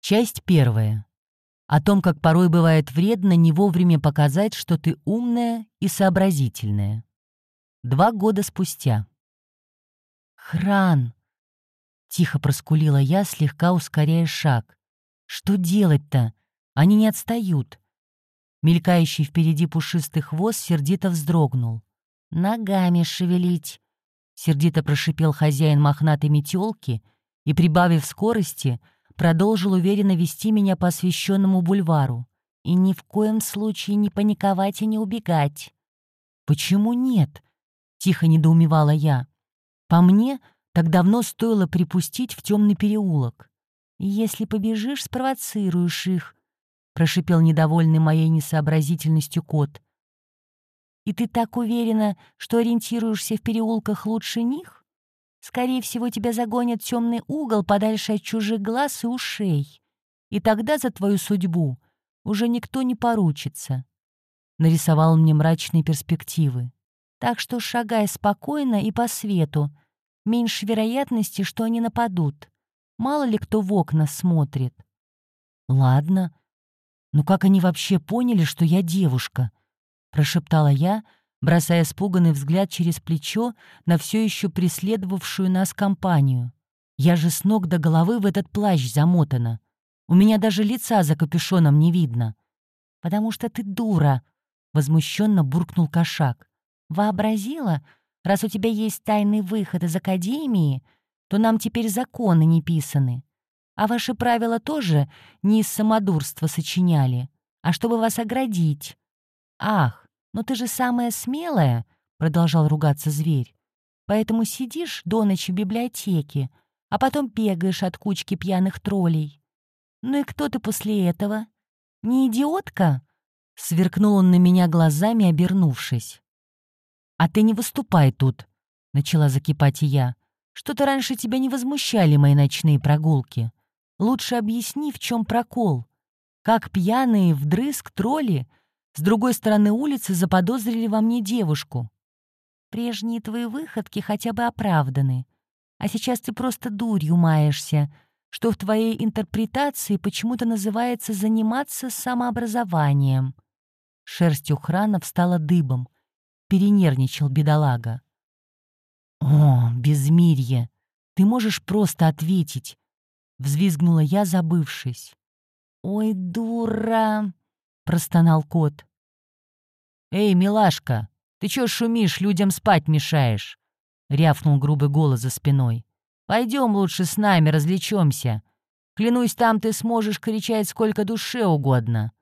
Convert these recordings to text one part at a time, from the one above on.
Часть первая. О том, как порой бывает вредно не вовремя показать, что ты умная и сообразительная. Два года спустя. «Хран!» — тихо проскулила я, слегка ускоряя шаг. «Что делать-то? Они не отстают». Мелькающий впереди пушистый хвост сердито вздрогнул. «Ногами шевелить!» — сердито прошипел хозяин мохнатой метелки и, прибавив скорости, — продолжил уверенно вести меня по освещенному бульвару. И ни в коем случае не паниковать и не убегать. «Почему нет?» — тихо недоумевала я. «По мне, так давно стоило припустить в темный переулок. Если побежишь, спровоцируешь их», — прошипел недовольный моей несообразительностью кот. «И ты так уверена, что ориентируешься в переулках лучше них?» Скорее всего, тебя загонят в темный угол подальше от чужих глаз и ушей. И тогда за твою судьбу уже никто не поручится. Нарисовал мне мрачные перспективы. Так что шагай спокойно и по свету. Меньше вероятности, что они нападут. Мало ли кто в окна смотрит. Ладно. Но как они вообще поняли, что я девушка? Прошептала я, — бросая испуганный взгляд через плечо на все еще преследовавшую нас компанию. Я же с ног до головы в этот плащ замотана. У меня даже лица за капюшоном не видно. «Потому что ты дура!» — возмущенно буркнул кошак. «Вообразила? Раз у тебя есть тайный выход из академии, то нам теперь законы не писаны. А ваши правила тоже не из самодурства сочиняли, а чтобы вас оградить. Ах, «Но ты же самая смелая», — продолжал ругаться зверь. «Поэтому сидишь до ночи в библиотеке, а потом бегаешь от кучки пьяных троллей. Ну и кто ты после этого? Не идиотка?» Сверкнул он на меня глазами, обернувшись. «А ты не выступай тут», — начала закипать я. «Что-то раньше тебя не возмущали мои ночные прогулки. Лучше объясни, в чем прокол. Как пьяные вдрызг тролли с другой стороны улицы заподозрили во мне девушку. Прежние твои выходки хотя бы оправданы. А сейчас ты просто дурью маешься, что в твоей интерпретации почему-то называется «заниматься самообразованием». Шерсть Ухрана встала дыбом. Перенервничал бедолага. «О, безмирье! Ты можешь просто ответить!» Взвизгнула я, забывшись. «Ой, дура!» Простонал кот. «Эй, милашка, ты чё шумишь, людям спать мешаешь?» — рявкнул грубый голос за спиной. «Пойдем лучше с нами, развлечемся. Клянусь, там ты сможешь кричать сколько душе угодно».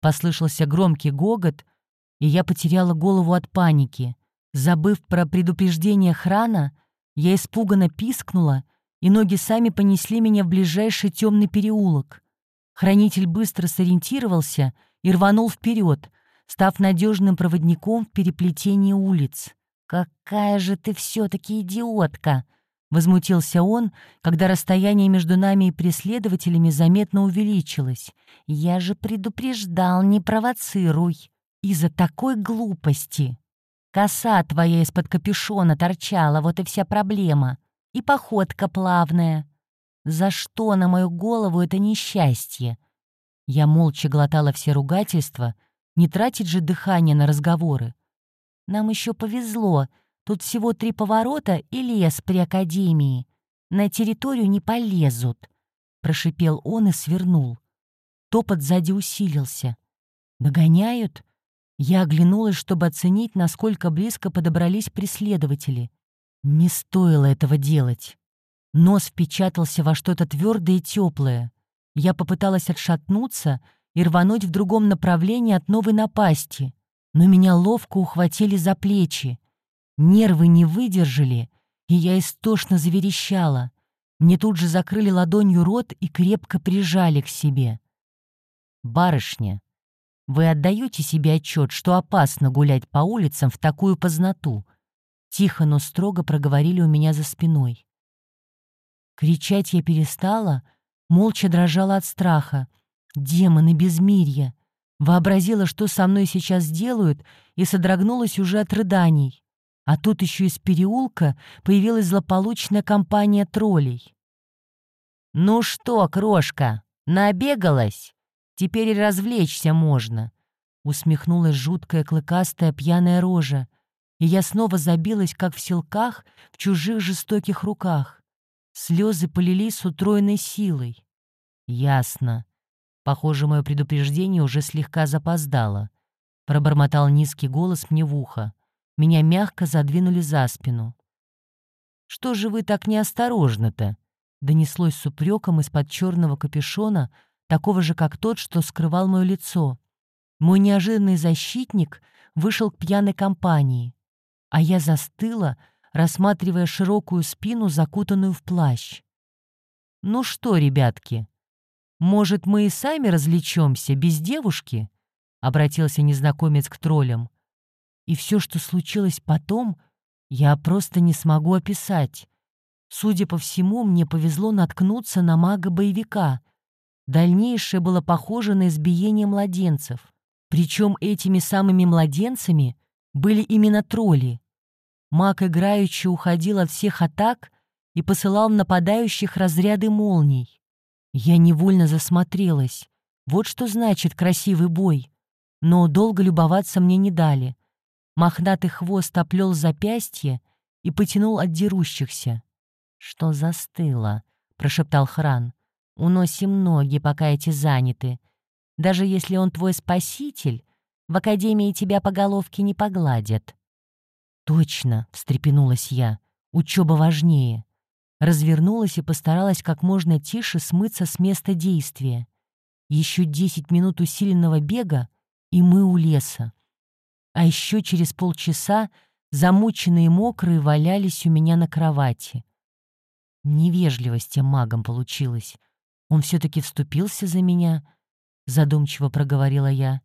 Послышался громкий гогот, и я потеряла голову от паники. Забыв про предупреждение храна, я испуганно пискнула, и ноги сами понесли меня в ближайший темный переулок. Хранитель быстро сориентировался — и рванул вперед, став надежным проводником в переплетении улиц. «Какая же ты все-таки идиотка!» — возмутился он, когда расстояние между нами и преследователями заметно увеличилось. «Я же предупреждал, не провоцируй! Из-за такой глупости! Коса твоя из-под капюшона торчала, вот и вся проблема. И походка плавная. За что на мою голову это несчастье? Я молча глотала все ругательства, не тратить же дыхание на разговоры. Нам еще повезло, тут всего три поворота и лес при академии. На территорию не полезут, — прошипел он и свернул. Топот сзади усилился. «Догоняют?» Я оглянулась, чтобы оценить, насколько близко подобрались преследователи. Не стоило этого делать. Нос впечатался во что-то твердое и теплое. Я попыталась отшатнуться и рвануть в другом направлении от новой напасти, но меня ловко ухватили за плечи. Нервы не выдержали, и я истошно заверещала. Мне тут же закрыли ладонью рот и крепко прижали к себе. «Барышня, вы отдаете себе отчет, что опасно гулять по улицам в такую познату?» Тихо, но строго проговорили у меня за спиной. Кричать я перестала, молча дрожала от страха. Демоны безмирья! Вообразила, что со мной сейчас сделают, и содрогнулась уже от рыданий. А тут еще из переулка появилась злополучная компания троллей. «Ну что, крошка, Набегалась? Теперь и развлечься можно. Усмехнулась жуткая клыкастая пьяная рожа, и я снова забилась, как в селках, в чужих жестоких руках. Слезы полились с утроенной силой. Ясно. Похоже, мое предупреждение уже слегка запоздало. Пробормотал низкий голос мне в ухо. Меня мягко задвинули за спину. «Что же вы так неосторожно-то?» Донеслось с упреком из-под черного капюшона, такого же, как тот, что скрывал мое лицо. Мой неожиданный защитник вышел к пьяной компании, а я застыла, рассматривая широкую спину, закутанную в плащ. «Ну что, ребятки, может, мы и сами развлечемся без девушки?» — обратился незнакомец к троллям. И все, что случилось потом, я просто не смогу описать. Судя по всему, мне повезло наткнуться на мага-боевика. Дальнейшее было похоже на избиение младенцев. Причем этими самыми младенцами были именно тролли. Маг играючи уходил от всех атак и посылал нападающих разряды молний. Я невольно засмотрелась. Вот что значит красивый бой. Но долго любоваться мне не дали. Мохнатый хвост оплел запястье и потянул от дерущихся. «Что застыло?» — прошептал Хран. «Уносим ноги, пока эти заняты. Даже если он твой спаситель, в Академии тебя по головке не погладят». «Точно!» — встрепенулась я. «Учеба важнее». Развернулась и постаралась как можно тише смыться с места действия. Еще десять минут усиленного бега, и мы у леса. А еще через полчаса замученные мокрые валялись у меня на кровати. Невежливость тем магом получилась. Он все-таки вступился за меня, задумчиво проговорила я.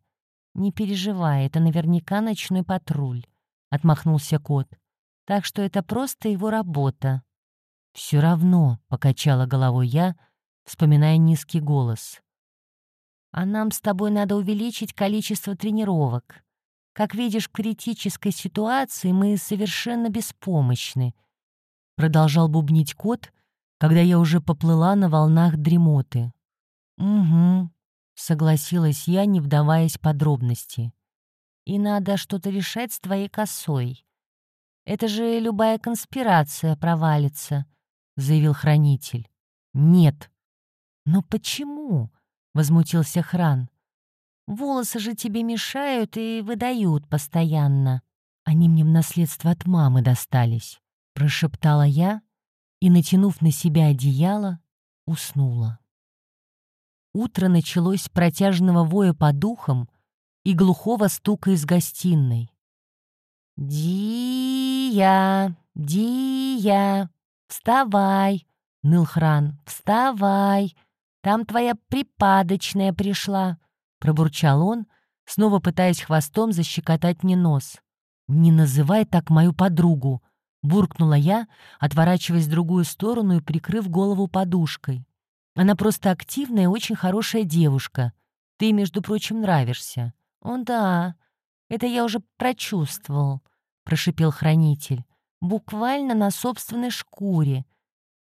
«Не переживай, это наверняка ночной патруль», — отмахнулся кот. «Так что это просто его работа». «Все равно», — покачала головой я, вспоминая низкий голос. «А нам с тобой надо увеличить количество тренировок. Как видишь, в критической ситуации мы совершенно беспомощны», — продолжал бубнить кот, когда я уже поплыла на волнах дремоты. «Угу», — согласилась я, не вдаваясь в подробности. «И надо что-то решать с твоей косой. Это же любая конспирация провалится», — заявил хранитель. «Нет». «Но почему?» — возмутился Хран. Волосы же тебе мешают и выдают постоянно. Они мне в наследство от мамы достались», — прошептала я и, натянув на себя одеяло, уснула. Утро началось с протяжного воя по духам и глухого стука из гостиной. «Дия! Дия! Вставай!» — ныл Хран. «Вставай! Там твоя припадочная пришла. Пробурчал он, снова пытаясь хвостом защекотать мне нос. «Не называй так мою подругу!» — буркнула я, отворачиваясь в другую сторону и прикрыв голову подушкой. «Она просто активная и очень хорошая девушка. Ты, между прочим, нравишься». «О да, это я уже прочувствовал», — прошипел хранитель. «Буквально на собственной шкуре.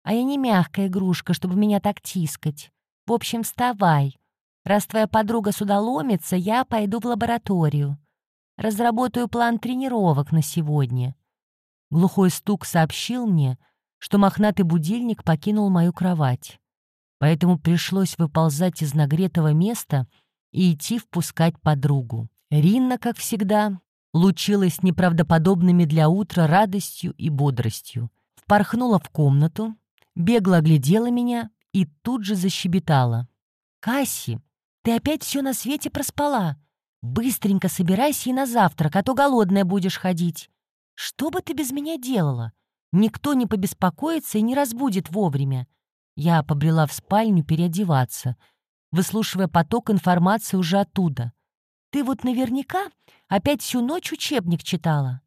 А я не мягкая игрушка, чтобы меня так тискать. В общем, вставай, Раз твоя подруга сюда ломится, я пойду в лабораторию. Разработаю план тренировок на сегодня». Глухой стук сообщил мне, что мохнатый будильник покинул мою кровать. Поэтому пришлось выползать из нагретого места и идти впускать подругу. Ринна, как всегда, лучилась неправдоподобными для утра радостью и бодростью. Впорхнула в комнату, бегло оглядела меня и тут же защебетала. «Касси, ты опять все на свете проспала. Быстренько собирайся и на завтрак, а то голодная будешь ходить. Что бы ты без меня делала? Никто не побеспокоится и не разбудит вовремя. Я побрела в спальню переодеваться, выслушивая поток информации уже оттуда. Ты вот наверняка опять всю ночь учебник читала.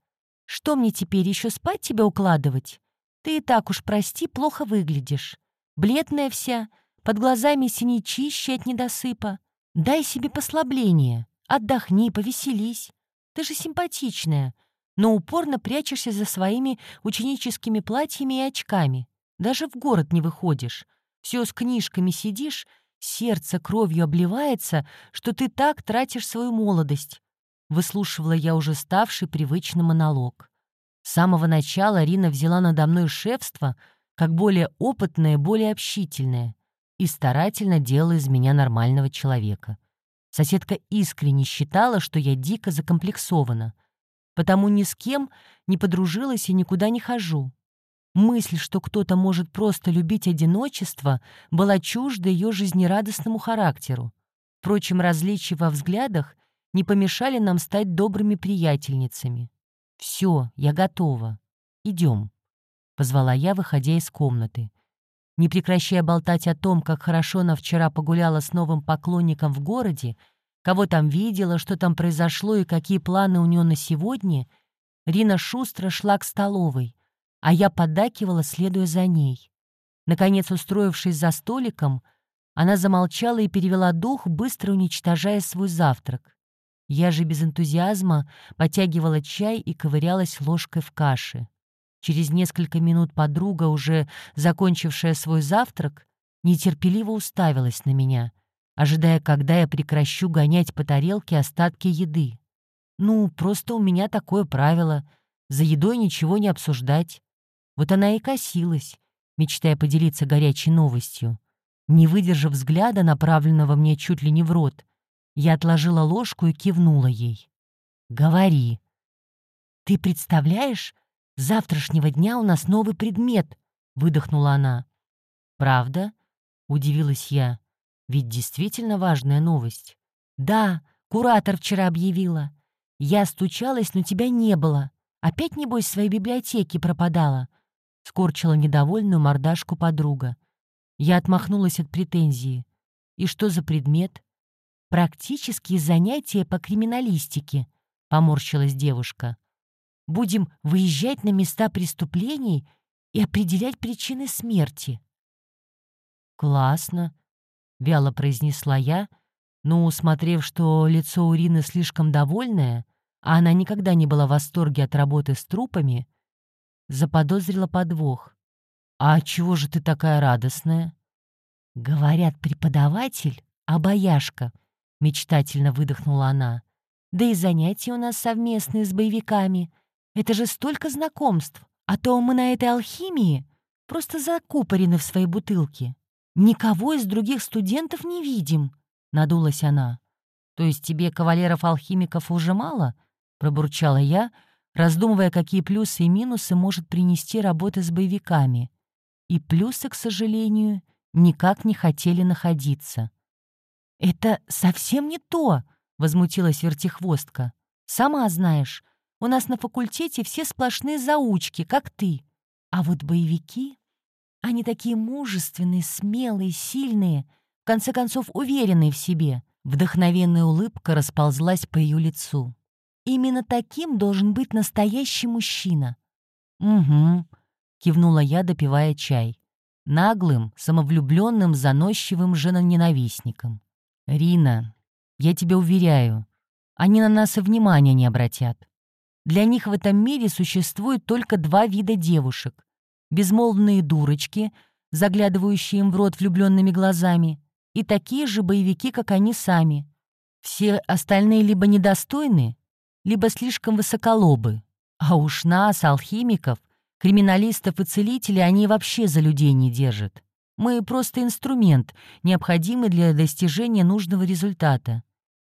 Что мне теперь, еще спать тебя укладывать? Ты и так уж, прости, плохо выглядишь. Бледная вся, под глазами синячище от недосыпа. Дай себе послабление, отдохни, повеселись. Ты же симпатичная, но упорно прячешься за своими ученическими платьями и очками. Даже в город не выходишь. Все с книжками сидишь, Сердце кровью обливается, что ты так тратишь свою молодость. Выслушивала я уже ставший привычный монолог. С самого начала Рина взяла надо мной шефство, как более опытное, более общительное, и старательно делала из меня нормального человека. Соседка искренне считала, что я дико закомплексована, потому ни с кем не подружилась и никуда не хожу. Мысль, что кто-то может просто любить одиночество, была чужда ее жизнерадостному характеру. Впрочем, различия во взглядах не помешали нам стать добрыми приятельницами. «Все, я готова. Идем», — позвала я, выходя из комнаты. Не прекращая болтать о том, как хорошо она вчера погуляла с новым поклонником в городе, кого там видела, что там произошло и какие планы у нее на сегодня, Рина шустро шла к столовой, а я поддакивала, следуя за ней. Наконец, устроившись за столиком, она замолчала и перевела дух, быстро уничтожая свой завтрак. Я же без энтузиазма потягивала чай и ковырялась ложкой в каше. Через несколько минут подруга, уже закончившая свой завтрак, нетерпеливо уставилась на меня, ожидая, когда я прекращу гонять по тарелке остатки еды. Ну, просто у меня такое правило — за едой ничего не обсуждать. Вот она и косилась, мечтая поделиться горячей новостью. Не выдержав взгляда, направленного мне чуть ли не в рот, я отложила ложку и кивнула ей. «Говори». «Ты представляешь, с завтрашнего дня у нас новый предмет», — выдохнула она. «Правда?» — удивилась я. «Ведь действительно важная новость». «Да, куратор вчера объявила. Я стучалась, но тебя не было. Опять, небось, в своей библиотеке пропадала скорчила недовольную мордашку подруга. Я отмахнулась от претензии. «И что за предмет?» «Практические занятия по криминалистике», — поморщилась девушка. «Будем выезжать на места преступлений и определять причины смерти». «Классно», — вяло произнесла я, но, усмотрев, что лицо Урины слишком довольное, а она никогда не была в восторге от работы с трупами, заподозрила подвох. «А чего же ты такая радостная?» «Говорят, преподаватель — обаяшка», — мечтательно выдохнула она. «Да и занятия у нас совместные с боевиками. Это же столько знакомств. А то мы на этой алхимии просто закупорены в своей бутылке. Никого из других студентов не видим», — надулась она. «То есть тебе кавалеров-алхимиков уже мало?» — пробурчала я, раздумывая, какие плюсы и минусы может принести работа с боевиками. И плюсы, к сожалению, никак не хотели находиться. «Это совсем не то!» — возмутилась вертихвостка. «Сама знаешь, у нас на факультете все сплошные заучки, как ты. А вот боевики, они такие мужественные, смелые, сильные, в конце концов уверенные в себе». Вдохновенная улыбка расползлась по ее лицу. Именно таким должен быть настоящий мужчина. «Угу», — кивнула я, допивая чай. Наглым, самовлюбленным, заносчивым женоненавистником. «Рина, я тебя уверяю, они на нас и внимания не обратят. Для них в этом мире существует только два вида девушек. Безмолвные дурочки, заглядывающие им в рот влюбленными глазами, и такие же боевики, как они сами. Все остальные либо недостойны, либо слишком высоколобы. А уж нас, алхимиков, криминалистов и целителей, они вообще за людей не держат. Мы просто инструмент, необходимый для достижения нужного результата.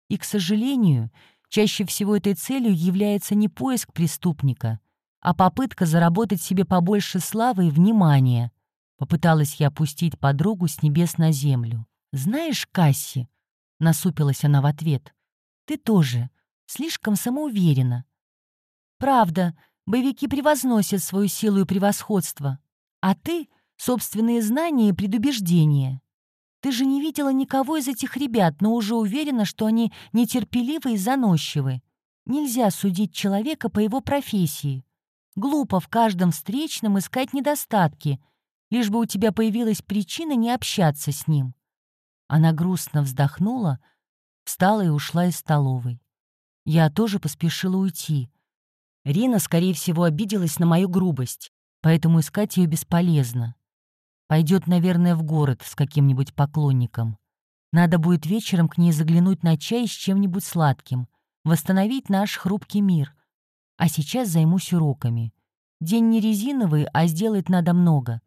И, к сожалению, чаще всего этой целью является не поиск преступника, а попытка заработать себе побольше славы и внимания. Попыталась я опустить подругу с небес на землю. «Знаешь, Касси», — насупилась она в ответ, — «ты тоже слишком самоуверенно. Правда, боевики превозносят свою силу и превосходство, а ты — собственные знания и предубеждения. Ты же не видела никого из этих ребят, но уже уверена, что они нетерпеливы и заносчивы. Нельзя судить человека по его профессии. Глупо в каждом встречном искать недостатки, лишь бы у тебя появилась причина не общаться с ним. Она грустно вздохнула, встала и ушла из столовой. Я тоже поспешила уйти. Рина, скорее всего, обиделась на мою грубость, поэтому искать ее бесполезно. Пойдет, наверное, в город с каким-нибудь поклонником. Надо будет вечером к ней заглянуть на чай с чем-нибудь сладким, восстановить наш хрупкий мир. А сейчас займусь уроками. День не резиновый, а сделать надо много.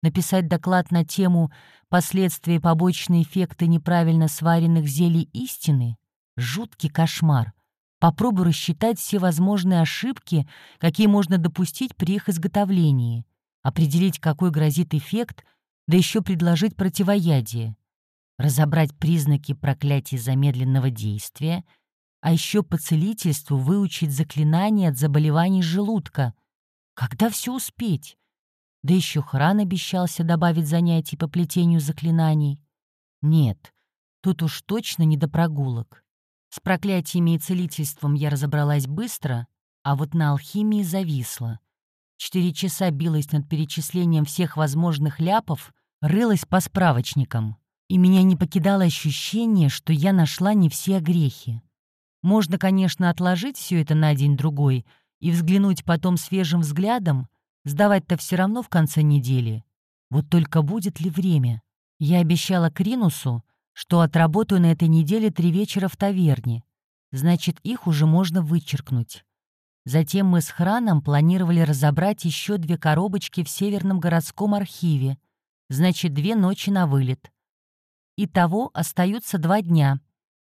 Написать доклад на тему «Последствия и побочные эффекты неправильно сваренных зелий истины» — жуткий кошмар. Попробуй рассчитать все возможные ошибки, какие можно допустить при их изготовлении, определить, какой грозит эффект, да еще предложить противоядие разобрать признаки проклятий замедленного действия, а еще по целительству выучить заклинания от заболеваний желудка. Когда все успеть? Да еще Хран обещался добавить занятий по плетению заклинаний. Нет, тут уж точно не до прогулок. С проклятиями и целительством я разобралась быстро, а вот на алхимии зависла. Четыре часа билась над перечислением всех возможных ляпов, рылась по справочникам и меня не покидало ощущение, что я нашла не все грехи. Можно, конечно, отложить все это на день-другой и взглянуть потом свежим взглядом, сдавать-то все равно в конце недели. Вот только будет ли время? Я обещала Кринусу, что отработаю на этой неделе три вечера в таверне. Значит, их уже можно вычеркнуть. Затем мы с Храном планировали разобрать еще две коробочки в Северном городском архиве. Значит, две ночи на вылет. Итого остаются два дня,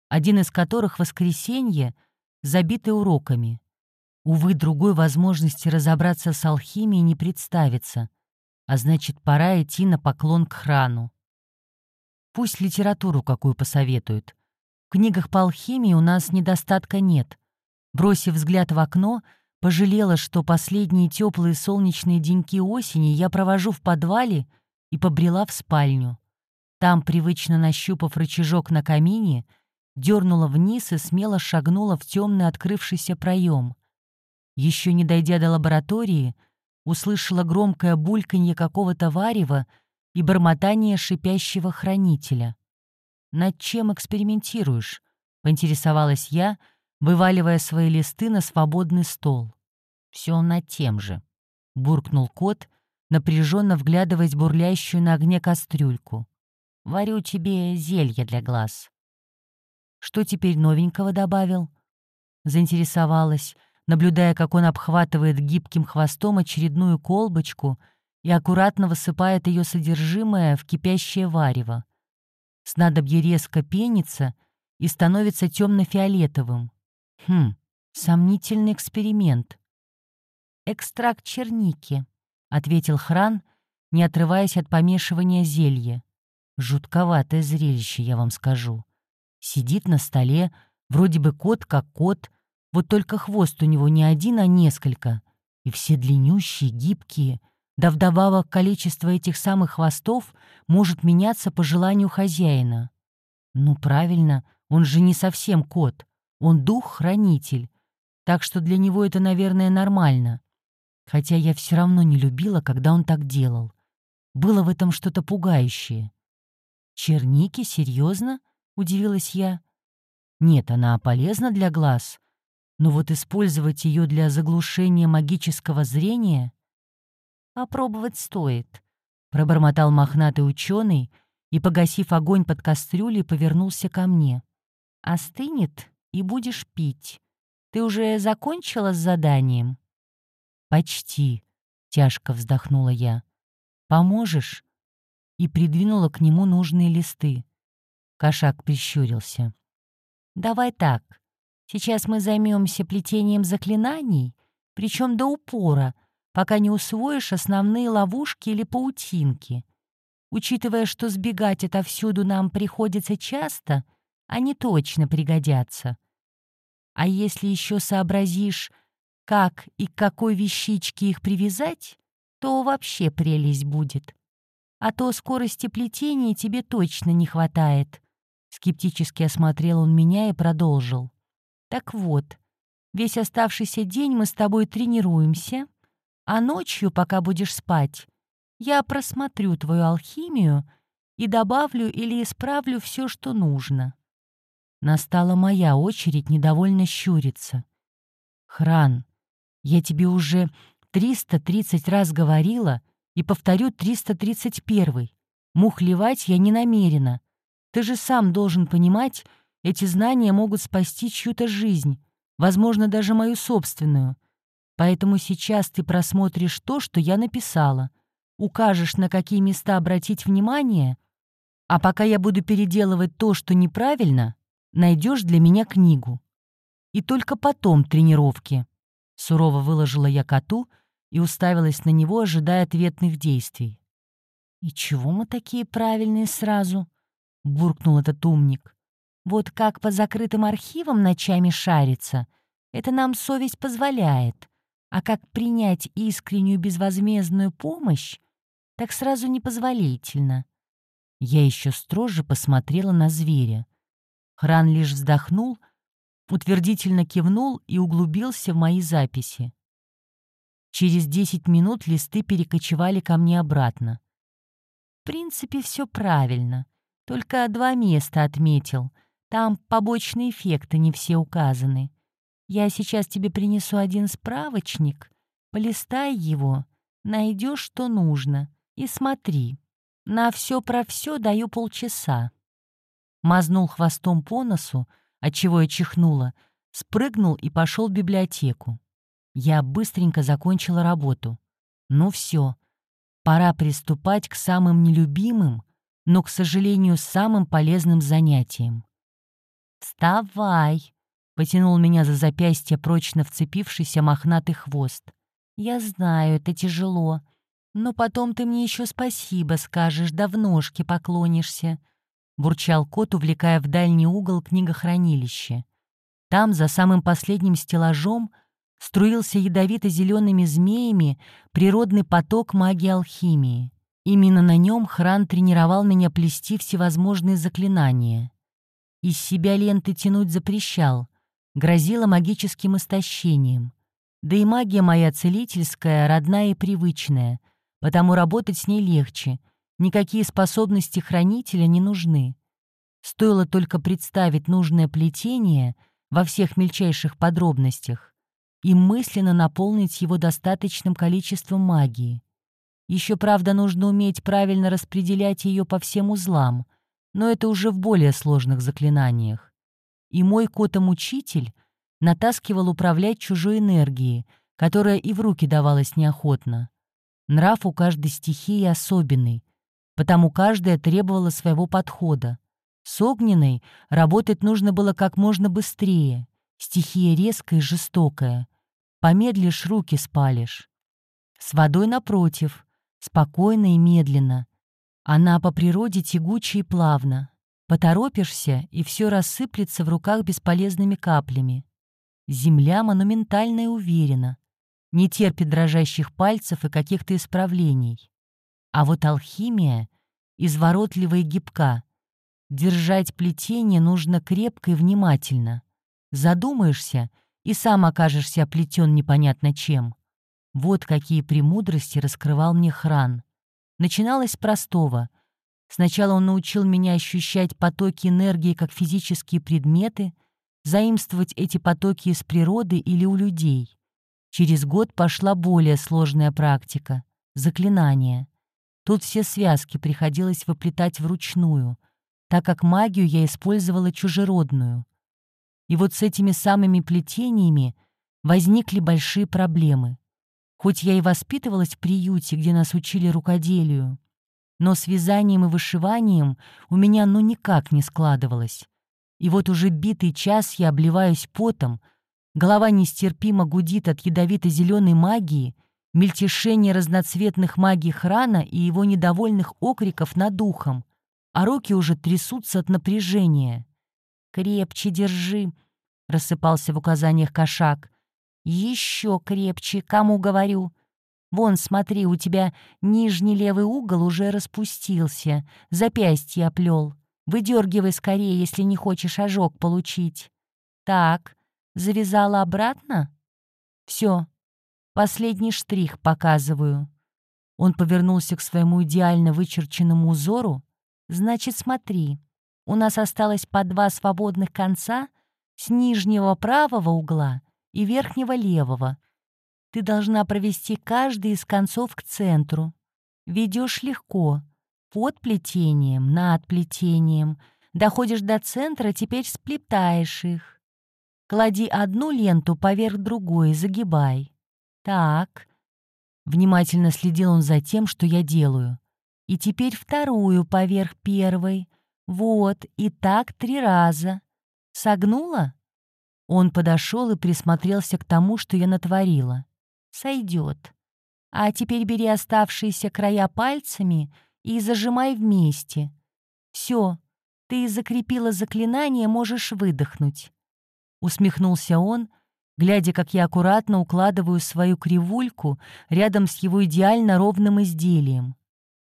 один из которых — воскресенье, забитый уроками. Увы, другой возможности разобраться с алхимией не представится, а значит, пора идти на поклон к храну. Пусть литературу какую посоветуют. В книгах по алхимии у нас недостатка нет. Бросив взгляд в окно, пожалела, что последние теплые солнечные деньки осени я провожу в подвале и побрела в спальню. Там, привычно нащупав рычажок на камине, дернула вниз и смело шагнула в темный открывшийся проем. Еще не дойдя до лаборатории, услышала громкое бульканье какого-то варева и бормотание шипящего хранителя. «Над чем экспериментируешь?» — поинтересовалась я, вываливая свои листы на свободный стол. «Все над тем же», — буркнул кот, напряженно вглядываясь в бурлящую на огне кастрюльку. Варю тебе зелье для глаз». «Что теперь новенького добавил?» Заинтересовалась, наблюдая, как он обхватывает гибким хвостом очередную колбочку и аккуратно высыпает ее содержимое в кипящее варево. Снадобье резко пенится и становится темно-фиолетовым. Хм, сомнительный эксперимент. «Экстракт черники», — ответил Хран, не отрываясь от помешивания зелья. Жутковатое зрелище, я вам скажу. Сидит на столе, вроде бы кот как кот, вот только хвост у него не один, а несколько. И все длиннющие, гибкие. Да вдобавок количество этих самых хвостов может меняться по желанию хозяина. Ну правильно, он же не совсем кот. Он дух-хранитель. Так что для него это, наверное, нормально. Хотя я все равно не любила, когда он так делал. Было в этом что-то пугающее. «Черники? Серьезно?» — удивилась я. «Нет, она полезна для глаз, но вот использовать ее для заглушения магического зрения...» «Попробовать стоит», — пробормотал мохнатый ученый и, погасив огонь под кастрюлей, повернулся ко мне. «Остынет, и будешь пить. Ты уже закончила с заданием?» «Почти», — тяжко вздохнула я. «Поможешь?» и придвинула к нему нужные листы. Кошак прищурился. «Давай так. Сейчас мы займемся плетением заклинаний, причем до упора, пока не усвоишь основные ловушки или паутинки. Учитывая, что сбегать отовсюду нам приходится часто, они точно пригодятся. А если еще сообразишь, как и к какой вещичке их привязать, то вообще прелесть будет а то скорости плетения тебе точно не хватает». Скептически осмотрел он меня и продолжил. «Так вот, весь оставшийся день мы с тобой тренируемся, а ночью, пока будешь спать, я просмотрю твою алхимию и добавлю или исправлю все, что нужно». Настала моя очередь недовольно щуриться. «Хран, я тебе уже 330 раз говорила, и повторю 331. Мухлевать я не намерена. Ты же сам должен понимать, эти знания могут спасти чью-то жизнь, возможно, даже мою собственную. Поэтому сейчас ты просмотришь то, что я написала, укажешь, на какие места обратить внимание, а пока я буду переделывать то, что неправильно, найдешь для меня книгу. И только потом тренировки. Сурово выложила я коту и уставилась на него, ожидая ответных действий. «И чего мы такие правильные сразу?» — буркнул этот умник. «Вот как по закрытым архивам ночами шариться, это нам совесть позволяет. А как принять искреннюю безвозмездную помощь, так сразу непозволительно. Я еще строже посмотрела на зверя. Хран лишь вздохнул, утвердительно кивнул и углубился в мои записи. Через десять минут листы перекочевали ко мне обратно. В принципе, все правильно. Только два места отметил. Там побочные эффекты не все указаны. Я сейчас тебе принесу один справочник, полистай его, найдешь, что нужно, и смотри. На все про все даю полчаса. Мазнул хвостом по носу, отчего я чихнула, спрыгнул и пошел в библиотеку. Я быстренько закончила работу. Ну все, пора приступать к самым нелюбимым, но, к сожалению, самым полезным занятиям. «Вставай!» Потянул меня за запястье прочно вцепившийся мохнатый хвост. «Я знаю, это тяжело. Но потом ты мне еще спасибо скажешь, да в ножки поклонишься», — бурчал кот, увлекая в дальний угол книгохранилища. Там, за самым последним стеллажом, струился ядовито-зелеными змеями природный поток магии алхимии. Именно на нем Хран тренировал меня плести всевозможные заклинания. Из себя ленты тянуть запрещал, грозила магическим истощением. Да и магия моя целительская, родная и привычная, потому работать с ней легче, никакие способности хранителя не нужны. Стоило только представить нужное плетение во всех мельчайших подробностях и мысленно наполнить его достаточным количеством магии. Еще, правда, нужно уметь правильно распределять ее по всем узлам, но это уже в более сложных заклинаниях и мой котом-учитель натаскивал управлять чужой энергией, которая и в руки давалась неохотно. Нрав у каждой стихии особенный, потому каждая требовала своего подхода. С огненной работать нужно было как можно быстрее, стихия резкая и жестокая. Помедлишь — руки спалишь. С водой напротив, спокойно и медленно. Она по природе тягучая и плавна, Поторопишься, и все рассыплется в руках бесполезными каплями. Земля монументальна и уверена, не терпит дрожащих пальцев и каких-то исправлений. А вот алхимия изворотлива и гибка. Держать плетение нужно крепко и внимательно. Задумаешься, и сам окажешься оплетен непонятно чем. Вот какие премудрости раскрывал мне хран. Начиналось с простого — Сначала он научил меня ощущать потоки энергии как физические предметы, заимствовать эти потоки из природы или у людей. Через год пошла более сложная практика — заклинания. Тут все связки приходилось выплетать вручную, так как магию я использовала чужеродную. И вот с этими самыми плетениями возникли большие проблемы. Хоть я и воспитывалась в приюте, где нас учили рукоделию, но с вязанием и вышиванием у меня ну никак не складывалось. И вот уже битый час я обливаюсь потом, голова нестерпимо гудит от ядовито-зеленой магии, мельтешения разноцветных магий храна и его недовольных окриков над духом, а руки уже трясутся от напряжения. «Крепче держи», — рассыпался в указаниях кошак. «Еще крепче, кому говорю?» Вон, смотри, у тебя нижний левый угол уже распустился, запястье оплел. Выдергивай скорее, если не хочешь ожог получить. Так, завязала обратно? Все, последний штрих показываю. Он повернулся к своему идеально вычерченному узору. Значит, смотри, у нас осталось по два свободных конца с нижнего правого угла и верхнего левого — ты должна провести каждый из концов к центру. Ведешь легко, под плетением, над плетением, доходишь до центра, теперь сплетаешь их. Клади одну ленту поверх другой, загибай. Так. Внимательно следил он за тем, что я делаю. И теперь вторую поверх первой. Вот, и так три раза. Согнула? Он подошел и присмотрелся к тому, что я натворила. Сойдет. А теперь бери оставшиеся края пальцами и зажимай вместе. Все, ты закрепила заклинание, можешь выдохнуть. Усмехнулся он, глядя, как я аккуратно укладываю свою кривульку рядом с его идеально ровным изделием.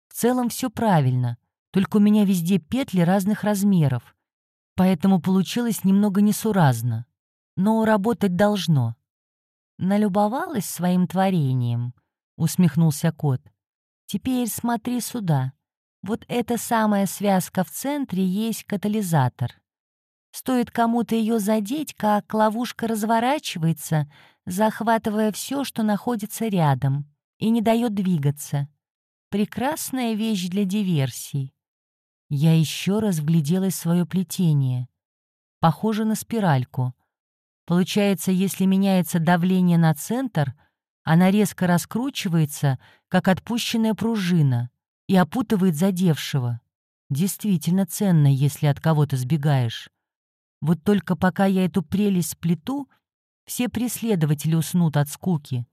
В целом все правильно, только у меня везде петли разных размеров, поэтому получилось немного несуразно. Но работать должно. Налюбовалась своим творением, усмехнулся кот. Теперь смотри сюда. Вот эта самая связка в центре есть катализатор. Стоит кому-то ее задеть, как ловушка разворачивается, захватывая все, что находится рядом, и не дает двигаться. Прекрасная вещь для диверсий. Я еще раз вгляделась в свое плетение. Похоже на спиральку. Получается, если меняется давление на центр, она резко раскручивается, как отпущенная пружина, и опутывает задевшего. Действительно ценно, если от кого-то сбегаешь. Вот только пока я эту прелесть плету, все преследователи уснут от скуки.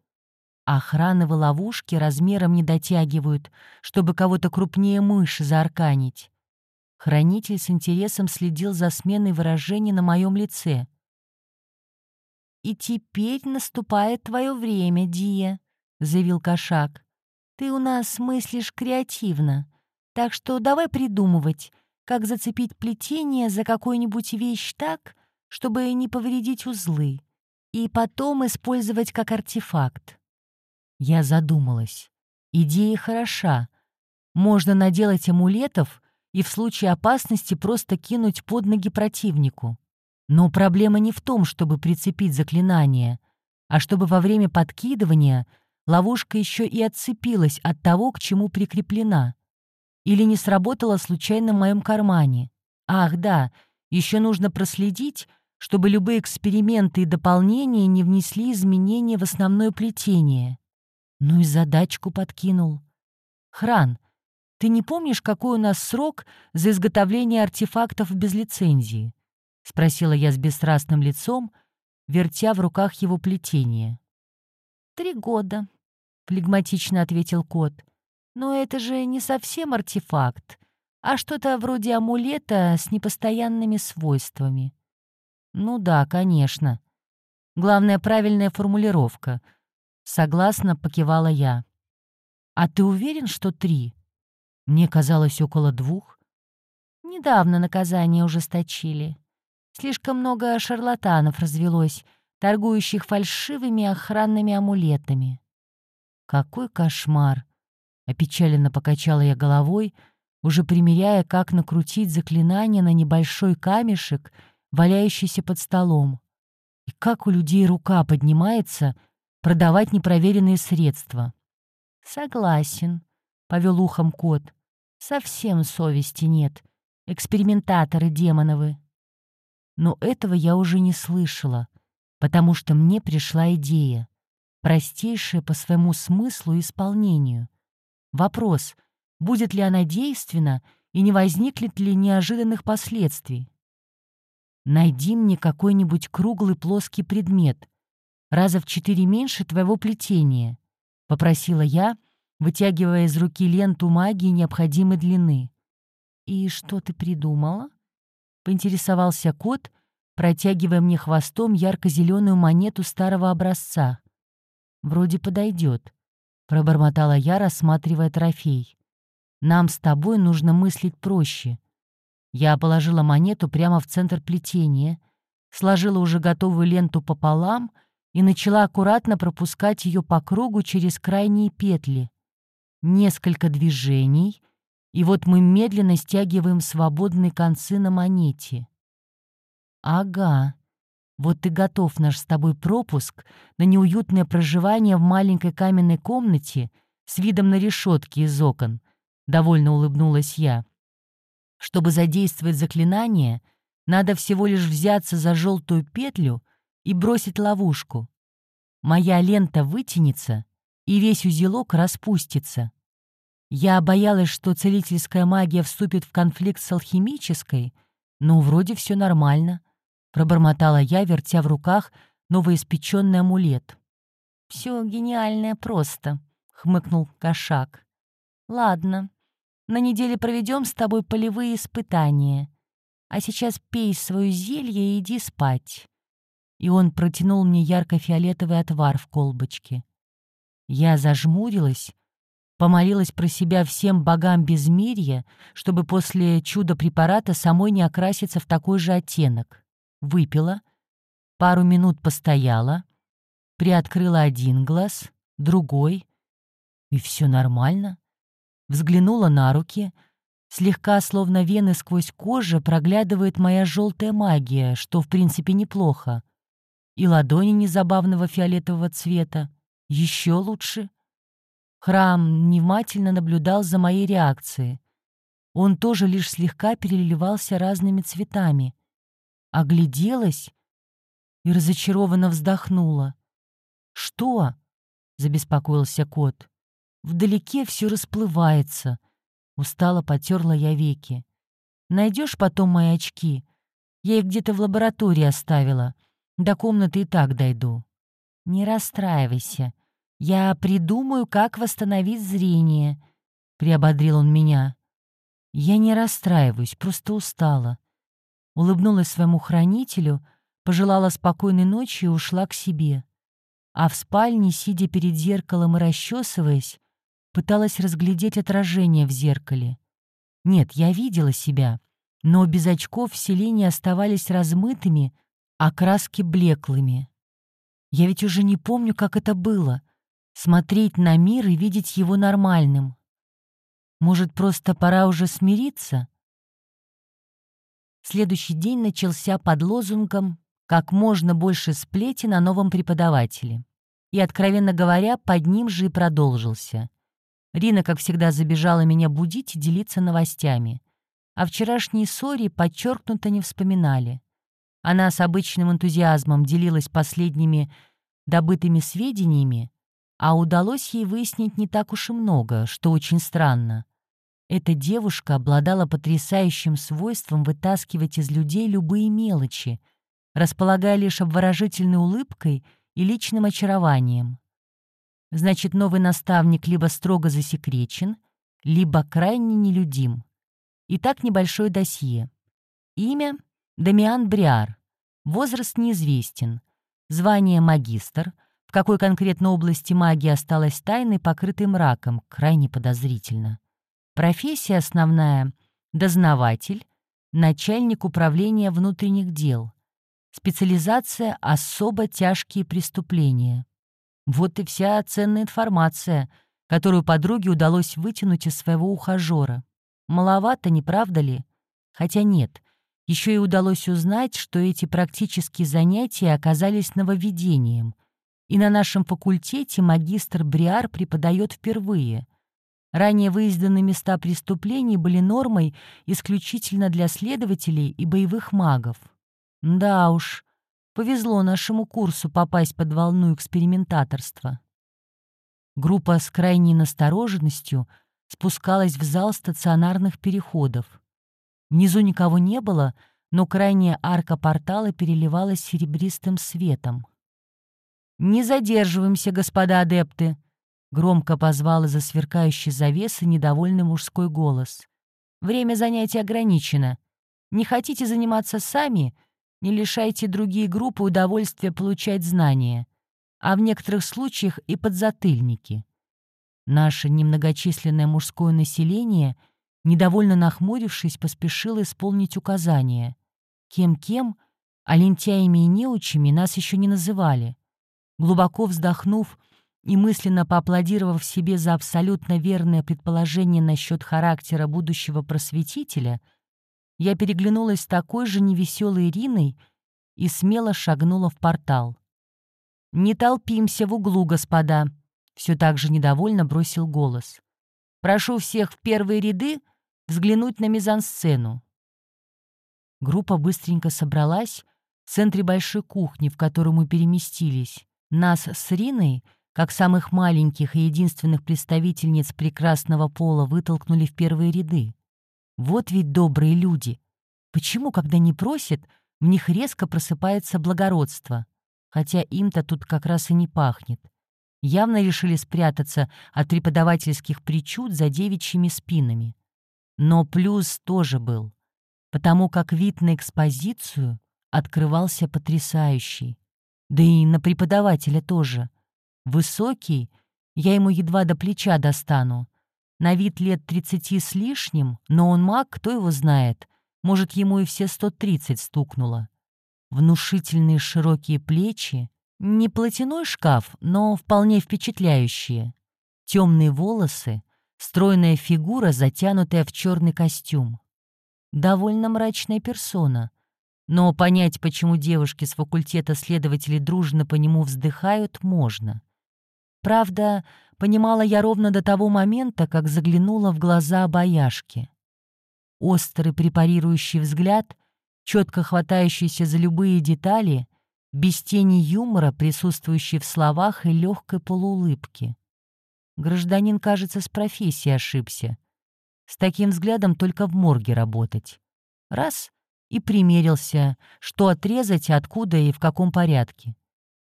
А охрановы ловушки размером не дотягивают, чтобы кого-то крупнее мыши заарканить. Хранитель с интересом следил за сменой выражений на моем лице. «И теперь наступает твое время, Дия», — заявил кошак. «Ты у нас мыслишь креативно, так что давай придумывать, как зацепить плетение за какую-нибудь вещь так, чтобы не повредить узлы, и потом использовать как артефакт. Я задумалась. Идея хороша. Можно наделать амулетов и в случае опасности просто кинуть под ноги противнику. Но проблема не в том, чтобы прицепить заклинание, а чтобы во время подкидывания ловушка еще и отцепилась от того, к чему прикреплена или не сработала случайно в моем кармане. Ах, да, еще нужно проследить, чтобы любые эксперименты и дополнения не внесли изменения в основное плетение. Ну и задачку подкинул. Хран, ты не помнишь, какой у нас срок за изготовление артефактов без лицензии? Спросила я с бесстрастным лицом, вертя в руках его плетение. «Три года», — флегматично ответил кот. Но это же не совсем артефакт, а что-то вроде амулета с непостоянными свойствами. Ну да, конечно. Главное, правильная формулировка. Согласно покивала я. А ты уверен, что три? Мне казалось около двух. Недавно наказание ужесточили. Слишком много шарлатанов развелось, торгующих фальшивыми охранными амулетами. Какой кошмар! Опечаленно покачала я головой, уже примеряя, как накрутить заклинание на небольшой камешек, валяющийся под столом. И как у людей рука поднимается продавать непроверенные средства. «Согласен», — повел ухом кот. «Совсем совести нет. Экспериментаторы демоновы». Но этого я уже не слышала, потому что мне пришла идея, простейшая по своему смыслу и исполнению — Вопрос, будет ли она действенна и не возникнет ли неожиданных последствий. Найди мне какой-нибудь круглый плоский предмет, раза в четыре меньше твоего плетения, — попросила я, вытягивая из руки ленту магии необходимой длины. «И что ты придумала?» — поинтересовался кот, протягивая мне хвостом ярко-зеленую монету старого образца. «Вроде подойдет пробормотала я, рассматривая трофей. «Нам с тобой нужно мыслить проще». Я положила монету прямо в центр плетения, сложила уже готовую ленту пополам и начала аккуратно пропускать ее по кругу через крайние петли. Несколько движений, и вот мы медленно стягиваем свободные концы на монете. «Ага», вот и готов наш с тобой пропуск на неуютное проживание в маленькой каменной комнате с видом на решетки из окон. Довольно улыбнулась я. Чтобы задействовать заклинание, надо всего лишь взяться за желтую петлю и бросить ловушку. Моя лента вытянется, и весь узелок распустится. Я боялась, что целительская магия вступит в конфликт с алхимической, но вроде все нормально, пробормотала я, вертя в руках новоиспеченный амулет. Все гениальное просто, хмыкнул кошак. Ладно, на неделе проведем с тобой полевые испытания. А сейчас пей свое зелье и иди спать. И он протянул мне ярко-фиолетовый отвар в колбочке. Я зажмурилась, помолилась про себя всем богам безмирья, чтобы после чудо-препарата самой не окраситься в такой же оттенок. Выпила, пару минут постояла, приоткрыла один глаз, другой, и все нормально взглянула на руки. Слегка, словно вены сквозь кожу, проглядывает моя желтая магия, что, в принципе, неплохо. И ладони незабавного фиолетового цвета. Еще лучше. Храм внимательно наблюдал за моей реакцией. Он тоже лишь слегка переливался разными цветами. Огляделась и разочарованно вздохнула. «Что?» — забеспокоился кот. Вдалеке все расплывается. Устало потерла я веки. Найдешь потом мои очки? Я их где-то в лаборатории оставила. До комнаты и так дойду. Не расстраивайся. Я придумаю, как восстановить зрение, приободрил он меня. Я не расстраиваюсь, просто устала. Улыбнулась своему хранителю, пожелала спокойной ночи и ушла к себе. А в спальне, сидя перед зеркалом и расчесываясь, пыталась разглядеть отражение в зеркале. Нет, я видела себя, но без очков все линии оставались размытыми, а краски блеклыми. Я ведь уже не помню, как это было — смотреть на мир и видеть его нормальным. Может, просто пора уже смириться? Следующий день начался под лозунгом «Как можно больше сплетен о новом преподавателе». И, откровенно говоря, под ним же и продолжился. Рина, как всегда, забежала меня будить и делиться новостями. О вчерашней ссоре подчеркнуто не вспоминали. Она с обычным энтузиазмом делилась последними добытыми сведениями, а удалось ей выяснить не так уж и много, что очень странно. Эта девушка обладала потрясающим свойством вытаскивать из людей любые мелочи, располагая лишь обворожительной улыбкой и личным очарованием. Значит, новый наставник либо строго засекречен, либо крайне нелюдим. Итак, небольшое досье. Имя — Дамиан Бриар. Возраст неизвестен. Звание — магистр. В какой конкретно области магии осталась тайной, покрытой мраком, крайне подозрительно. Профессия основная — дознаватель, начальник управления внутренних дел. Специализация — особо тяжкие преступления. Вот и вся ценная информация, которую подруге удалось вытянуть из своего ухажера. Маловато, не правда ли? Хотя нет, еще и удалось узнать, что эти практические занятия оказались нововведением. И на нашем факультете магистр Бриар преподает впервые. Ранее выезды на места преступлений были нормой исключительно для следователей и боевых магов. Да уж, Повезло нашему курсу попасть под волну экспериментаторства. Группа с крайней настороженностью спускалась в зал стационарных переходов. Внизу никого не было, но крайняя арка портала переливалась серебристым светом. «Не задерживаемся, господа адепты!» — громко позвал из-за сверкающей завесы недовольный мужской голос. «Время занятий ограничено. Не хотите заниматься сами — не лишайте другие группы удовольствия получать знания, а в некоторых случаях и подзатыльники. Наше немногочисленное мужское население, недовольно нахмурившись, поспешило исполнить указания. Кем-кем, а лентяями и неучами нас еще не называли. Глубоко вздохнув и мысленно поаплодировав себе за абсолютно верное предположение насчет характера будущего просветителя — я переглянулась с такой же невеселой Ириной и смело шагнула в портал. «Не толпимся в углу, господа», — все так же недовольно бросил голос. «Прошу всех в первые ряды, взглянуть на мизансцену». Группа быстренько собралась в центре большой кухни, в которую мы переместились. Нас с Риной, как самых маленьких и единственных представительниц прекрасного пола, вытолкнули в первые ряды. Вот ведь добрые люди. Почему, когда не просят, в них резко просыпается благородство? Хотя им-то тут как раз и не пахнет. Явно решили спрятаться от преподавательских причуд за девичьими спинами. Но плюс тоже был, потому как вид на экспозицию открывался потрясающий. Да и на преподавателя тоже. Высокий, я ему едва до плеча достану. На вид лет тридцати с лишним, но он маг, кто его знает. Может, ему и все сто тридцать стукнуло. Внушительные широкие плечи, не платяной шкаф, но вполне впечатляющие. Темные волосы, стройная фигура, затянутая в черный костюм. Довольно мрачная персона. Но понять, почему девушки с факультета следователей дружно по нему вздыхают, можно. Правда, понимала я ровно до того момента, как заглянула в глаза обаяшки. Острый препарирующий взгляд, четко хватающийся за любые детали — без тени юмора, присутствующей в словах и легкой полуулыбки. Гражданин, кажется, с профессией ошибся. С таким взглядом только в морге работать. Раз — и примерился, что отрезать, откуда и в каком порядке.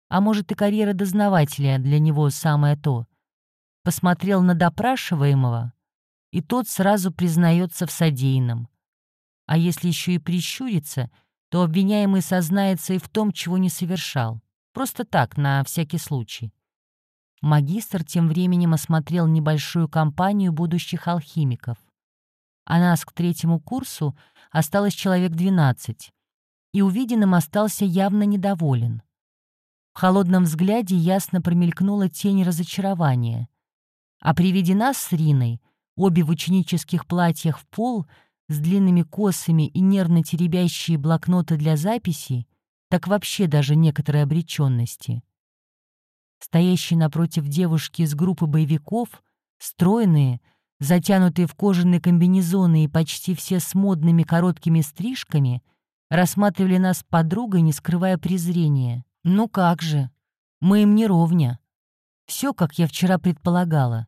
А может, и карьера дознавателя для него самое то. Посмотрел на допрашиваемого, и тот сразу признается в содеянном. А если еще и прищурится — то обвиняемый сознается и в том, чего не совершал. Просто так, на всякий случай. Магистр тем временем осмотрел небольшую компанию будущих алхимиков. А нас к третьему курсу осталось человек 12, и увиденным остался явно недоволен. В холодном взгляде ясно промелькнула тень разочарования. А при виде нас с Риной, обе в ученических платьях в пол — с длинными косами и нервно теребящие блокноты для записей, так вообще даже некоторой обреченности. Стоящие напротив девушки из группы боевиков, стройные, затянутые в кожаные комбинезоны и почти все с модными короткими стрижками, рассматривали нас подругой, не скрывая презрения. Ну как же, мы им не ровня. Все, как я вчера предполагала.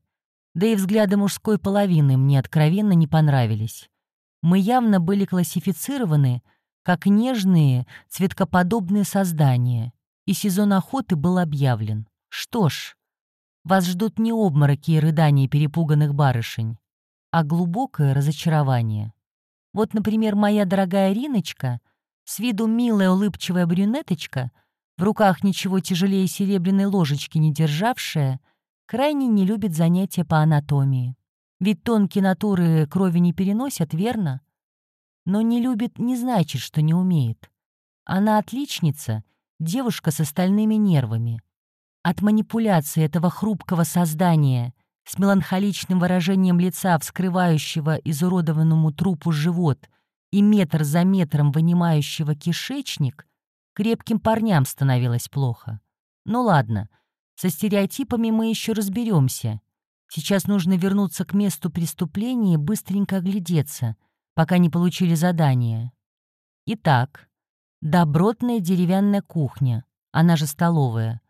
Да и взгляды мужской половины мне откровенно не понравились мы явно были классифицированы как нежные, цветкоподобные создания, и сезон охоты был объявлен. Что ж, вас ждут не обмороки и рыдания перепуганных барышень, а глубокое разочарование. Вот, например, моя дорогая Риночка, с виду милая улыбчивая брюнеточка, в руках ничего тяжелее серебряной ложечки не державшая, крайне не любит занятия по анатомии. Ведь тонкие натуры крови не переносят, верно? Но не любит не значит, что не умеет. Она отличница, девушка с остальными нервами. От манипуляции этого хрупкого создания с меланхоличным выражением лица, вскрывающего изуродованному трупу живот и метр за метром вынимающего кишечник, крепким парням становилось плохо. Ну ладно, со стереотипами мы еще разберемся. Сейчас нужно вернуться к месту преступления и быстренько оглядеться, пока не получили задание. Итак, добротная деревянная кухня, она же столовая.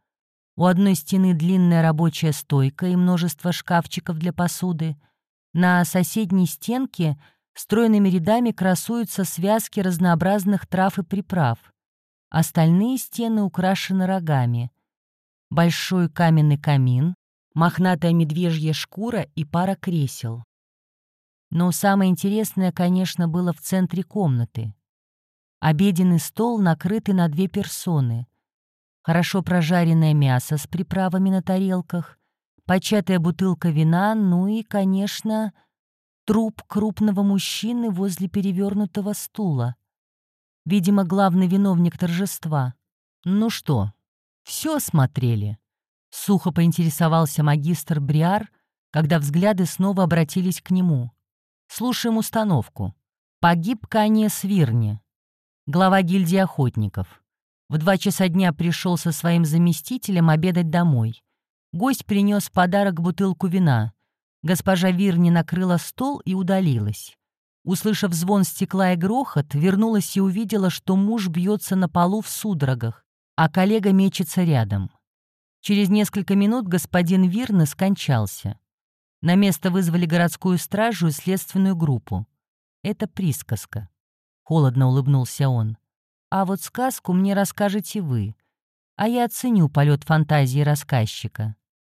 У одной стены длинная рабочая стойка и множество шкафчиков для посуды. На соседней стенке стройными рядами красуются связки разнообразных трав и приправ. Остальные стены украшены рогами. Большой каменный камин, мохнатая медвежья шкура и пара кресел. Но самое интересное, конечно, было в центре комнаты. Обеденный стол, накрытый на две персоны. Хорошо прожаренное мясо с приправами на тарелках, початая бутылка вина, ну и, конечно, труп крупного мужчины возле перевернутого стула. Видимо, главный виновник торжества. Ну что, все смотрели? Сухо поинтересовался магистр Бриар, когда взгляды снова обратились к нему. «Слушаем установку. Погиб Канье Свирни, глава гильдии охотников. В два часа дня пришел со своим заместителем обедать домой. Гость принес подарок бутылку вина. Госпожа Вирни накрыла стол и удалилась. Услышав звон стекла и грохот, вернулась и увидела, что муж бьется на полу в судорогах, а коллега мечется рядом. Через несколько минут господин Вирна скончался. На место вызвали городскую стражу и следственную группу. Это присказка. Холодно улыбнулся он. А вот сказку мне расскажете вы. А я оценю полет фантазии рассказчика.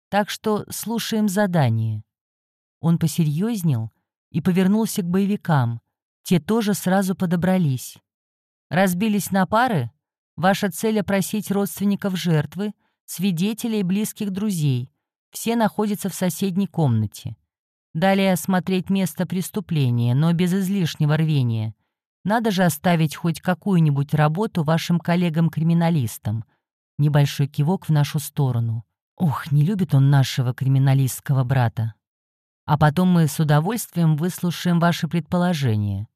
Так что слушаем задание. Он посерьезнел и повернулся к боевикам. Те тоже сразу подобрались. Разбились на пары? Ваша цель — опросить родственников жертвы, свидетелей и близких друзей. Все находятся в соседней комнате. Далее осмотреть место преступления, но без излишнего рвения. Надо же оставить хоть какую-нибудь работу вашим коллегам-криминалистам. Небольшой кивок в нашу сторону. Ух, не любит он нашего криминалистского брата а потом мы с удовольствием выслушаем ваши предположения.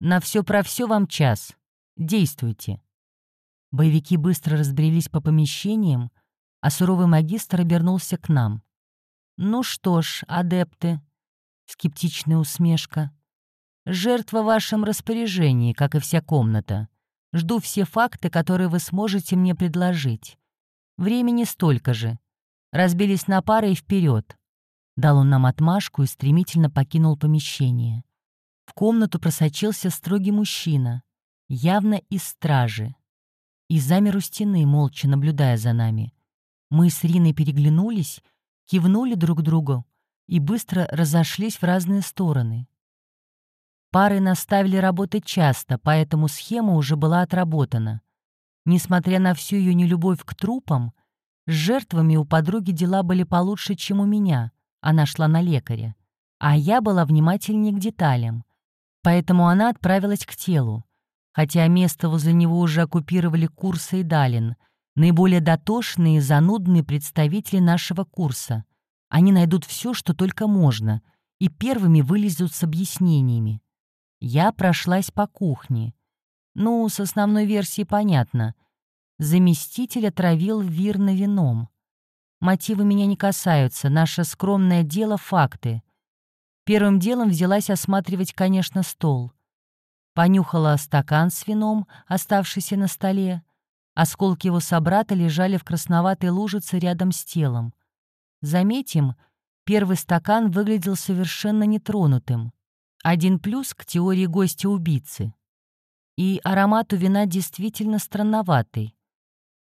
На все про все вам час. Действуйте». Боевики быстро разбрелись по помещениям, а суровый магистр обернулся к нам. «Ну что ж, адепты», — скептичная усмешка, — «жертва в вашем распоряжении, как и вся комната. Жду все факты, которые вы сможете мне предложить. Времени столько же. Разбились на пары и вперед. Дал он нам отмашку и стремительно покинул помещение. В комнату просочился строгий мужчина, явно из стражи. И замер у стены, молча наблюдая за нами. Мы с Риной переглянулись, кивнули друг другу и быстро разошлись в разные стороны. Пары наставили работать часто, поэтому схема уже была отработана. Несмотря на всю ее нелюбовь к трупам, с жертвами у подруги дела были получше, чем у меня — она шла на лекаря, а я была внимательнее к деталям. Поэтому она отправилась к телу, хотя место возле него уже оккупировали Курса и Далин, наиболее дотошные и занудные представители нашего курса. Они найдут все, что только можно, и первыми вылезут с объяснениями. Я прошлась по кухне. Ну, с основной версией понятно. Заместитель отравил Вирна вином. Мотивы меня не касаются, наше скромное дело — факты. Первым делом взялась осматривать, конечно, стол. Понюхала стакан с вином, оставшийся на столе. Осколки его собрата лежали в красноватой лужице рядом с телом. Заметим, первый стакан выглядел совершенно нетронутым. Один плюс к теории гостя-убийцы. И аромат у вина действительно странноватый.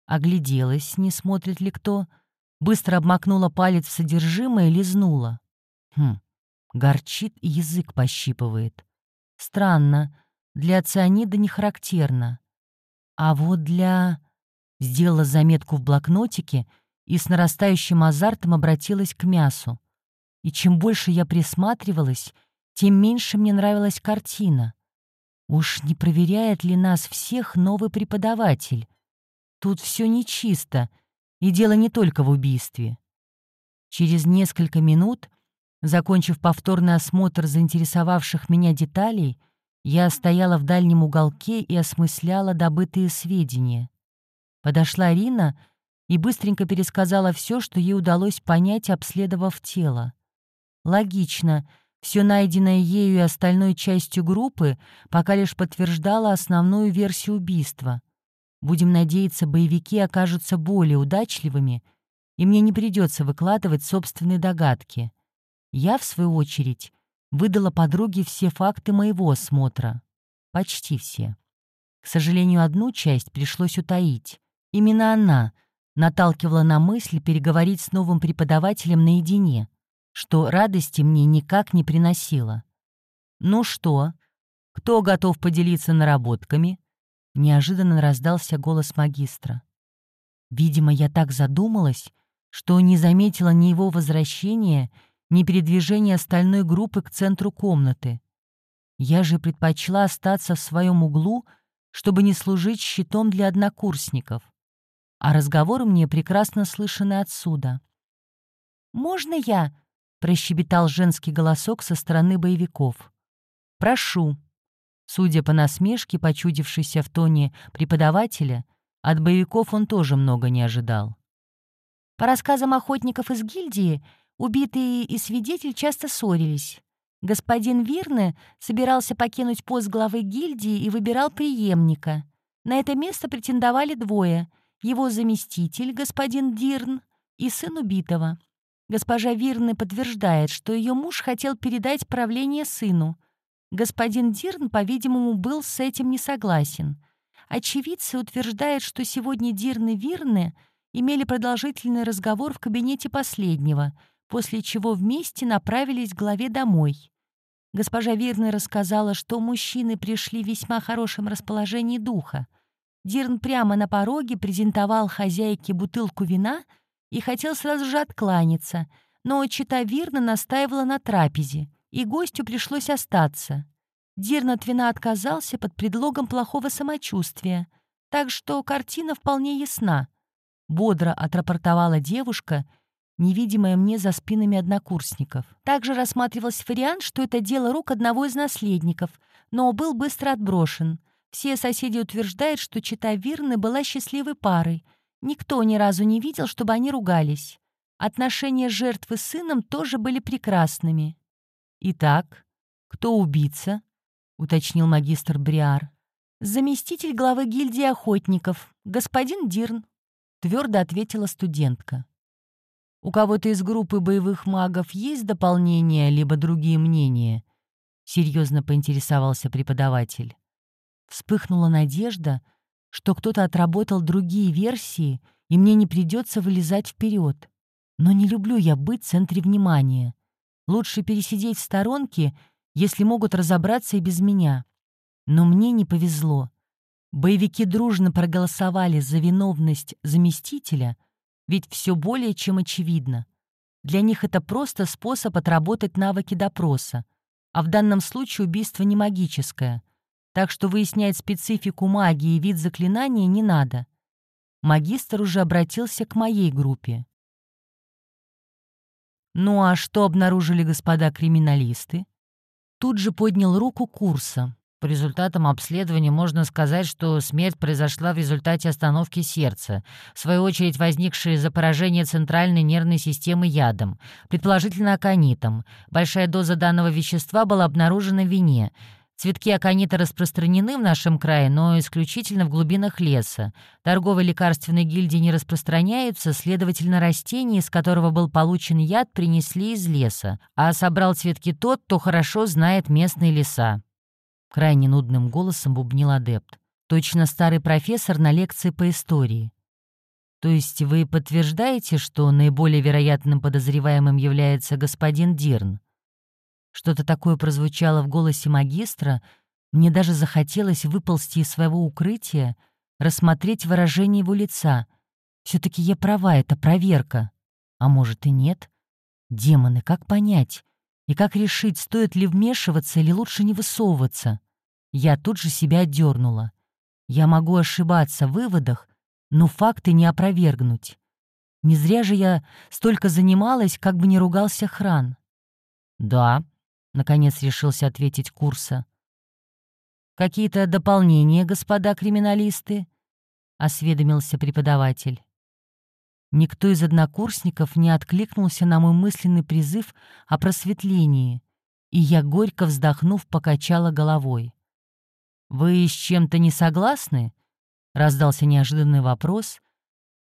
Огляделась, не смотрит ли кто — Быстро обмакнула палец в содержимое и лизнула. Хм, горчит и язык пощипывает. Странно, для цианида не характерно. А вот для... Сделала заметку в блокнотике и с нарастающим азартом обратилась к мясу. И чем больше я присматривалась, тем меньше мне нравилась картина. Уж не проверяет ли нас всех новый преподаватель? Тут все нечисто — и дело не только в убийстве. Через несколько минут, закончив повторный осмотр заинтересовавших меня деталей, я стояла в дальнем уголке и осмысляла добытые сведения. Подошла Рина и быстренько пересказала все, что ей удалось понять, обследовав тело. Логично, все найденное ею и остальной частью группы пока лишь подтверждало основную версию убийства — Будем надеяться, боевики окажутся более удачливыми, и мне не придется выкладывать собственные догадки. Я, в свою очередь, выдала подруге все факты моего осмотра. Почти все. К сожалению, одну часть пришлось утаить. Именно она наталкивала на мысль переговорить с новым преподавателем наедине, что радости мне никак не приносило. «Ну что, кто готов поделиться наработками?» Неожиданно раздался голос магистра. Видимо, я так задумалась, что не заметила ни его возвращения, ни передвижения остальной группы к центру комнаты. Я же предпочла остаться в своем углу, чтобы не служить щитом для однокурсников. А разговор мне прекрасно слышаны отсюда. «Можно я?» — прощебетал женский голосок со стороны боевиков. «Прошу», Судя по насмешке, почудившейся в тоне преподавателя, от боевиков он тоже много не ожидал. По рассказам охотников из гильдии, убитые и свидетель часто ссорились. Господин Вирне собирался покинуть пост главы гильдии и выбирал преемника. На это место претендовали двое — его заместитель, господин Дирн, и сын убитого. Госпожа Вирны подтверждает, что ее муж хотел передать правление сыну. Господин Дирн, по-видимому, был с этим не согласен. Очевидцы утверждают, что сегодня Дирн и Вирны имели продолжительный разговор в кабинете последнего, после чего вместе направились к главе домой. Госпожа Вирна рассказала, что мужчины пришли в весьма хорошем расположении духа. Дирн прямо на пороге презентовал хозяйке бутылку вина и хотел сразу же откланяться, но чита Вирна настаивала на трапезе, и гостю пришлось остаться. Дирн от вина отказался под предлогом плохого самочувствия, так что картина вполне ясна. Бодро отрапортовала девушка — невидимая мне за спинами однокурсников. Также рассматривался вариант, что это дело рук одного из наследников, но был быстро отброшен. Все соседи утверждают, что чита Вирны была счастливой парой. Никто ни разу не видел, чтобы они ругались. Отношения жертвы с сыном тоже были прекрасными. «Итак, кто убийца?» — уточнил магистр Бриар. «Заместитель главы гильдии охотников, господин Дирн», — твердо ответила студентка. У кого-то из группы боевых магов есть дополнение, либо другие мнения?» — серьезно поинтересовался преподаватель. Вспыхнула надежда, что кто-то отработал другие версии, и мне не придется вылезать вперед. Но не люблю я быть в центре внимания. Лучше пересидеть в сторонке, если могут разобраться и без меня. Но мне не повезло. Боевики дружно проголосовали за виновность заместителя — ведь все более чем очевидно. Для них это просто способ отработать навыки допроса, а в данном случае убийство не магическое, так что выяснять специфику магии и вид заклинания не надо. Магистр уже обратился к моей группе. «Ну а что обнаружили господа криминалисты?» Тут же поднял руку курса. По результатам обследования можно сказать, что смерть произошла в результате остановки сердца, в свою очередь возникшее из-за поражения центральной нервной системы ядом, предположительно аконитом. Большая доза данного вещества была обнаружена в вине. Цветки аконита распространены в нашем крае, но исключительно в глубинах леса. Торговые лекарственные гильдии не распространяются, следовательно, растение, из которого был получен яд, принесли из леса, а собрал цветки тот, кто хорошо знает местные леса. Крайне нудным голосом бубнил адепт. Точно старый профессор на лекции по истории. То есть вы подтверждаете, что наиболее вероятным подозреваемым является господин Дирн? Что-то такое прозвучало в голосе магистра, мне даже захотелось выползти из своего укрытия, рассмотреть выражение его лица. все таки я права, это проверка. А может и нет? Демоны, как понять? И как решить, стоит ли вмешиваться или лучше не высовываться? Я тут же себя отдернула. Я могу ошибаться в выводах, но факты не опровергнуть. Не зря же я столько занималась, как бы не ругался хран. «Да», — наконец решился ответить Курса. «Какие-то дополнения, господа криминалисты?» — осведомился преподаватель. Никто из однокурсников не откликнулся на мой мысленный призыв о просветлении, и я, горько вздохнув, покачала головой. «Вы с чем-то не согласны?» — раздался неожиданный вопрос,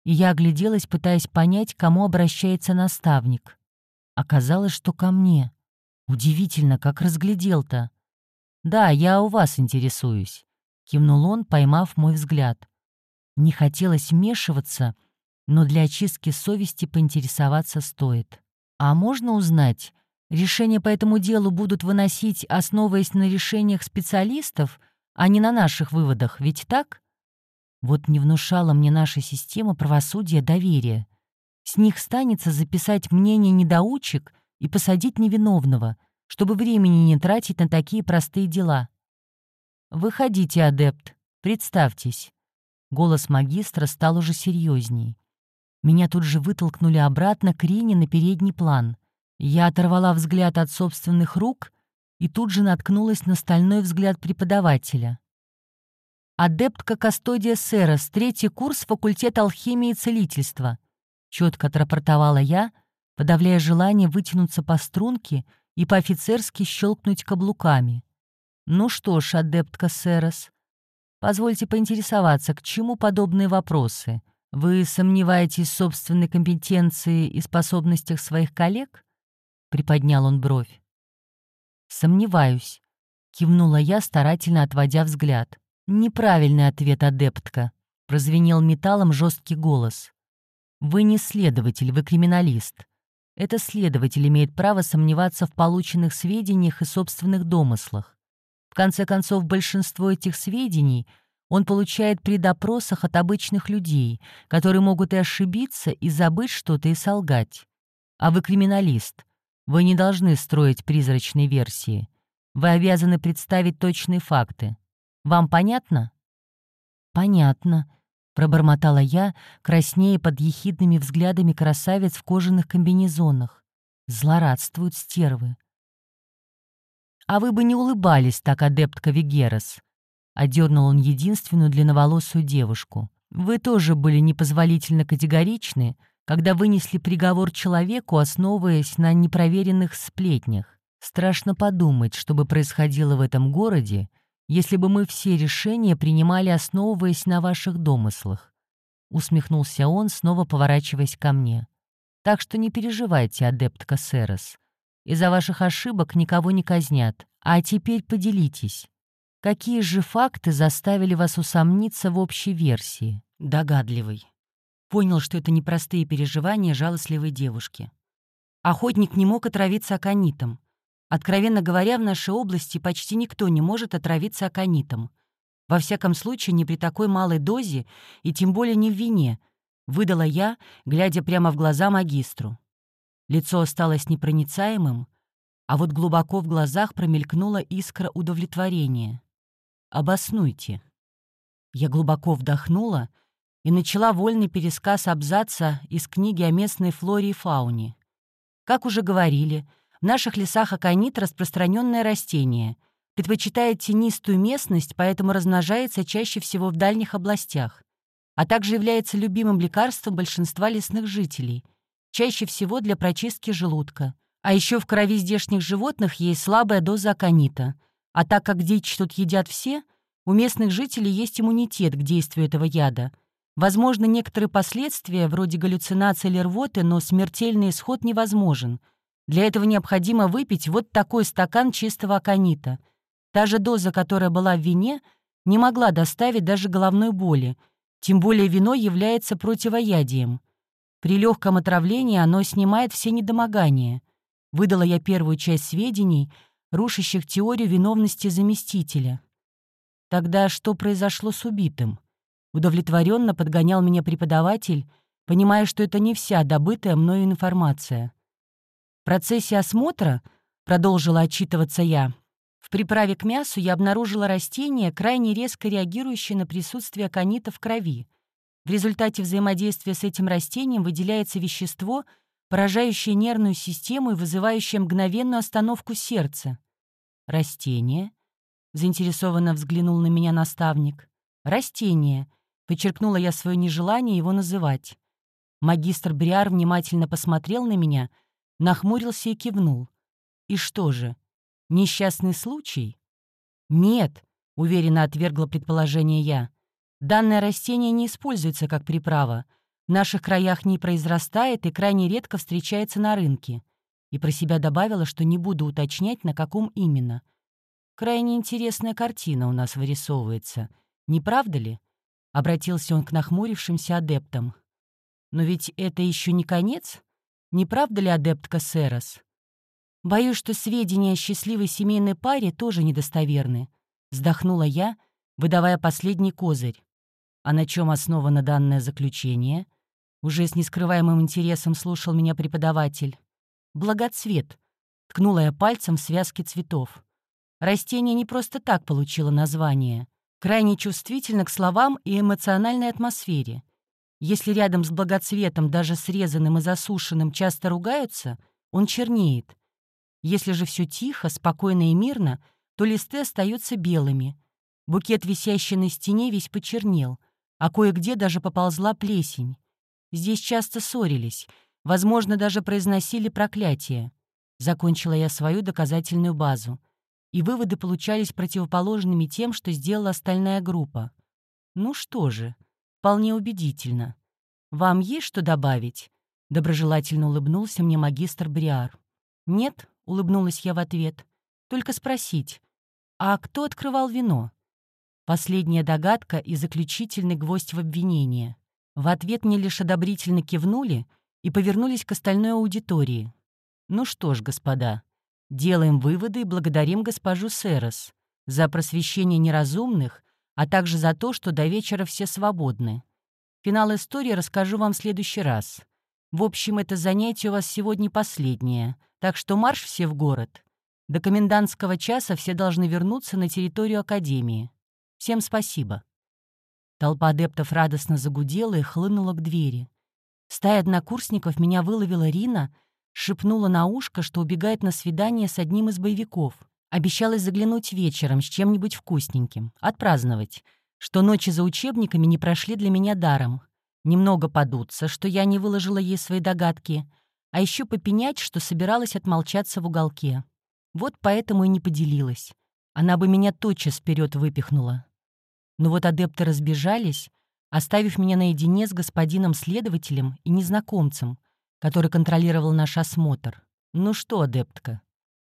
и я огляделась, пытаясь понять, кому обращается наставник. Оказалось, что ко мне. Удивительно, как разглядел-то. «Да, я у вас интересуюсь», — кивнул он, поймав мой взгляд. Не хотелось вмешиваться, — но для очистки совести поинтересоваться стоит. А можно узнать, решения по этому делу будут выносить, основываясь на решениях специалистов, а не на наших выводах, ведь так? Вот не внушала мне наша система правосудия доверия. С них станется записать мнение недоучек и посадить невиновного, чтобы времени не тратить на такие простые дела. «Выходите, адепт, представьтесь». Голос магистра стал уже серьезней. Меня тут же вытолкнули обратно к Рине на передний план. Я оторвала взгляд от собственных рук и тут же наткнулась на стальной взгляд преподавателя. «Адептка Кастодия Серос, третий курс факультета алхимии и целительства», — четко отрапортовала я, подавляя желание вытянуться по струнке и по-офицерски щелкнуть каблуками. «Ну что ж, адепт Кассерос, позвольте поинтересоваться, к чему подобные вопросы? Вы сомневаетесь в собственной компетенции и способностях своих коллег?» Приподнял он бровь. «Сомневаюсь», — кивнула я, старательно отводя взгляд. «Неправильный ответ, адептка», — прозвенел металлом жесткий голос. «Вы не следователь, вы криминалист. Это следователь имеет право сомневаться в полученных сведениях и собственных домыслах. В конце концов, большинство этих сведений он получает при допросах от обычных людей, которые могут и ошибиться, и забыть что-то, и солгать. А вы криминалист. Вы не должны строить призрачные версии. Вы обязаны представить точные факты. Вам понятно? Понятно, пробормотала я, краснея под ехидными взглядами красавиц в кожаных комбинезонах. Злорадствуют стервы. «А вы бы не улыбались так, адептка Вегерас», — одернул он единственную длинноволосую девушку. «Вы тоже были непозволительно категоричны, когда вынесли приговор человеку, основываясь на непроверенных сплетнях. Страшно подумать, что бы происходило в этом городе, если бы мы все решения принимали, основываясь на ваших домыслах. Усмехнулся он, снова поворачиваясь ко мне. Так что не переживайте, адепт Кассерос. Из-за ваших ошибок никого не казнят. А теперь поделитесь. Какие же факты заставили вас усомниться в общей версии? Догадливый. Понял, что это непростые переживания жалостливой девушки. Охотник не мог отравиться аконитом. Откровенно говоря, в нашей области почти никто не может отравиться аконитом. Во всяком случае, не при такой малой дозе и тем более не в вине, выдала я, глядя прямо в глаза магистру. Лицо осталось непроницаемым, а вот глубоко в глазах промелькнула искра удовлетворения. «Обоснуйте». Я глубоко вдохнула и начала вольный пересказ абзаца из книги о местной флоре и фауне. Как уже говорили, — в наших лесах аконит — распространенное растение. Предпочитает тенистую местность, поэтому размножается чаще всего в дальних областях, а также является любимым лекарством большинства лесных жителей, чаще всего для прочистки желудка. А еще в крови здешних животных есть слабая доза аконита. А так как дичь тут едят все, у местных жителей есть иммунитет к действию этого яда. Возможно, некоторые последствия, вроде галлюцинации или рвоты, но смертельный исход невозможен — для этого необходимо выпить вот такой стакан чистого аконита. Та же доза, которая была в вине, не могла доставить даже головной боли, тем более вино является противоядием. При легком отравлении оно снимает все недомогания. Выдала я первую часть сведений, рушащих теорию виновности заместителя. Тогда что произошло с убитым? Удовлетворенно подгонял меня преподаватель, понимая, что это не вся добытая мною информация. Процессе осмотра, продолжила отчитываться я, в приправе к мясу я обнаружила растение, крайне резко реагирующее на присутствие аконита в крови. В результате взаимодействия с этим растением выделяется вещество, поражающее нервную систему и вызывающее мгновенную остановку сердца. «Растение?» — заинтересованно взглянул на меня наставник. «Растение», — подчеркнула я свое нежелание его называть. Магистр Бриар внимательно посмотрел на меня — нахмурился и кивнул. «И что же, несчастный случай?» «Нет», — уверенно отвергла предположение я. «Данное растение не используется как приправа. В наших краях не произрастает и крайне редко встречается на рынке». И про себя добавила, что не буду уточнять, на каком именно. «Крайне интересная картина у нас вырисовывается. Не правда ли?» — обратился он к нахмурившимся адептам. «Но ведь это еще не конец?» Не правда ли, адептка Серос? Боюсь, что сведения о счастливой семейной паре тоже недостоверны. Вздохнула я, выдавая последний козырь. А на чем основано данное заключение? Уже с нескрываемым интересом слушал меня преподаватель. Благоцвет. Ткнула я пальцем в связки цветов. Растение не просто так получило название. Крайне чувствительно к словам и эмоциональной атмосфере. Если рядом с благоцветом, даже срезанным и засушенным, часто ругаются, он чернеет. Если же все тихо, спокойно и мирно, то листы остаются белыми. Букет, висящий на стене, весь почернел, а кое-где даже поползла плесень. Здесь часто ссорились, возможно, даже произносили проклятие. Закончила я свою доказательную базу. И выводы получались противоположными тем, что сделала остальная группа. Ну что же, вполне убедительно. Вам есть что добавить? Доброжелательно улыбнулся мне магистр Бриар. «Нет», — улыбнулась я в ответ, — «только спросить, а кто открывал вино?» Последняя догадка и заключительный гвоздь в обвинение. В ответ мне лишь одобрительно кивнули и повернулись к остальной аудитории. Ну что ж, господа, делаем выводы и благодарим госпожу Серос за просвещение неразумных, а также за то, что до вечера все свободны. Финал истории расскажу вам в следующий раз. В общем, это занятие у вас сегодня последнее, так что марш все в город. До комендантского часа все должны вернуться на территорию Академии. Всем спасибо». Толпа адептов радостно загудела и хлынула к двери. Стая однокурсников меня выловила Рина, шепнула на ушко, что убегает на свидание с одним из боевиков. Обещалась заглянуть вечером с чем-нибудь вкусненьким, отпраздновать, что ночи за учебниками не прошли для меня даром. Немного подуться, что я не выложила ей свои догадки, а еще попенять, что собиралась отмолчаться в уголке. Вот поэтому и не поделилась. Она бы меня тотчас вперед выпихнула. Но вот адепты разбежались, оставив меня наедине с господином-следователем и незнакомцем, который контролировал наш осмотр. «Ну что, адептка,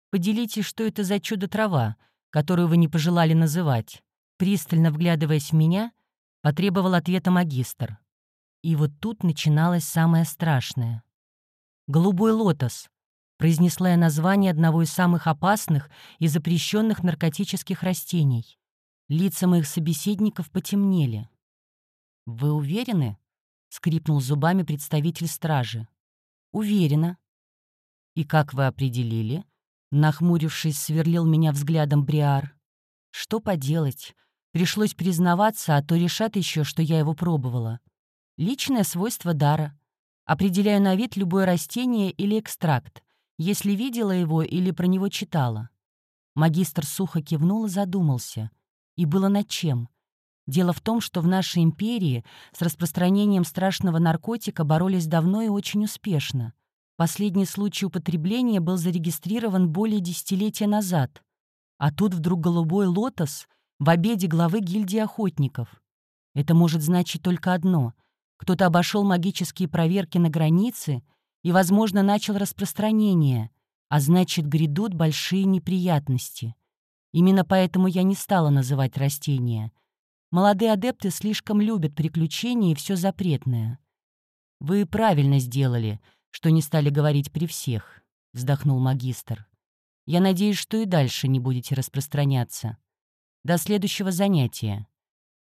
поделитесь, что это за чудо-трава, которую вы не пожелали называть?» Пристально вглядываясь в меня, потребовал ответа магистр. И вот тут начиналось самое страшное. «Голубой лотос», — произнесла я название одного из самых опасных и запрещенных наркотических растений. Лица моих собеседников потемнели. «Вы уверены?» — скрипнул зубами представитель стражи. «Уверена». «И как вы определили?» Нахмурившись, сверлил меня взглядом Бриар. «Что поделать? Пришлось признаваться, а то решат еще, что я его пробовала. Личное свойство дара. Определяю на вид любое растение или экстракт, если видела его или про него читала». Магистр сухо кивнул и задумался — и было над чем. Дело в том, что в нашей империи с распространением страшного наркотика боролись давно и очень успешно. Последний случай употребления был зарегистрирован более десятилетия назад. А тут вдруг голубой лотос в обеде главы гильдии охотников. Это может значить только одно. Кто-то обошел магические проверки на границе и, возможно, начал распространение, а значит, грядут большие неприятности. Именно поэтому я не стала называть растения. Молодые адепты слишком любят приключения и все запретное. «Вы правильно сделали, что не стали говорить при всех», — вздохнул магистр. «Я надеюсь, что и дальше не будете распространяться. До следующего занятия».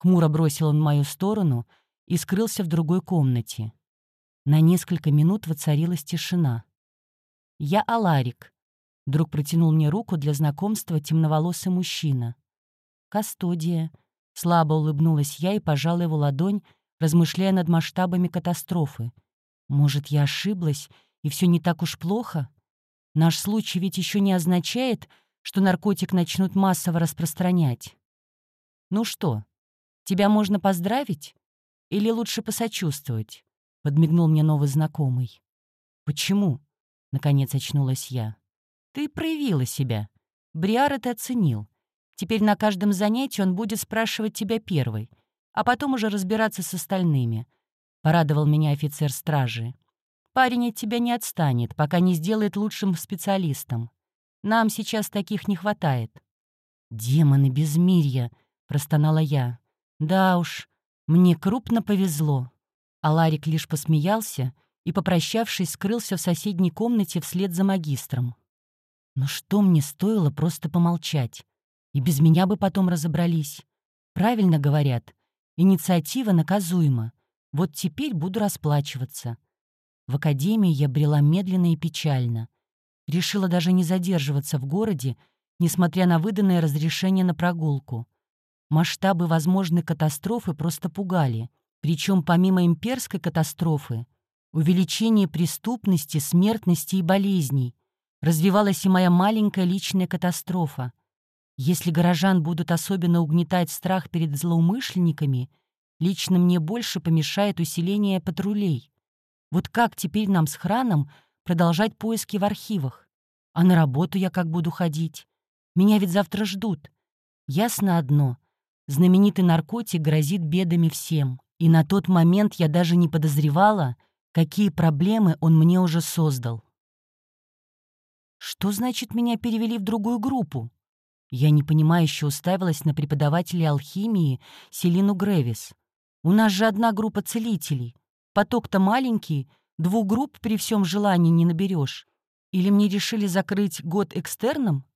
Хмуро бросил он в мою сторону и скрылся в другой комнате. На несколько минут воцарилась тишина. «Я Аларик», Вдруг протянул мне руку для знакомства темноволосый мужчина. «Кастодия». Слабо улыбнулась я и пожала его ладонь, размышляя над масштабами катастрофы. «Может, я ошиблась, и все не так уж плохо? Наш случай ведь еще не означает, что наркотик начнут массово распространять. Ну что, тебя можно поздравить? Или лучше посочувствовать?» — подмигнул мне новый знакомый. «Почему?» — наконец очнулась я. Ты проявила себя. Бриар это оценил. Теперь на каждом занятии он будет спрашивать тебя первой, а потом уже разбираться с остальными. Порадовал меня офицер стражи. Парень от тебя не отстанет, пока не сделает лучшим специалистом. Нам сейчас таких не хватает. «Демоны безмирья!» — простонала я. «Да уж, мне крупно повезло». А Ларик лишь посмеялся и, попрощавшись, скрылся в соседней комнате вслед за магистром. Но что мне стоило просто помолчать? И без меня бы потом разобрались. Правильно говорят, инициатива наказуема. Вот теперь буду расплачиваться. В академии я брела медленно и печально. Решила даже не задерживаться в городе, несмотря на выданное разрешение на прогулку. Масштабы возможной катастрофы просто пугали. Причем помимо имперской катастрофы, увеличение преступности, смертности и болезней — развивалась и моя маленькая личная катастрофа. Если горожан будут особенно угнетать страх перед злоумышленниками, лично мне больше помешает усиление патрулей. Вот как теперь нам с Храном продолжать поиски в архивах? А на работу я как буду ходить? Меня ведь завтра ждут. Ясно одно. Знаменитый наркотик грозит бедами всем. И на тот момент я даже не подозревала, какие проблемы он мне уже создал. Что значит меня перевели в другую группу? Я непонимающе уставилась на преподавателя алхимии Селину Гревис. У нас же одна группа целителей. Поток-то маленький, двух групп при всем желании не наберешь. Или мне решили закрыть год экстерном?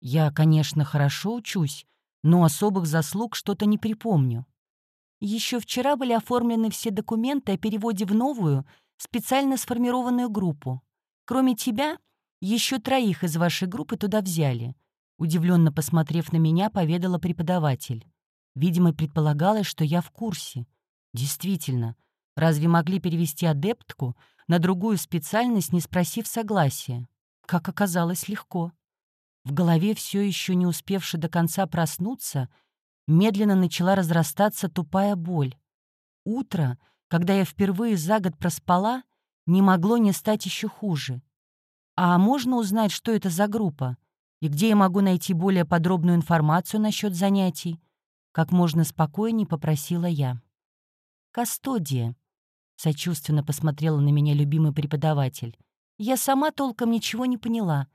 Я, конечно, хорошо учусь, но особых заслуг что-то не припомню. Еще вчера были оформлены все документы о переводе в новую, специально сформированную группу. Кроме тебя, еще троих из вашей группы туда взяли. Удивленно посмотрев на меня, поведала преподаватель. Видимо, предполагалось, что я в курсе. Действительно, разве могли перевести адептку на другую специальность, не спросив согласия? Как оказалось, легко. В голове, все еще не успевши до конца проснуться, медленно начала разрастаться тупая боль. Утро, когда я впервые за год проспала, не могло не стать еще хуже. А можно узнать, что это за группа? И где я могу найти более подробную информацию насчет занятий? Как можно спокойнее попросила я. «Кастодия», — сочувственно посмотрела на меня любимый преподаватель. «Я сама толком ничего не поняла.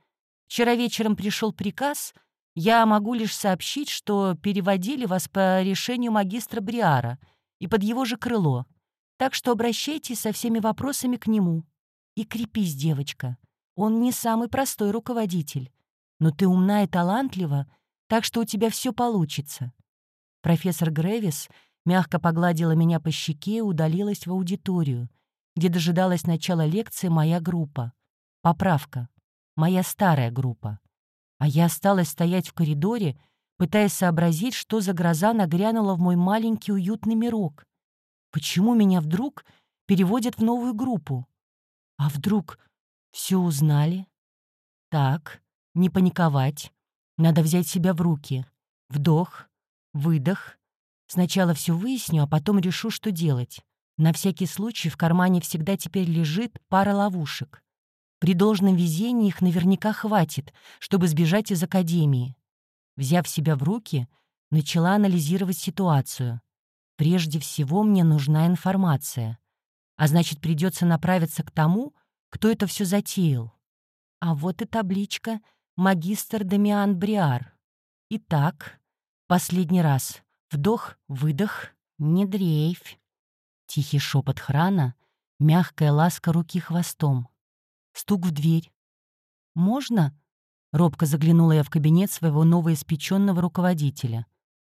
Вчера вечером пришел приказ, я могу лишь сообщить, что переводили вас по решению магистра Бриара и под его же крыло. Так что обращайтесь со всеми вопросами к нему. И крепись, девочка. Он не самый простой руководитель. Но ты умна и талантлива, так что у тебя все получится». Профессор Грэвис мягко погладила меня по щеке и удалилась в аудиторию, где дожидалась начала лекции моя группа. Поправка. Моя старая группа. А я осталась стоять в коридоре, пытаясь сообразить, что за гроза нагрянула в мой маленький уютный мирок. Почему меня вдруг переводят в новую группу? А вдруг все узнали? Так, не паниковать. Надо взять себя в руки. Вдох, выдох. Сначала все выясню, а потом решу, что делать. На всякий случай в кармане всегда теперь лежит пара ловушек. При должном везении их наверняка хватит, чтобы сбежать из академии. Взяв себя в руки, начала анализировать ситуацию. Прежде всего мне нужна информация. А значит, придется направиться к тому, кто это все затеял. А вот и табличка «Магистр Дамиан Бриар». Итак, последний раз. Вдох, выдох, не дрейфь. Тихий шепот храна, мягкая ласка руки хвостом. Стук в дверь. «Можно?» — робко заглянула я в кабинет своего новоиспеченного руководителя.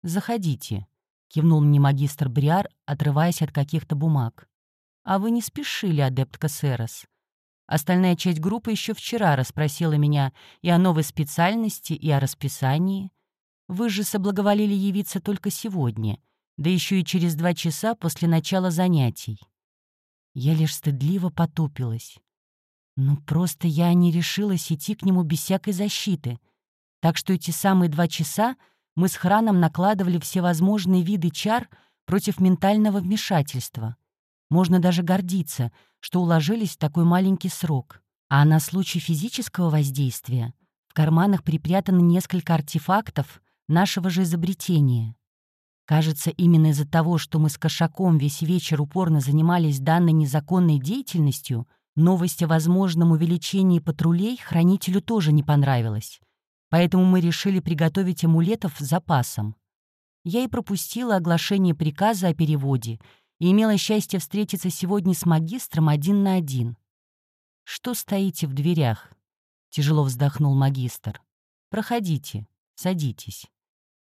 «Заходите», — кивнул мне магистр Бриар, отрываясь от каких-то бумаг. «А вы не спешили, адепт Кассерос?» Остальная часть группы еще вчера расспросила меня и о новой специальности, и о расписании. Вы же соблаговолили явиться только сегодня, да еще и через два часа после начала занятий. Я лишь стыдливо потупилась. Ну, просто я не решилась идти к нему без всякой защиты. Так что эти самые два часа мы с Храном накладывали всевозможные виды чар против ментального вмешательства. Можно даже гордиться — что уложились в такой маленький срок. А на случай физического воздействия в карманах припрятано несколько артефактов нашего же изобретения. Кажется, именно из-за того, что мы с Кошаком весь вечер упорно занимались данной незаконной деятельностью, новость о возможном увеличении патрулей хранителю тоже не понравилась. Поэтому мы решили приготовить амулетов с запасом. Я и пропустила оглашение приказа о переводе — и имела счастье встретиться сегодня с магистром один на один. «Что стоите в дверях?» — тяжело вздохнул магистр. «Проходите, садитесь».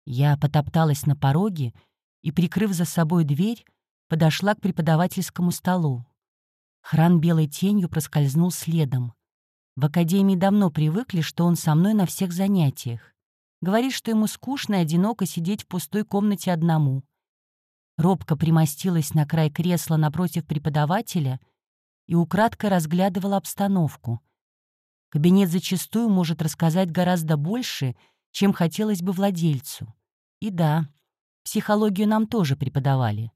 Я потопталась на пороге и, прикрыв за собой дверь, подошла к преподавательскому столу. Хран белой тенью проскользнул следом. В академии давно привыкли, что он со мной на всех занятиях. Говорит, что ему скучно и одиноко сидеть в пустой комнате одному робко примостилась на край кресла напротив преподавателя и украдкой разглядывала обстановку. Кабинет зачастую может рассказать гораздо больше, чем хотелось бы владельцу. И да, психологию нам тоже преподавали.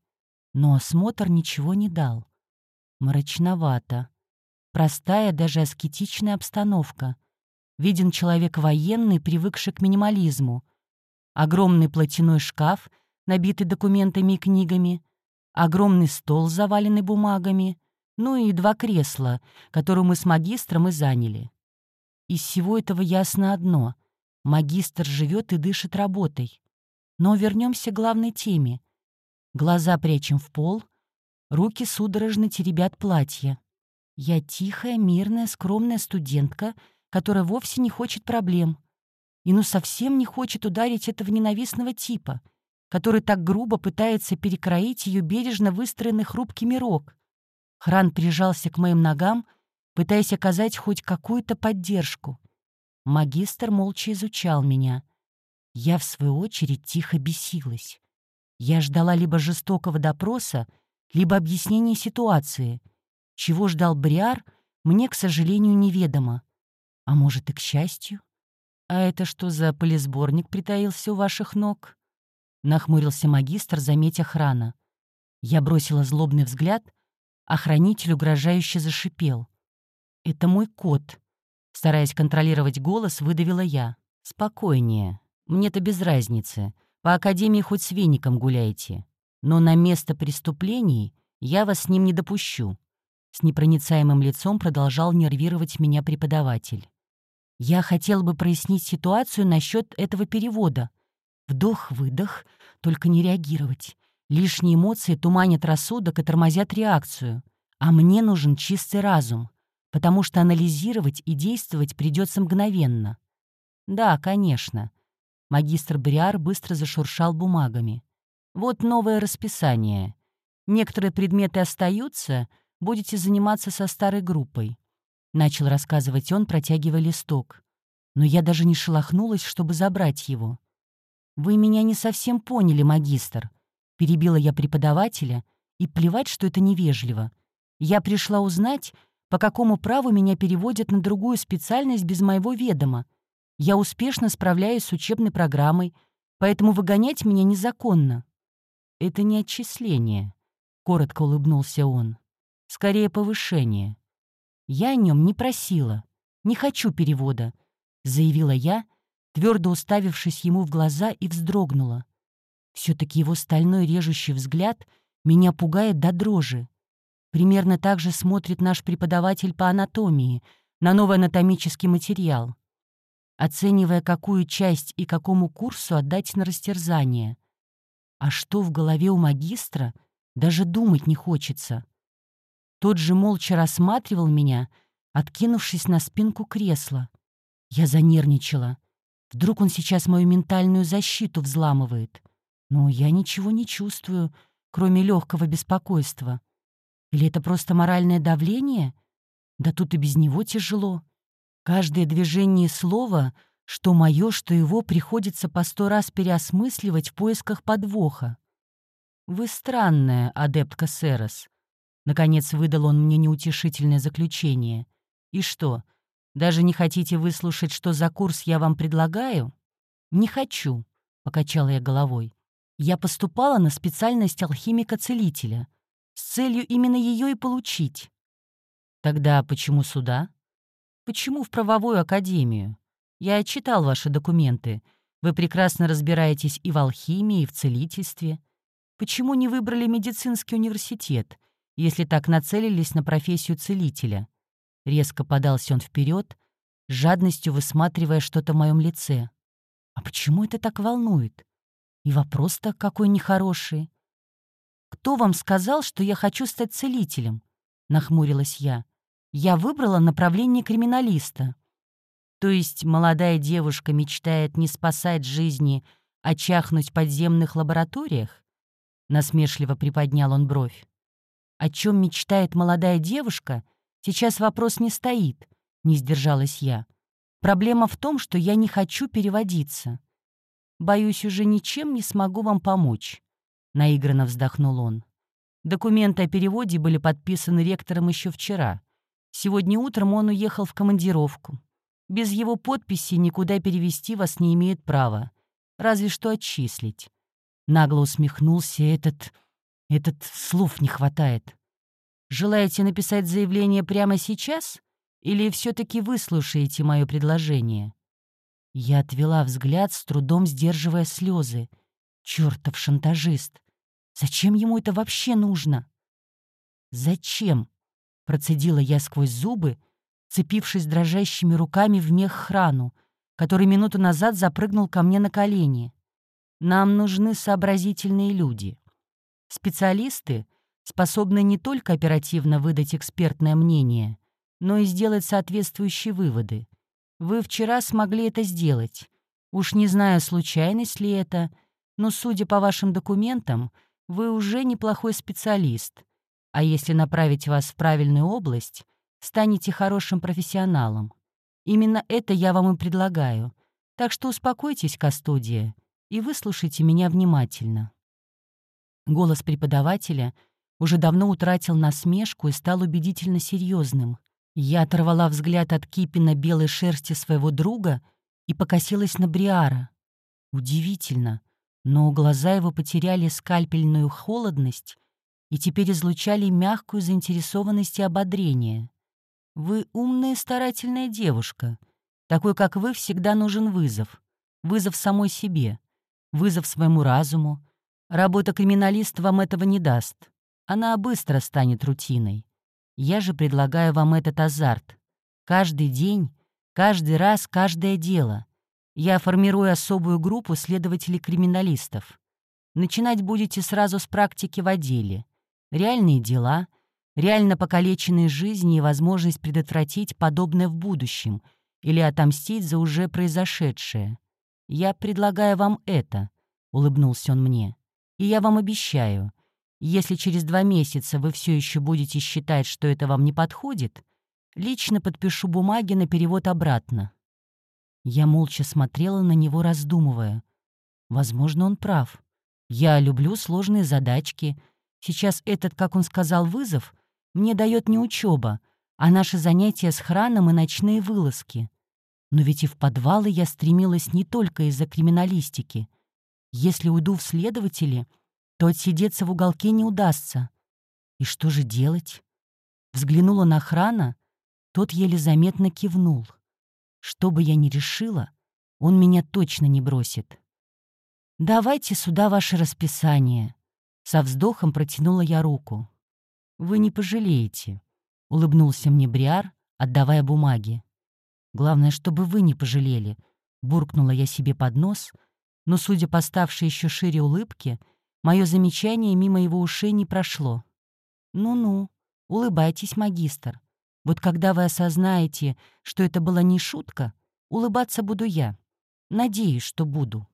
Но осмотр ничего не дал. Мрачновато. Простая, даже аскетичная обстановка. виден человек военный, привыкший к минимализму. Огромный платяной шкаф, набитый документами и книгами, огромный стол, заваленный бумагами, ну и два кресла, которые мы с магистром и заняли. Из всего этого ясно одно — магистр живет и дышит работой. Но вернемся к главной теме. Глаза прячем в пол, руки судорожно теребят платье. Я тихая, мирная, скромная студентка, которая вовсе не хочет проблем. И ну совсем не хочет ударить этого ненавистного типа, который так грубо пытается перекроить ее бережно выстроенный хрупкий мирок. Хран прижался к моим ногам, пытаясь оказать хоть какую-то поддержку. Магистр молча изучал меня. Я, в свою очередь, тихо бесилась. Я ждала либо жестокого допроса, либо объяснения ситуации. Чего ждал Бриар, мне, к сожалению, неведомо. А может, и к счастью? А это что за полисборник притаился у ваших ног? Нахмурился магистр, заметя охрана. Я бросила злобный взгляд, а хранитель угрожающе зашипел. «Это мой кот», — стараясь контролировать голос, выдавила я. «Спокойнее. Мне-то без разницы. По академии хоть с веником гуляйте. Но на место преступлений я вас с ним не допущу». С непроницаемым лицом продолжал нервировать меня преподаватель. «Я хотел бы прояснить ситуацию насчет этого перевода. Вдох-выдох, только не реагировать. Лишние эмоции туманят рассудок и тормозят реакцию. А мне нужен чистый разум, потому что анализировать и действовать придется мгновенно. Да, конечно. Магистр Бриар быстро зашуршал бумагами. Вот новое расписание. Некоторые предметы остаются, будете заниматься со старой группой. Начал рассказывать он, протягивая листок. Но я даже не шелохнулась, чтобы забрать его. «Вы меня не совсем поняли, магистр», — перебила я преподавателя, и плевать, что это невежливо. Я пришла узнать, по какому праву меня переводят на другую специальность без моего ведома. Я успешно справляюсь с учебной программой, поэтому выгонять меня незаконно». «Это не отчисление», — коротко улыбнулся он. «Скорее повышение. Я о нем не просила. Не хочу перевода», — заявила я, твердо уставившись ему в глаза и вздрогнула. Все-таки его стальной режущий взгляд меня пугает до дрожи. Примерно так же смотрит наш преподаватель по анатомии на новый анатомический материал, оценивая, какую часть и какому курсу отдать на растерзание. А что в голове у магистра, даже думать не хочется. Тот же молча рассматривал меня, откинувшись на спинку кресла. Я занервничала. Вдруг он сейчас мою ментальную защиту взламывает. Но я ничего не чувствую, кроме легкого беспокойства. Или это просто моральное давление? Да тут и без него тяжело. Каждое движение слова, что мое, что его, приходится по сто раз переосмысливать в поисках подвоха. «Вы странная, адептка Серос», — наконец выдал он мне неутешительное заключение. «И что, даже не хотите выслушать, что за курс я вам предлагаю?» «Не хочу», — покачала я головой. Я поступала на специальность алхимика-целителя с целью именно ее и получить. Тогда почему сюда? Почему в правовую академию? Я читал ваши документы. Вы прекрасно разбираетесь и в алхимии, и в целительстве. Почему не выбрали медицинский университет, если так нацелились на профессию целителя? Резко подался он вперед, жадностью высматривая что-то в моем лице. А почему это так волнует? И вопрос-то какой нехороший. «Кто вам сказал, что я хочу стать целителем?» — нахмурилась я. «Я выбрала направление криминалиста». То есть молодая девушка мечтает не спасать жизни, а чахнуть в подземных лабораториях? Насмешливо приподнял он бровь. О чем мечтает молодая девушка, сейчас вопрос не стоит, не сдержалась я. Проблема в том, что я не хочу переводиться. Боюсь, уже ничем не смогу вам помочь», — наигранно вздохнул он. Документы о переводе были подписаны ректором еще вчера. Сегодня утром он уехал в командировку. Без его подписи никуда перевести вас не имеет права. Разве что отчислить. Нагло усмехнулся этот... Этот слов не хватает. Желаете написать заявление прямо сейчас? Или все таки выслушаете мое предложение?» Я отвела взгляд, с трудом сдерживая слезы. Чертов шантажист! Зачем ему это вообще нужно? «Зачем?» — процедила я сквозь зубы, цепившись дрожащими руками в мех храну, который минуту назад запрыгнул ко мне на колени. «Нам нужны сообразительные люди. Специалисты, способные не только оперативно выдать экспертное мнение, но и сделать соответствующие выводы. Вы вчера смогли это сделать. Уж не знаю, случайность ли это, но, судя по вашим документам, вы уже неплохой специалист. А если направить вас в правильную область, станете хорошим профессионалом. Именно это я вам и предлагаю. Так что успокойтесь, Кастудия, и выслушайте меня внимательно». Голос преподавателя уже давно утратил насмешку и стал убедительно серьезным. Я оторвала взгляд от кипина белой шерсти своего друга и покосилась на Бриара. Удивительно, но глаза его потеряли скальпельную холодность и теперь излучали мягкую заинтересованность и ободрение. «Вы умная старательная девушка. Такой, как вы, всегда нужен вызов. Вызов самой себе, вызов своему разуму. Работа криминалиста вам этого не даст. Она быстро станет рутиной. Я же предлагаю вам этот азарт. Каждый день, каждый раз, каждое дело. Я формирую особую группу следователей-криминалистов. Начинать будете сразу с практики в отделе. Реальные дела, реально покалеченные жизни и возможность предотвратить подобное в будущем или отомстить за уже произошедшее. Я предлагаю вам это, — улыбнулся он мне. И я вам обещаю, если через два месяца вы все еще будете считать, что это вам не подходит, лично подпишу бумаги на перевод обратно». Я молча смотрела на него, раздумывая. Возможно, он прав. Я люблю сложные задачки. Сейчас этот, как он сказал, вызов мне дает не учеба, а наши занятия с храном и ночные вылазки. Но ведь и в подвалы я стремилась не только из-за криминалистики. Если уйду в следователи, то отсидеться в уголке не удастся. И что же делать? Взглянула на охрана, тот еле заметно кивнул. Что бы я ни решила, он меня точно не бросит. «Давайте сюда ваше расписание», — со вздохом протянула я руку. «Вы не пожалеете», — улыбнулся мне Бриар, отдавая бумаги. «Главное, чтобы вы не пожалели», — буркнула я себе под нос, но, судя по ставшей еще шире улыбке, — Мое замечание мимо его ушей не прошло. «Ну-ну, улыбайтесь, магистр. Вот когда вы осознаете, что это была не шутка, улыбаться буду я. Надеюсь, что буду».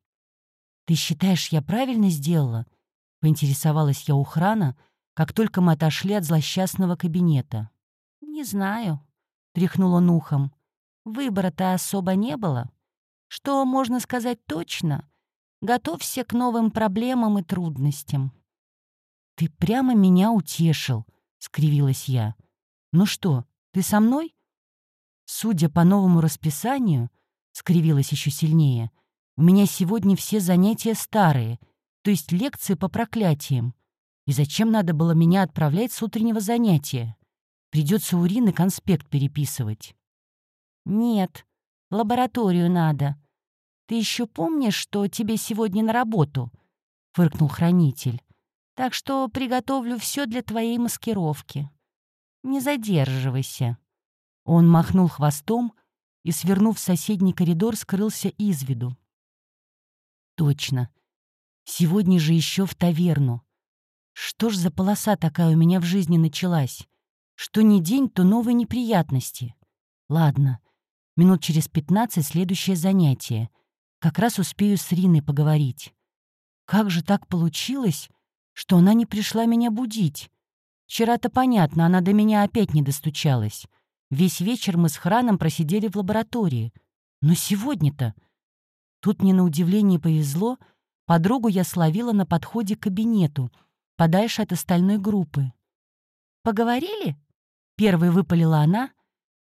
«Ты считаешь, я правильно сделала?» — поинтересовалась я у храна, как только мы отошли от злосчастного кабинета. «Не знаю», — тряхнул он ухом. «Выбора-то особо не было. Что можно сказать точно, Готовься к новым проблемам и трудностям». «Ты прямо меня утешил», — скривилась я. «Ну что, ты со мной?» «Судя по новому расписанию», — скривилась еще сильнее, «у меня сегодня все занятия старые, то есть лекции по проклятиям. И зачем надо было меня отправлять с утреннего занятия? Придется урин и конспект переписывать». «Нет, лабораторию надо», «Ты еще помнишь, что тебе сегодня на работу?» — фыркнул хранитель. «Так что приготовлю все для твоей маскировки. Не задерживайся». Он махнул хвостом и, свернув в соседний коридор, скрылся из виду. «Точно. Сегодня же еще в таверну. Что ж за полоса такая у меня в жизни началась? Что ни день, то новые неприятности. Ладно, минут через пятнадцать следующее занятие — как раз успею с Риной поговорить. Как же так получилось, что она не пришла меня будить? Вчера-то понятно, она до меня опять не достучалась. Весь вечер мы с Храном просидели в лаборатории. Но сегодня-то... Тут мне на удивление повезло, подругу я словила на подходе к кабинету, подальше от остальной группы. «Поговорили?» — первой выпалила она,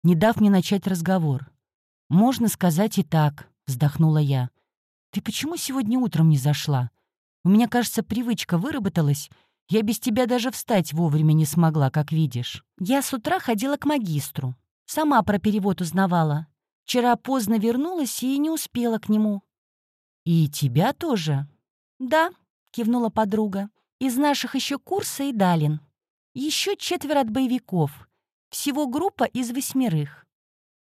не дав мне начать разговор. «Можно сказать и так», — вздохнула я. «Ты почему сегодня утром не зашла? У меня, кажется, привычка выработалась. Я без тебя даже встать вовремя не смогла, как видишь. Я с утра ходила к магистру. Сама про перевод узнавала. Вчера поздно вернулась и не успела к нему». «И тебя тоже?» «Да», — кивнула подруга. «Из наших еще курса и Далин. Еще четверо от боевиков. Всего группа из восьмерых».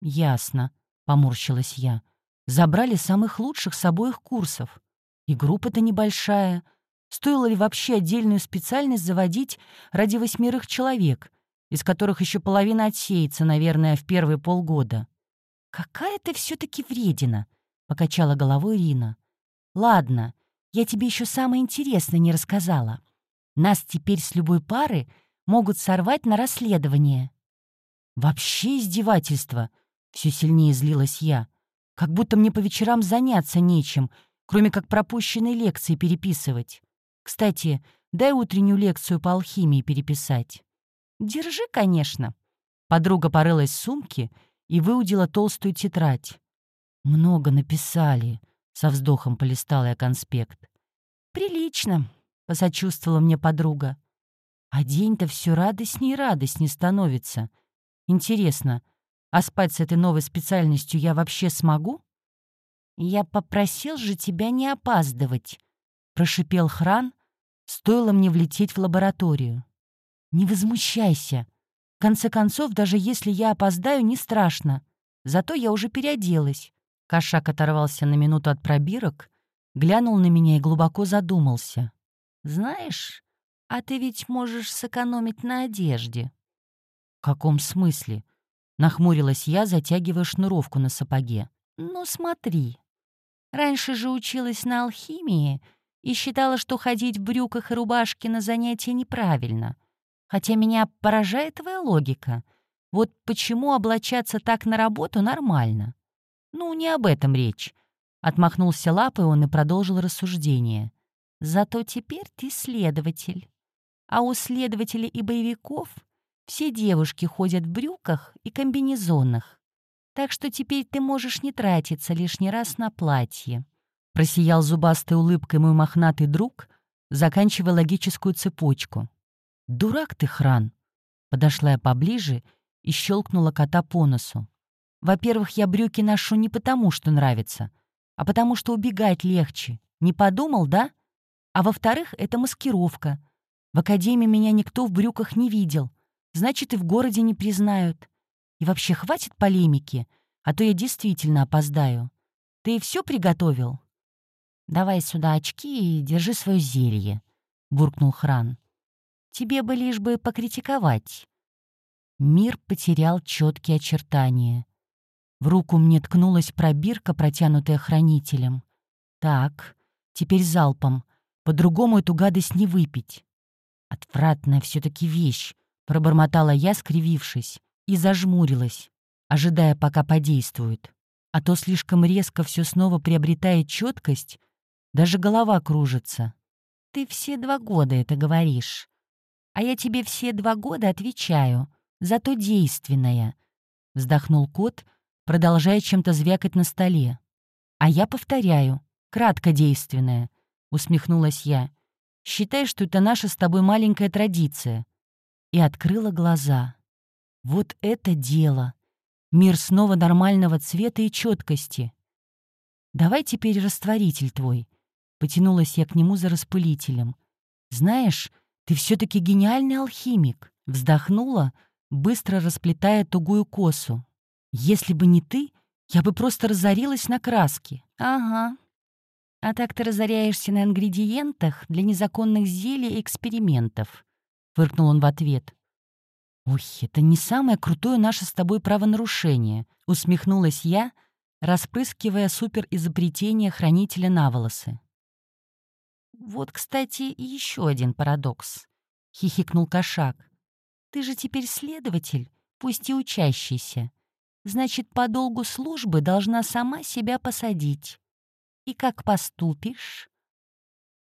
«Ясно», — поморщилась я. «Забрали самых лучших с обоих курсов. И группа-то небольшая. Стоило ли вообще отдельную специальность заводить ради восьмерых человек, из которых еще половина отсеется, наверное, в первые полгода?» «Какая ты все таки вредина!» — покачала головой Рина. «Ладно, я тебе еще самое интересное не рассказала. Нас теперь с любой пары могут сорвать на расследование». «Вообще издевательство!» — все сильнее злилась я. «Как будто мне по вечерам заняться нечем, кроме как пропущенные лекции переписывать. Кстати, дай утреннюю лекцию по алхимии переписать». «Держи, конечно». Подруга порылась в сумке и выудила толстую тетрадь. «Много написали», — со вздохом полистала я конспект. «Прилично», — посочувствовала мне подруга. «А день-то все радостней и радостней становится. Интересно, а спать с этой новой специальностью я вообще смогу?» «Я попросил же тебя не опаздывать», — прошипел Хран, стоило мне влететь в лабораторию. «Не возмущайся», в конце концов, даже если я опоздаю, не страшно. Зато я уже переоделась. Кошак оторвался на минуту от пробирок, глянул на меня и глубоко задумался. «Знаешь, а ты ведь можешь сэкономить на одежде». «В каком смысле?» — нахмурилась я, затягивая шнуровку на сапоге. «Ну смотри. Раньше же училась на алхимии и считала, что ходить в брюках и рубашке на занятия неправильно. Хотя меня поражает твоя логика. Вот почему облачаться так на работу нормально? Ну, не об этом речь. Отмахнулся лапой он и продолжил рассуждение. Зато теперь ты следователь. А у следователей и боевиков все девушки ходят в брюках и комбинезонах. Так что теперь ты можешь не тратиться лишний раз на платье. Просиял зубастой улыбкой мой мохнатый друг, заканчивая логическую цепочку. «Дурак ты, Хран!» Подошла я поближе и щелкнула кота по носу. «Во-первых, я брюки ношу не потому, что нравится, а потому что убегать легче. Не подумал, да? А во-вторых, это маскировка. В академии меня никто в брюках не видел. Значит, и в городе не признают. И вообще, хватит полемики, а то я действительно опоздаю. Ты все приготовил?» «Давай сюда очки и держи свое зелье», — буркнул Хран. Тебе бы лишь бы покритиковать». Мир потерял четкие очертания. В руку мне ткнулась пробирка, протянутая хранителем. Так, теперь залпом. По-другому эту гадость не выпить. Отвратная все таки вещь, пробормотала я, скривившись, и зажмурилась, ожидая, пока подействует. А то слишком резко все снова приобретает четкость, даже голова кружится. «Ты все два года это говоришь», а я тебе все два года отвечаю, зато действенная», — вздохнул кот, продолжая чем-то звякать на столе. «А я повторяю, краткодейственная», — усмехнулась я. «Считай, что это наша с тобой маленькая традиция». И открыла глаза. «Вот это дело! Мир снова нормального цвета и четкости. Давай теперь растворитель твой». Потянулась я к нему за распылителем. «Знаешь, ты все-таки гениальный алхимик!» Вздохнула, быстро расплетая тугую косу. «Если бы не ты, я бы просто разорилась на краске». «Ага. А так ты разоряешься на ингредиентах для незаконных зелий и экспериментов», — фыркнул он в ответ. «Ой, это не самое крутое наше с тобой правонарушение», — усмехнулась я, распрыскивая суперизобретение хранителя на волосы. «Вот, кстати, еще один парадокс», — хихикнул кошак. «Ты же теперь следователь, пусть и учащийся. Значит, по долгу службы должна сама себя посадить. И как поступишь?»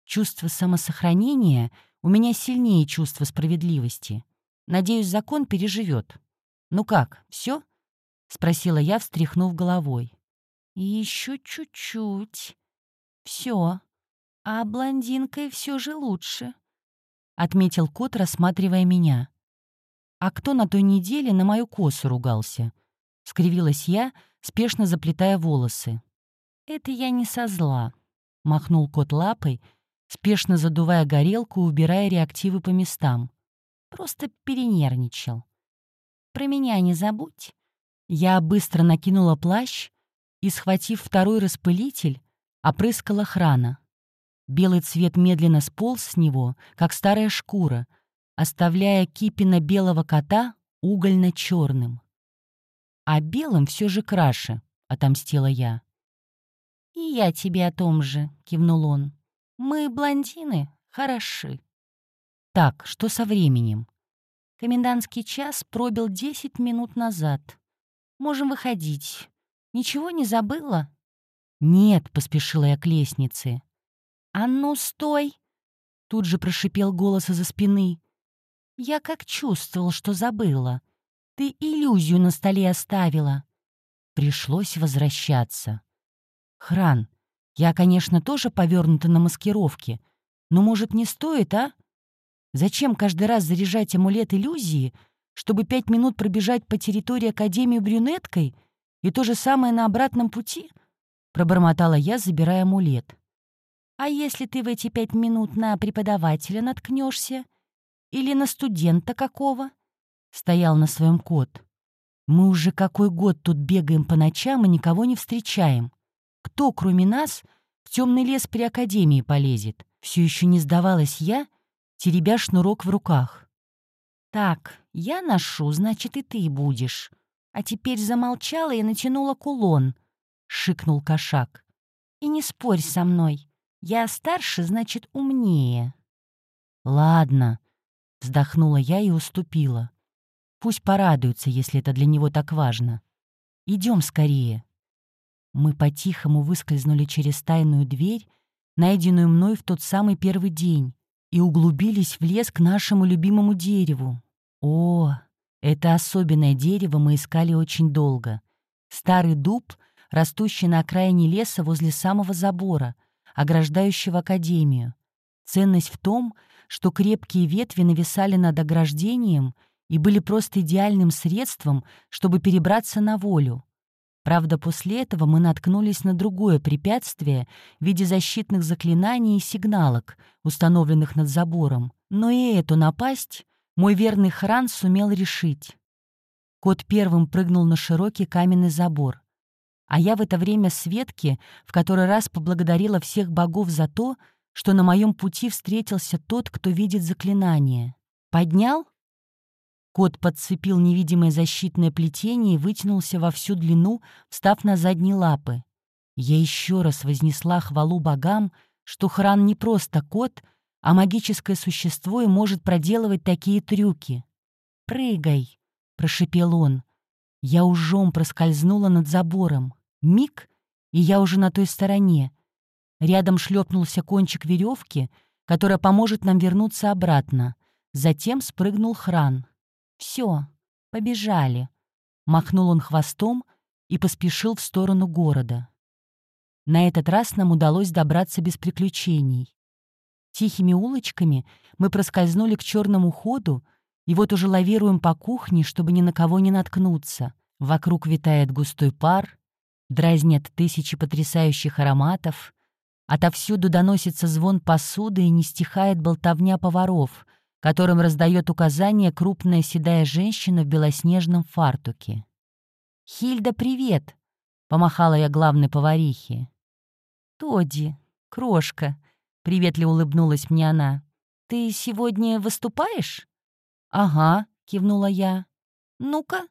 Чувство самосохранения у меня сильнее чувства справедливости. Надеюсь, закон переживет. Ну как, все? спросила я, встряхнув головой. Еще чуть-чуть. Все. «А блондинкой все же лучше», — отметил кот, рассматривая меня. «А кто на той неделе на мою косу ругался?» — скривилась я, спешно заплетая волосы. «Это я не со зла», — махнул кот лапой, спешно задувая горелку и убирая реактивы по местам. «Просто перенервничал. Про меня не забудь». Я быстро накинула плащ и, схватив второй распылитель, опрыскала храна. Белый цвет медленно сполз с него, как старая шкура, оставляя кипина белого кота угольно-черным. «А белым все же краше», — отомстила я. «И я тебе о том же», — кивнул он. «Мы, блондины, хороши». «Так, что со временем?» Комендантский час пробил десять минут назад. Можем выходить. Ничего не забыла?» «Нет», — поспешила я к лестнице. «А ну, стой!» — тут же прошипел голос из-за спины. «Я как чувствовал, что забыла. Ты иллюзию на столе оставила». Пришлось возвращаться. «Хран, я, конечно, тоже повернута на маскировке, но, может, не стоит, а? Зачем каждый раз заряжать амулет иллюзии, чтобы пять минут пробежать по территории Академии брюнеткой и то же самое на обратном пути?» — пробормотала я, забирая амулет. «А если ты в эти пять минут на преподавателя наткнешься? Или на студента какого?» — стоял на своем кот. «Мы уже какой год тут бегаем по ночам и никого не встречаем. Кто, кроме нас, в темный лес при Академии полезет?» Все еще не сдавалась я, теребя шнурок в руках. «Так, я ношу, значит, и ты будешь. А теперь замолчала и натянула кулон», — шикнул кошак. «И не спорь со мной. Я старше, значит, умнее». «Ладно», — вздохнула я и уступила. «Пусть порадуется, если это для него так важно. Идем скорее». Мы по-тихому выскользнули через тайную дверь, найденную мной в тот самый первый день, и углубились в лес к нашему любимому дереву. О, это особенное дерево мы искали очень долго. Старый дуб, растущий на окраине леса возле самого забора, ограждающего академию. Ценность в том, что крепкие ветви нависали над ограждением и были просто идеальным средством, чтобы перебраться на волю. Правда, после этого мы наткнулись на другое препятствие в виде защитных заклинаний и сигналок, установленных над забором. Но и эту напасть мой верный Хран сумел решить. Кот первым прыгнул на широкий каменный забор. А я в это время Светке в который раз поблагодарила всех богов за то, что на моем пути встретился тот, кто видит заклинание. Поднял Кот подцепил невидимое защитное плетение и вытянулся во всю длину, встав на задние лапы. Я еще раз вознесла хвалу богам, что Хран не просто кот, а магическое существо и может проделывать такие трюки. «Прыгай!» — прошипел он. Я ужом проскользнула над забором. Миг, и я уже на той стороне. Рядом шлепнулся кончик веревки, которая поможет нам вернуться обратно. Затем спрыгнул Хран. Все, побежали. Махнул он хвостом и поспешил в сторону города. На этот раз нам удалось добраться без приключений. Тихими улочками мы проскользнули к черному ходу, и вот уже лавируем по кухне, чтобы ни на кого не наткнуться. Вокруг витает густой пар, дразнят тысячи потрясающих ароматов, отовсюду доносится звон посуды и не стихает болтовня поваров — которым раздает указания крупная седая женщина в белоснежном фартуке. «Хильда, привет!» — помахала я главной поварихе. «Тодди, крошка!» — приветливо улыбнулась мне она. «Ты сегодня выступаешь?» «Ага», — кивнула я. «Ну-ка,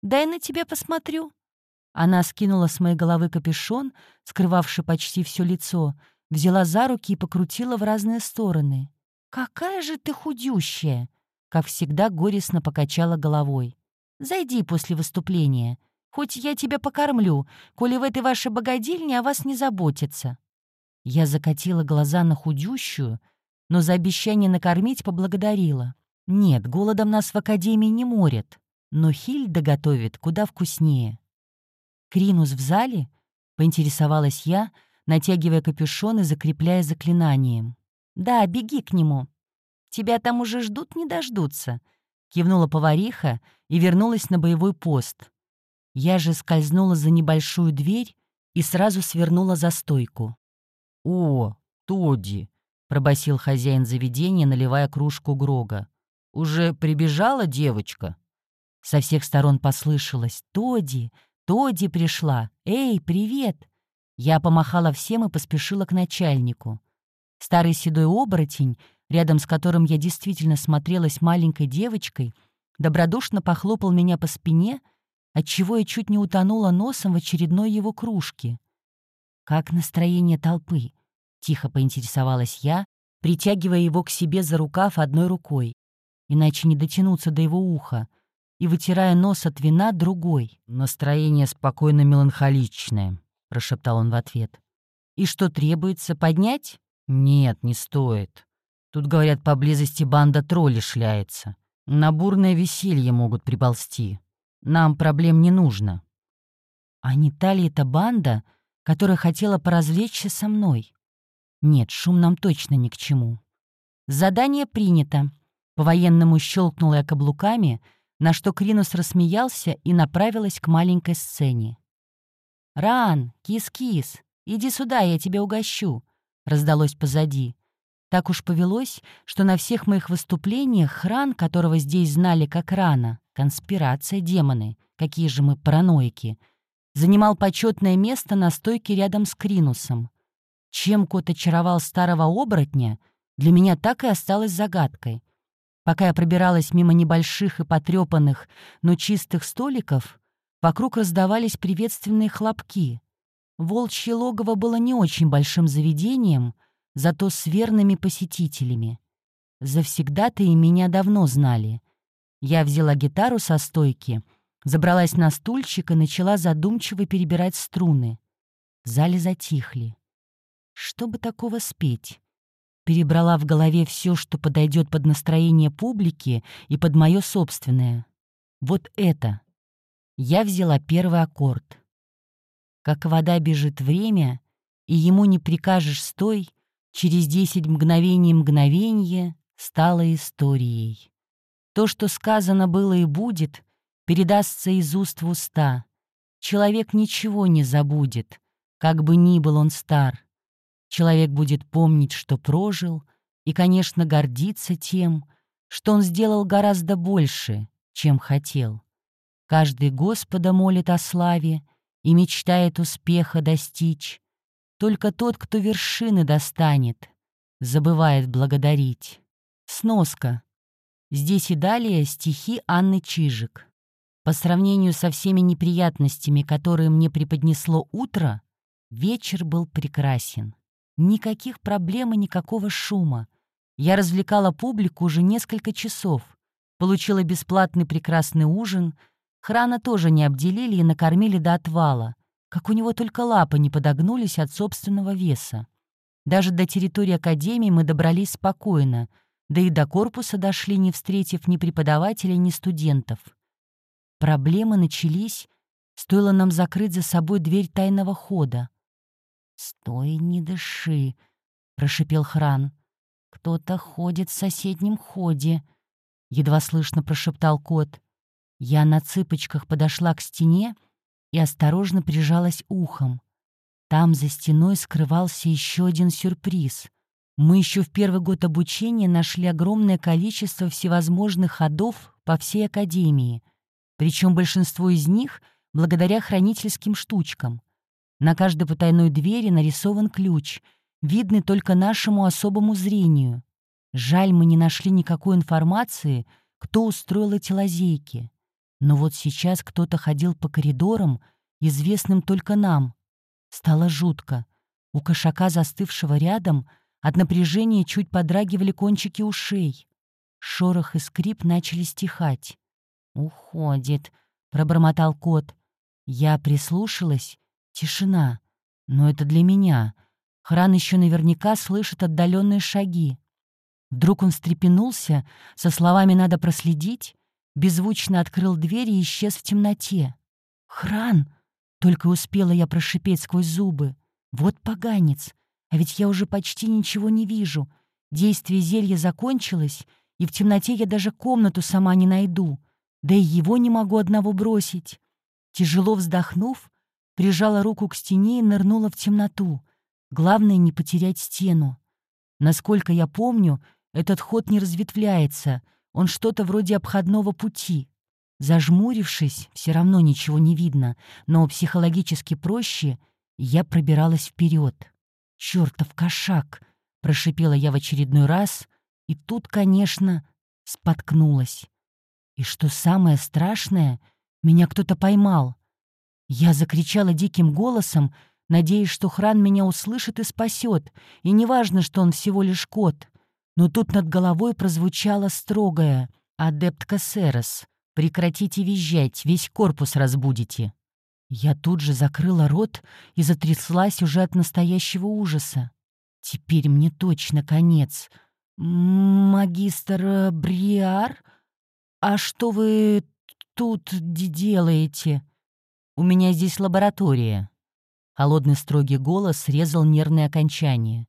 дай на тебя посмотрю». Она скинула с моей головы капюшон, скрывавший почти все лицо, взяла за руки и покрутила в разные стороны. «Какая же ты худющая!» Как всегда горестно покачала головой. «Зайди после выступления. Хоть я тебя покормлю, коли в этой вашей богадельне о вас не заботятся». Я закатила глаза на худющую, но за обещание накормить поблагодарила. Нет, голодом нас в академии не морят, но Хильда готовит куда вкуснее. «Кринус в зале?» — поинтересовалась я, натягивая капюшон и закрепляя заклинанием. «Да, беги к нему. Тебя там уже ждут, не дождутся», — кивнула повариха и вернулась на боевой пост. Я же скользнула за небольшую дверь и сразу свернула за стойку. «О, Тоди!» — пробасил хозяин заведения, наливая кружку Грога. «Уже прибежала девочка?» Со всех сторон послышалось «Тоди! Тоди пришла! Эй, привет!» Я помахала всем и поспешила к начальнику. Старый седой оборотень, рядом с которым я действительно смотрелась маленькой девочкой, добродушно похлопал меня по спине, отчего я чуть не утонула носом в очередной его кружке. «Как настроение толпы?» — тихо поинтересовалась я, притягивая его к себе за рукав одной рукой, иначе не дотянуться до его уха, и вытирая нос от вина другой. «Настроение спокойно меланхоличное», — прошептал он в ответ. «И что требуется, поднять?» «Нет, не стоит. Тут, говорят, поблизости банда тролли шляется. На бурное веселье могут приползти. Нам проблем не нужно». «А не та ли это банда, которая хотела поразвлечься со мной?» «Нет, шум нам точно ни к чему». «Задание принято». По-военному щелкнула я каблуками, на что Кринус рассмеялся и направилась к маленькой сцене. «Ран, кис-кис, иди сюда, я тебя угощу», — раздалось позади. Так уж повелось, что на всех моих выступлениях хран, которого здесь знали как рана, конспирация, демоны, какие же мы параноики, занимал почетное место на стойке рядом с Кринусом. Чем кот очаровал старого оборотня, для меня так и осталось загадкой. Пока я пробиралась мимо небольших и потрепанных, но чистых столиков, вокруг раздавались приветственные хлопки. Волчье логово было не очень большим заведением, зато с верными посетителями. Завсегда-то и меня давно знали. Я взяла гитару со стойки, забралась на стульчик и начала задумчиво перебирать струны. В зале затихли. Что бы такого спеть? Перебрала в голове все, что подойдет под настроение публики и под мое собственное. Вот это. Я взяла первый аккорд. Как вода бежит время, и ему не прикажешь стой, через десять мгновений мгновенье стало историей. То, что сказано было и будет, передастся из уст в уста. Человек ничего не забудет, как бы ни был он стар. Человек будет помнить, что прожил, и, конечно, гордиться тем, что он сделал гораздо больше, чем хотел. Каждый Господа молит о славе, и мечтает успеха достичь. Только тот, кто вершины достанет, забывает благодарить. Сноска. Здесь и далее стихи Анны Чижик. По сравнению со всеми неприятностями, которые мне преподнесло утро, вечер был прекрасен. Никаких проблем и никакого шума. Я развлекала публику уже несколько часов, получила бесплатный прекрасный ужин — Храна тоже не обделили и накормили до отвала, как у него только лапы не подогнулись от собственного веса. Даже до территории Академии мы добрались спокойно, да и до корпуса дошли, не встретив ни преподавателей, ни студентов. Проблемы начались, стоило нам закрыть за собой дверь тайного хода. «Стой, не дыши», — прошипел Хран. «Кто-то ходит в соседнем ходе», — едва слышно прошептал кот. Я на цыпочках подошла к стене и осторожно прижалась ухом. Там за стеной скрывался еще один сюрприз. Мы еще в первый год обучения нашли огромное количество всевозможных ходов по всей академии, причем большинство из них благодаря хранительским штучкам. На каждой потайной двери нарисован ключ, видный только нашему особому зрению. Жаль, мы не нашли никакой информации, кто устроил эти лазейки. Но вот сейчас кто-то ходил по коридорам, известным только нам. Стало жутко. У кошака, застывшего рядом, от напряжения чуть подрагивали кончики ушей. Шорох и скрип начали стихать. «Уходит», — пробормотал кот. Я прислушалась. Тишина. Но это для меня. Хран еще наверняка слышит отдаленные шаги. Вдруг он встрепенулся, со словами «надо проследить», беззвучно открыл дверь и исчез в темноте. «Хран!» — только успела я прошипеть сквозь зубы. «Вот поганец! А ведь я уже почти ничего не вижу. Действие зелья закончилось, и в темноте я даже комнату сама не найду. Да и его не могу одного бросить». Тяжело вздохнув, прижала руку к стене и нырнула в темноту. Главное — не потерять стену. Насколько я помню, этот ход не разветвляется, он что-то вроде обходного пути. Зажмурившись, все равно ничего не видно, но психологически проще я пробиралась вперед. «Чертов кошак!» — прошипела я в очередной раз, и тут, конечно, споткнулась. И что самое страшное, меня кто-то поймал. Я закричала диким голосом, надеясь, что Хран меня услышит и спасет, и неважно, что он всего лишь кот. Но тут над головой прозвучало строгое «Адепт Кассерос, прекратите визжать, весь корпус разбудите». Я тут же закрыла рот и затряслась уже от настоящего ужаса. Теперь мне точно конец. «Магистр э, Бриар? А что вы тут делаете?» «У меня здесь лаборатория». Холодный строгий голос срезал нервные окончания.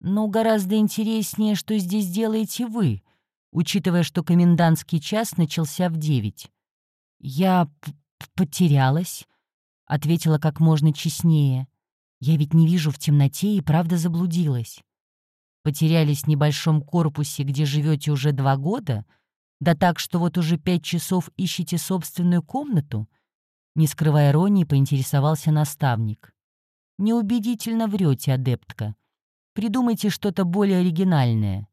«Но гораздо интереснее, что здесь делаете вы, учитывая, что комендантский час начался в девять». «Я потерялась», — ответила как можно честнее. «Я ведь не вижу в темноте и правда заблудилась». «Потерялись в небольшом корпусе, где живете уже два года? Да так, что вот уже пять часов ищете собственную комнату?» Не скрывая иронии, поинтересовался наставник. «Неубедительно врете, адептка. Придумайте что-то более оригинальное».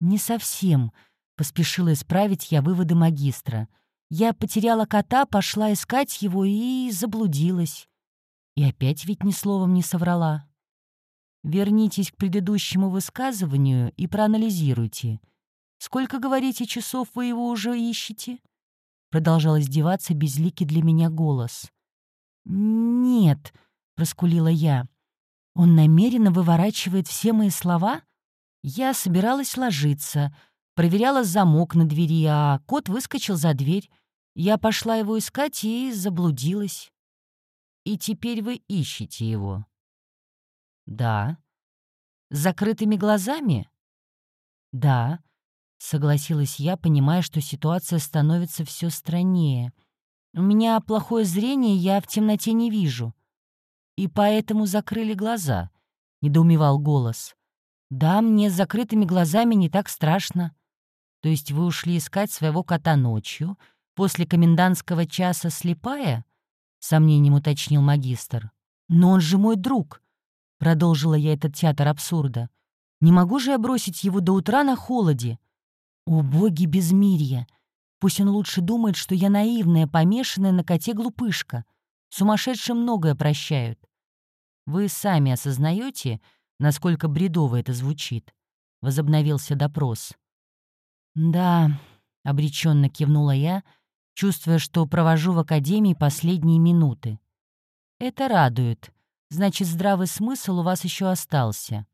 «Не совсем», — поспешила исправить я выводы магистра — я потеряла кота, пошла искать его и заблудилась. И опять ведь ни словом не соврала. Вернитесь к предыдущему высказыванию и проанализируйте. Сколько, говорите, часов вы его уже ищете? Продолжал издеваться безликий для меня голос. «Нет», — проскулила я. «Он намеренно выворачивает все мои слова?» Я собиралась ложиться, проверяла замок на двери, а кот выскочил за дверь. Я пошла его искать и заблудилась. И теперь вы ищете его. Да. С закрытыми глазами? Да. Согласилась я, понимая, что ситуация становится все страннее. У меня плохое зрение, я в темноте не вижу. И поэтому закрыли глаза, — недоумевал голос. Да, мне с закрытыми глазами не так страшно. То есть вы ушли искать своего кота ночью, после комендантского часа слепая?» — сомнением уточнил магистр. «Но он же мой друг», — продолжила я этот театр абсурда. «Не могу же я бросить его до утра на холоде?» «О, боги безмирья! Пусть он лучше думает, что я наивная, помешанная на коте глупышка. Сумасшедшим многое прощают. Вы сами осознаете, насколько бредово это звучит?» — возобновился допрос. «Да», — обреченно кивнула я, — чувствуя, что провожу в академии последние минуты. Это радует. Значит, здравый смысл у вас еще остался.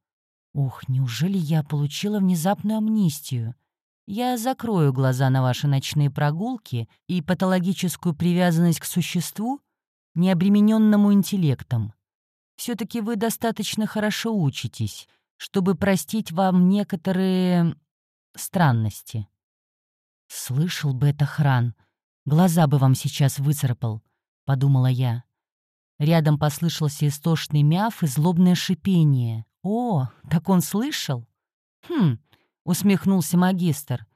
Ух, неужели я получила внезапную амнистию? Я закрою глаза на ваши ночные прогулки и патологическую привязанность к существу, не обремененному интеллектом. Все-таки вы достаточно хорошо учитесь, чтобы простить вам некоторые странности. Слышал бы это Хран — Глаза бы вам сейчас выцарапал», — подумала я. Рядом послышался истошный мяв и злобное шипение. «О, так он слышал?» «Хм», — усмехнулся магистр.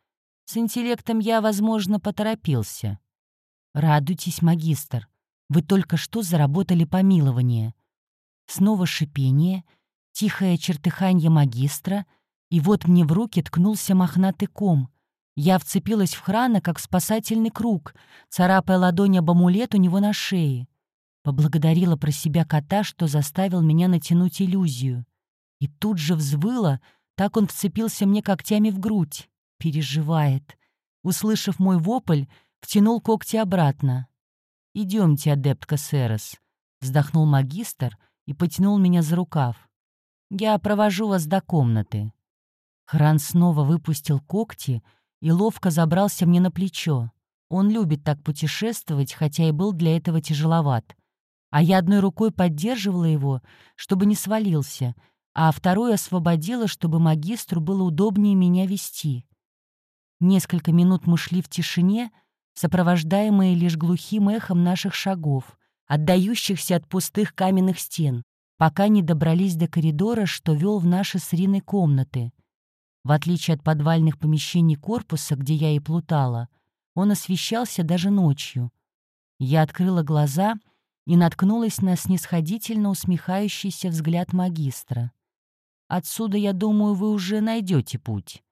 «С интеллектом я, возможно, поторопился». «Радуйтесь, магистр. Вы только что заработали помилование». Снова шипение, тихое чертыханье магистра, и вот мне в руки ткнулся мохнатый ком. Я вцепилась в храна, как в спасательный круг, царапая ладонь об амулет у него на шее. Поблагодарила про себя кота, что заставил меня натянуть иллюзию. И тут же взвыла, так он вцепился мне когтями в грудь. Переживает. Услышав мой вопль, втянул когти обратно. «Идемте, адептка Серос», — вздохнул магистр и потянул меня за рукав. «Я провожу вас до комнаты». Хран снова выпустил когти — и ловко забрался мне на плечо. Он любит так путешествовать, хотя и был для этого тяжеловат. А я одной рукой поддерживала его, чтобы не свалился, а второй освободила, чтобы магистру было удобнее меня вести. Несколько минут мы шли в тишине, сопровождаемые лишь глухим эхом наших шагов, отдающихся от пустых каменных стен, пока не добрались до коридора, что вел в наши с Риной комнаты. В отличие от подвальных помещений корпуса, где я и плутала, он освещался даже ночью. Я открыла глаза и наткнулась на снисходительно усмехающийся взгляд магистра. «Отсюда, я думаю, вы уже найдете путь».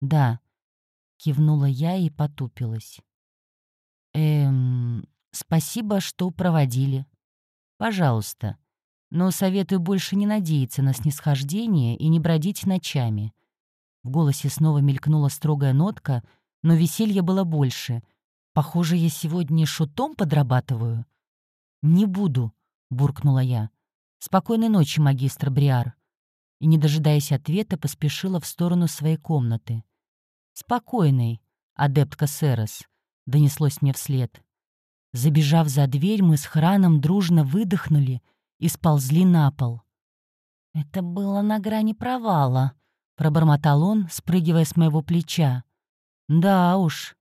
«Да», — кивнула я и потупилась. «Эм, спасибо, что проводили. Пожалуйста. Но советую больше не надеяться на снисхождение и не бродить ночами». В голосе снова мелькнула строгая нотка, но веселья было больше. «Похоже, я сегодня шутом подрабатываю». «Не буду», — буркнула я. «Спокойной ночи, магистр Бриар». И, не дожидаясь ответа, поспешила в сторону своей комнаты. «Спокойной, адептка Серос», — донеслось мне вслед. Забежав за дверь, мы с храном дружно выдохнули и сползли на пол. «Это было на грани провала», — пробормотал он, спрыгивая с моего плеча. «Да уж».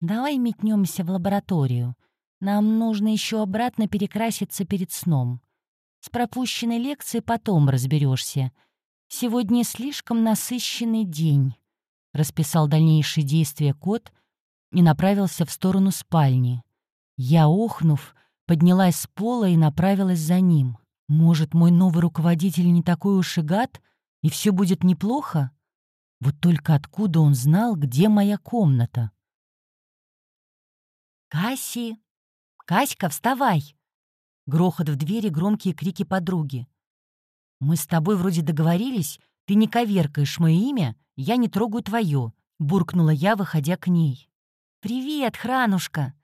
«Давай метнемся в лабораторию. Нам нужно еще обратно перекраситься перед сном. С пропущенной лекцией потом разберешься. Сегодня слишком насыщенный день» расписал дальнейшие действия кот и направился в сторону спальни. Я, охнув, поднялась с пола и направилась за ним. Может, мой новый руководитель не такой уж и гад, и все будет неплохо? Вот только откуда он знал, где моя комната? «Касси! Каська, вставай!» Грохот в двери, громкие крики подруги. «Мы с тобой вроде договорились, ты не коверкаешь мое имя я не трогаю твое», — буркнула я, выходя к ней. «Привет, хранушка!»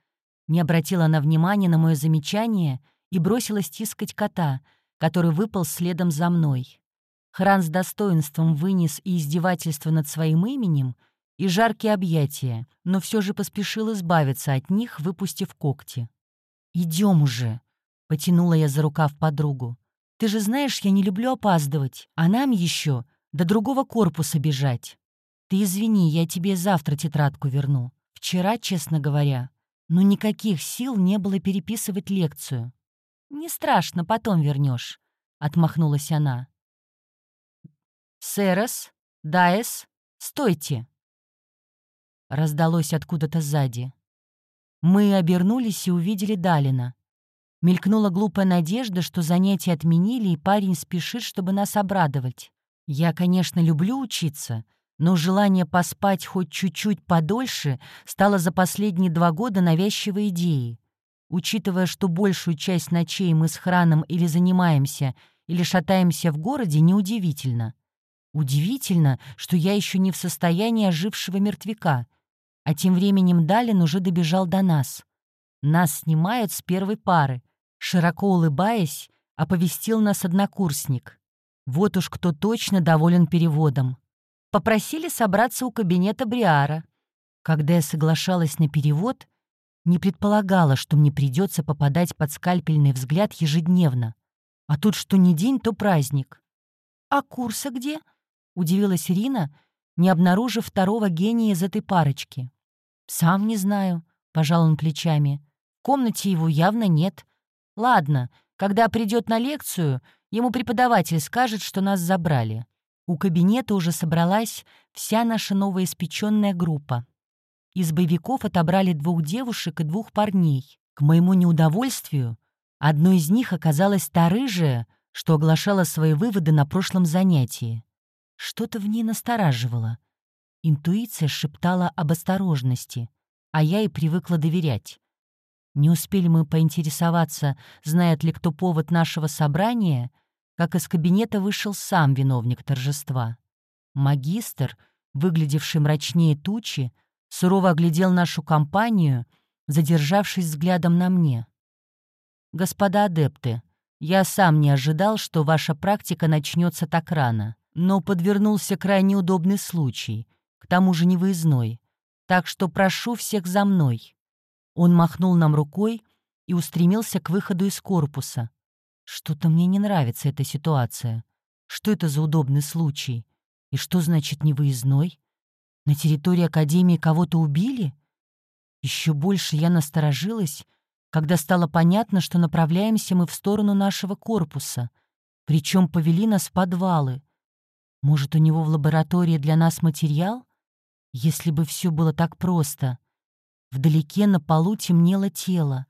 Не обратила она внимания на мое замечание и бросилась тискать кота, который выпал следом за мной. Хран с достоинством вынес и издевательство над своим именем, и жаркие объятия, но все же поспешил избавиться от них, выпустив когти. «Идем уже!» — потянула я за рукав подругу. «Ты же знаешь, я не люблю опаздывать, а нам еще до другого корпуса бежать. Ты извини, я тебе завтра тетрадку верну. Вчера, честно говоря, ну никаких сил не было переписывать лекцию. Не страшно, потом вернешь, отмахнулась она. Серос, Даэс, стойте! Раздалось откуда-то сзади. Мы обернулись и увидели Далина. Мелькнула глупая надежда, что занятия отменили, и парень спешит, чтобы нас обрадовать. Я, конечно, люблю учиться, но желание поспать хоть чуть-чуть подольше стало за последние два года навязчивой идеей. Учитывая, что большую часть ночей мы с храном или занимаемся, или шатаемся в городе, неудивительно. Удивительно, что я еще не в состоянии ожившего мертвяка, а тем временем Далин уже добежал до нас. Нас снимают с первой пары. Широко улыбаясь, оповестил нас однокурсник. Вот уж кто точно доволен переводом. Попросили собраться у кабинета Бриара. Когда я соглашалась на перевод, не предполагала, что мне придется попадать под скальпельный взгляд ежедневно. А тут что ни день, то праздник. «А курса где?» — удивилась Ирина, не обнаружив второго гения из этой парочки. «Сам не знаю», — пожал он плечами. «В комнате его явно нет. Ладно, когда придет на лекцию, Ему преподаватель скажет, что нас забрали. У кабинета уже собралась вся наша новоиспеченная группа. Из боевиков отобрали двух девушек и двух парней. К моему неудовольствию, одной из них оказалась та рыжая, что оглашала свои выводы на прошлом занятии. Что-то в ней настораживало. Интуиция шептала об осторожности, а я и привыкла доверять. Не успели мы поинтересоваться, знает ли кто повод нашего собрания, как из кабинета вышел сам виновник торжества. Магистр, выглядевший мрачнее тучи, сурово оглядел нашу компанию, задержавшись взглядом на мне. «Господа адепты, я сам не ожидал, что ваша практика начнется так рано, но подвернулся крайне удобный случай, к тому же невыездной, так что прошу всех за мной». Он махнул нам рукой и устремился к выходу из корпуса. Что-то мне не нравится эта ситуация. Что это за удобный случай? И что значит невыездной? На территории Академии кого-то убили? Еще больше я насторожилась, когда стало понятно, что направляемся мы в сторону нашего корпуса, причем повели нас в подвалы. Может, у него в лаборатории для нас материал? Если бы все было так просто. Вдалеке на полу темнело тело.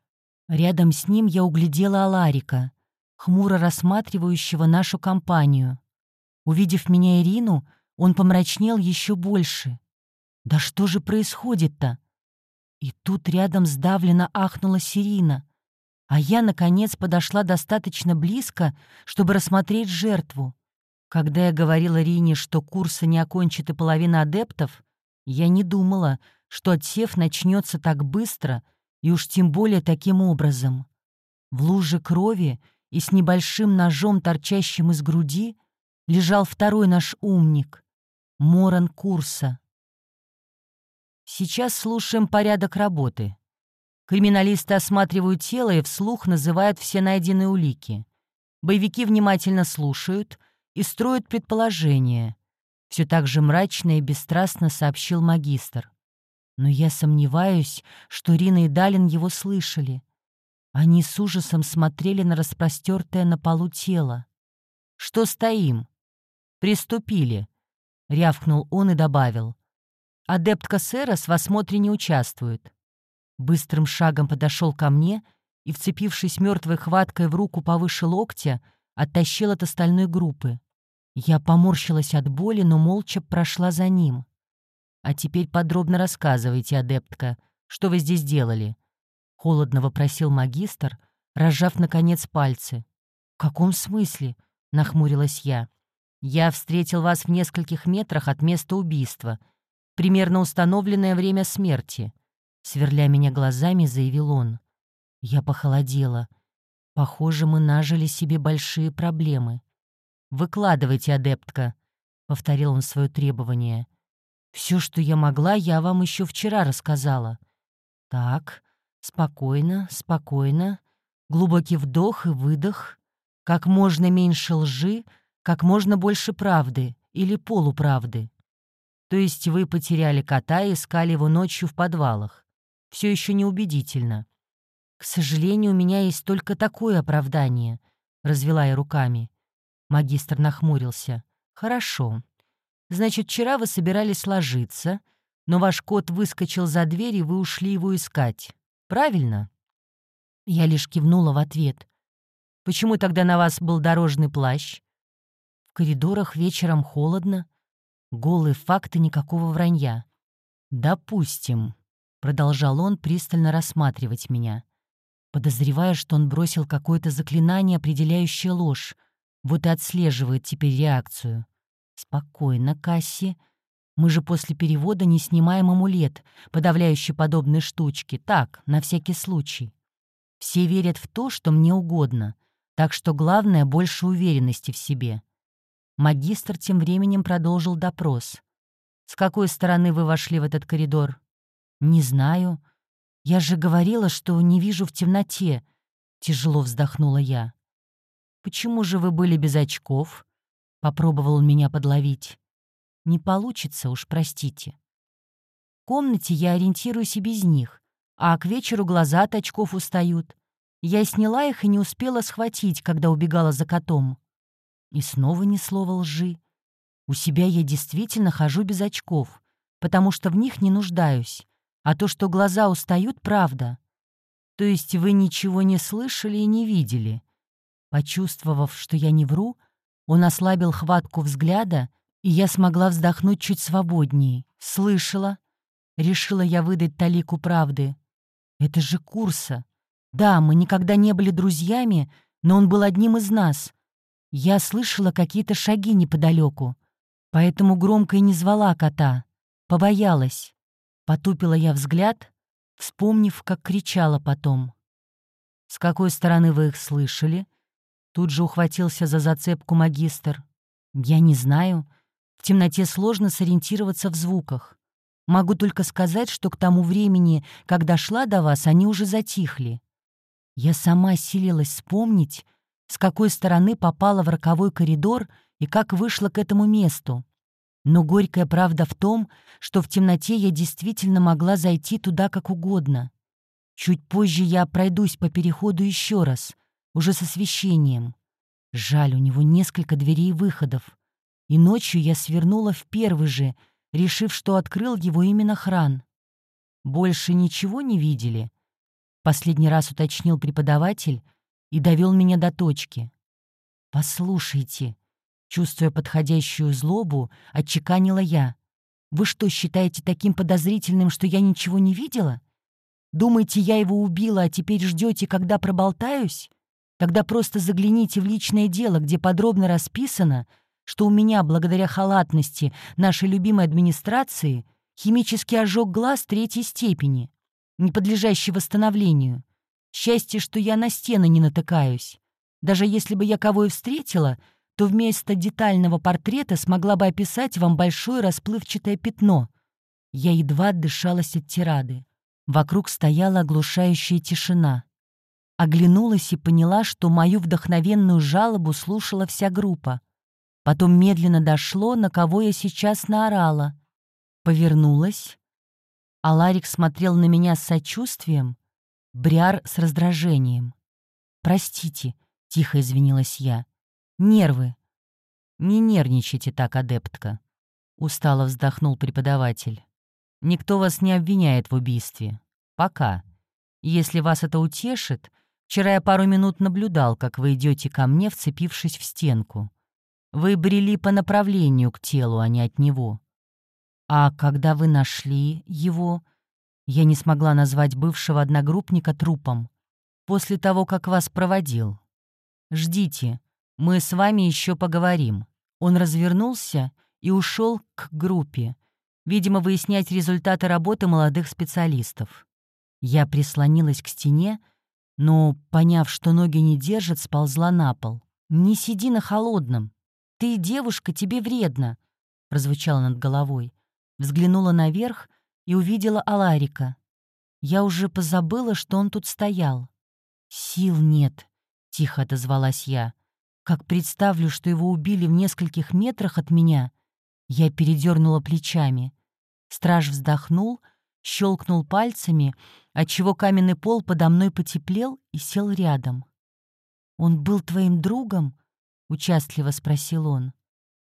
Рядом с ним я углядела Аларика, хмуро рассматривающего нашу компанию. Увидев меня Ирину, он помрачнел еще больше. «Да что же происходит-то?» И тут рядом сдавленно ахнула Сирина, а я, наконец, подошла достаточно близко, чтобы рассмотреть жертву. Когда я говорила Рине, что курса не окончит и половина адептов, я не думала, что отсев начнется так быстро и уж тем более таким образом. В луже крови и с небольшим ножом, торчащим из груди, лежал второй наш умник — Моран Курса. Сейчас слушаем порядок работы. Криминалисты осматривают тело и вслух называют все найденные улики. Боевики внимательно слушают и строят предположения. Все так же мрачно и бесстрастно сообщил магистр. Но я сомневаюсь, что Рина и Далин его слышали. Они с ужасом смотрели на распростертое на полу тело. «Что стоим?» «Приступили», — рявкнул он и добавил. Адептка Серос в осмотре не участвует. Быстрым шагом подошел ко мне и, вцепившись мертвой хваткой в руку повыше локтя, оттащил от остальной группы. Я поморщилась от боли, но молча прошла за ним. «А теперь подробно рассказывайте, адептка, что вы здесь делали?» — холодно вопросил магистр, разжав, наконец, пальцы. «В каком смысле?» — нахмурилась я. «Я встретил вас в нескольких метрах от места убийства», примерно установленное время смерти», — сверля меня глазами, заявил он. Я похолодела. Похоже, мы нажили себе большие проблемы. «Выкладывайте, адептка», — повторил он свое требование. «Все, что я могла, я вам еще вчера рассказала». «Так, спокойно, спокойно. Глубокий вдох и выдох. Как можно меньше лжи, как можно больше правды или полуправды. То есть вы потеряли кота и искали его ночью в подвалах. Все еще неубедительно. К сожалению, у меня есть только такое оправдание, развела я руками. Магистр нахмурился. Хорошо. Значит, вчера вы собирались ложиться, но ваш кот выскочил за дверь, и вы ушли его искать. Правильно? Я лишь кивнула в ответ. Почему тогда на вас был дорожный плащ? В коридорах вечером холодно. Голые факты, никакого вранья. «Допустим», — продолжал он пристально рассматривать меня, подозревая, что он бросил какое-то заклинание, определяющее ложь, вот и отслеживает теперь реакцию. «Спокойно, Касси. Мы же после перевода не снимаем амулет, подавляющий подобные штучки. Так, на всякий случай. Все верят в то, что мне угодно, так что главное — больше уверенности в себе. Магистр тем временем продолжил допрос. «С какой стороны вы вошли в этот коридор?» «Не знаю. Я же говорила, что не вижу в темноте», — тяжело вздохнула я. «Почему же вы были без очков?» — попробовал он меня подловить. «Не получится уж, простите. В комнате я ориентируюсь и без них, а к вечеру глаза от очков устают. Я сняла их и не успела схватить, когда убегала за котом. И снова ни слова лжи. У себя я действительно хожу без очков, потому что в них не нуждаюсь. А то, что глаза устают, правда. То есть вы ничего не слышали и не видели. Почувствовав, что я не вру, он ослабил хватку взгляда, и я смогла вздохнуть чуть свободнее. Слышала. Решила я выдать талику правды. Это же Курса. Да, мы никогда не были друзьями, но он был одним из нас. Я слышала какие-то шаги неподалеку, поэтому громко и не звала кота. Побоялась. Потупила я взгляд, вспомнив, как кричала потом. «С какой стороны вы их слышали?» Тут же ухватился за зацепку магистр. «Я не знаю. В темноте сложно сориентироваться в звуках. Могу только сказать, что к тому времени, когда шла до вас, они уже затихли. Я сама силилась вспомнить, с какой стороны попала в роковой коридор и как вышла к этому месту. Но горькая правда в том, что в темноте я действительно могла зайти туда как угодно. Чуть позже я пройдусь по переходу еще раз, уже с освещением. Жаль, у него несколько дверей и выходов. И ночью я свернула в первый же, решив, что открыл его именно хран. Больше ничего не видели? Последний раз уточнил преподаватель и довел меня до точки. «Послушайте», Чувствуя подходящую злобу, отчеканила я. «Вы что, считаете таким подозрительным, что я ничего не видела? Думаете, я его убила, а теперь ждете, когда проболтаюсь? Тогда просто загляните в личное дело, где подробно расписано, что у меня, благодаря халатности нашей любимой администрации, химический ожог глаз третьей степени, не подлежащий восстановлению. Счастье, что я на стены не натыкаюсь. Даже если бы я кого и встретила — то вместо детального портрета смогла бы описать вам большое расплывчатое пятно. Я едва дышалась от тирады. Вокруг стояла оглушающая тишина. Оглянулась и поняла, что мою вдохновенную жалобу слушала вся группа. Потом медленно дошло, на кого я сейчас наорала. Повернулась. А Ларик смотрел на меня с сочувствием, Бряр с раздражением. «Простите», — тихо извинилась я. Нервы. Не нервничайте так, адептка. Устало вздохнул преподаватель. Никто вас не обвиняет в убийстве. Пока. Если вас это утешит, вчера я пару минут наблюдал, как вы идете ко мне, вцепившись в стенку. Вы брели по направлению к телу, а не от него. А когда вы нашли его, я не смогла назвать бывшего одногруппника трупом. После того, как вас проводил. Ждите, мы с вами еще поговорим». Он развернулся и ушел к группе, видимо, выяснять результаты работы молодых специалистов. Я прислонилась к стене, но, поняв, что ноги не держат, сползла на пол. «Не сиди на холодном. Ты, девушка, тебе вредно», — прозвучало над головой. Взглянула наверх и увидела Аларика. Я уже позабыла, что он тут стоял. «Сил нет», — тихо отозвалась я. Как представлю, что его убили в нескольких метрах от меня, я передернула плечами. Страж вздохнул, щелкнул пальцами, отчего каменный пол подо мной потеплел и сел рядом. «Он был твоим другом?» — участливо спросил он.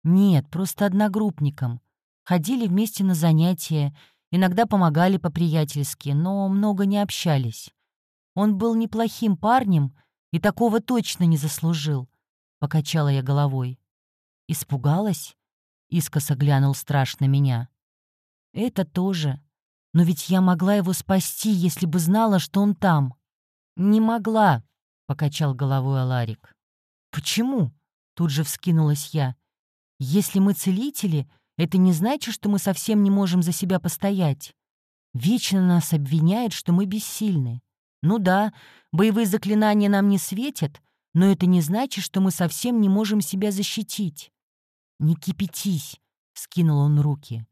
«Нет, просто одногруппником. Ходили вместе на занятия, иногда помогали по-приятельски, но много не общались. Он был неплохим парнем и такого точно не заслужил. — покачала я головой. «Испугалась?» — искоса глянул страшно меня. «Это тоже. Но ведь я могла его спасти, если бы знала, что он там». «Не могла», — покачал головой Аларик. «Почему?» — тут же вскинулась я. «Если мы целители, это не значит, что мы совсем не можем за себя постоять. Вечно нас обвиняют, что мы бессильны. Ну да, боевые заклинания нам не светят, но это не значит, что мы совсем не можем себя защитить. «Не кипятись», — скинул он руки.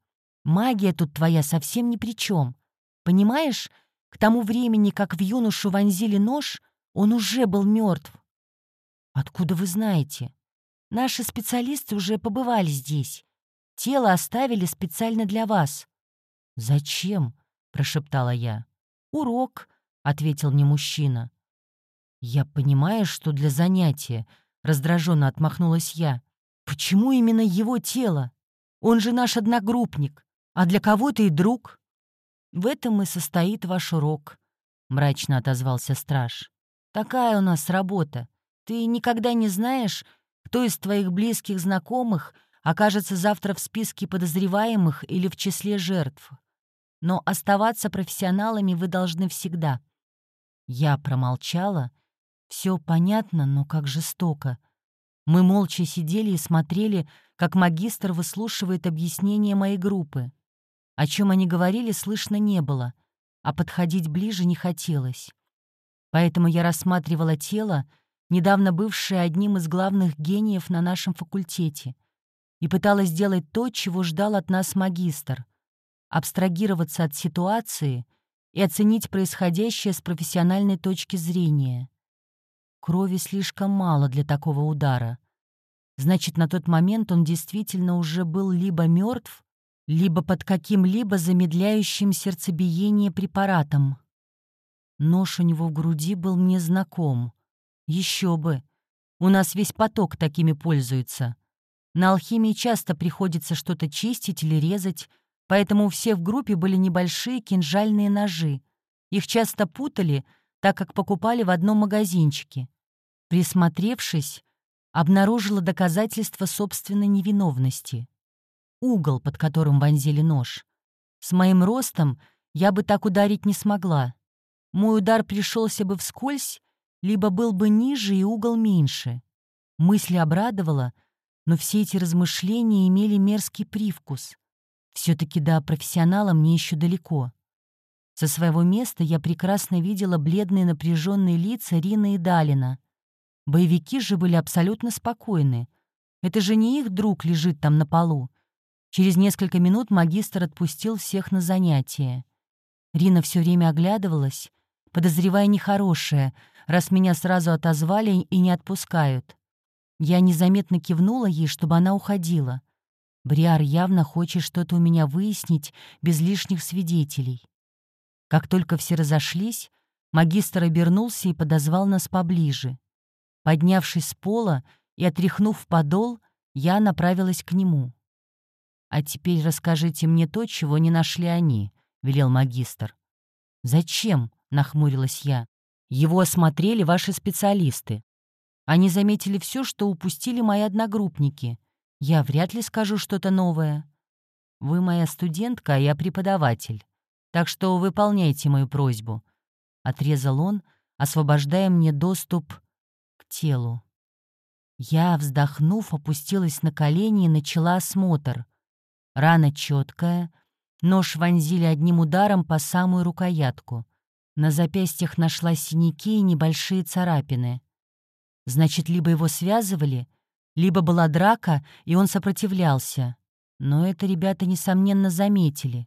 «Магия тут твоя совсем ни при чем. Понимаешь, к тому времени, как в юношу вонзили нож, он уже был мертв. «Откуда вы знаете?» «Наши специалисты уже побывали здесь. Тело оставили специально для вас». «Зачем?» — прошептала я. «Урок», — ответил мне мужчина. «Я понимаю, что для занятия», — раздраженно отмахнулась я. «Почему именно его тело? Он же наш одногруппник, а для кого-то и друг». «В этом и состоит ваш урок», — мрачно отозвался страж. «Такая у нас работа. Ты никогда не знаешь, кто из твоих близких знакомых окажется завтра в списке подозреваемых или в числе жертв. Но оставаться профессионалами вы должны всегда». Я промолчала, — все понятно, но как жестоко. Мы молча сидели и смотрели, как магистр выслушивает объяснения моей группы. О чем они говорили, слышно не было, а подходить ближе не хотелось. Поэтому я рассматривала тело, недавно бывшее одним из главных гениев на нашем факультете, и пыталась сделать то, чего ждал от нас магистр — абстрагироваться от ситуации и оценить происходящее с профессиональной точки зрения. Крови слишком мало для такого удара. Значит, на тот момент он действительно уже был либо мертв, либо под каким-либо замедляющим сердцебиение препаратом. Нож у него в груди был мне знаком. Еще бы. У нас весь поток такими пользуется. На алхимии часто приходится что-то чистить или резать, поэтому у всех в группе были небольшие кинжальные ножи. Их часто путали, так как покупали в одном магазинчике. Присмотревшись, обнаружила доказательства собственной невиновности. Угол, под которым вонзили нож. С моим ростом я бы так ударить не смогла. Мой удар пришелся бы вскользь, либо был бы ниже и угол меньше. Мысль обрадовала, но все эти размышления имели мерзкий привкус. Все-таки до профессионала мне еще далеко. Со своего места я прекрасно видела бледные напряженные лица Рины и Далина. Боевики же были абсолютно спокойны. Это же не их друг лежит там на полу. Через несколько минут магистр отпустил всех на занятия. Рина все время оглядывалась, подозревая нехорошее, раз меня сразу отозвали и не отпускают. Я незаметно кивнула ей, чтобы она уходила. Бриар явно хочет что-то у меня выяснить без лишних свидетелей. Как только все разошлись, магистр обернулся и подозвал нас поближе. Поднявшись с пола и отряхнув подол, я направилась к нему. «А теперь расскажите мне то, чего не нашли они», — велел магистр. «Зачем?» — нахмурилась я. «Его осмотрели ваши специалисты. Они заметили все, что упустили мои одногруппники. Я вряд ли скажу что-то новое. Вы моя студентка, а я преподаватель. Так что выполняйте мою просьбу», — отрезал он, освобождая мне доступ к телу. Я, вздохнув, опустилась на колени и начала осмотр. Рана четкая, нож вонзили одним ударом по самую рукоятку. На запястьях нашла синяки и небольшие царапины. Значит, либо его связывали, либо была драка, и он сопротивлялся. Но это ребята, несомненно, заметили.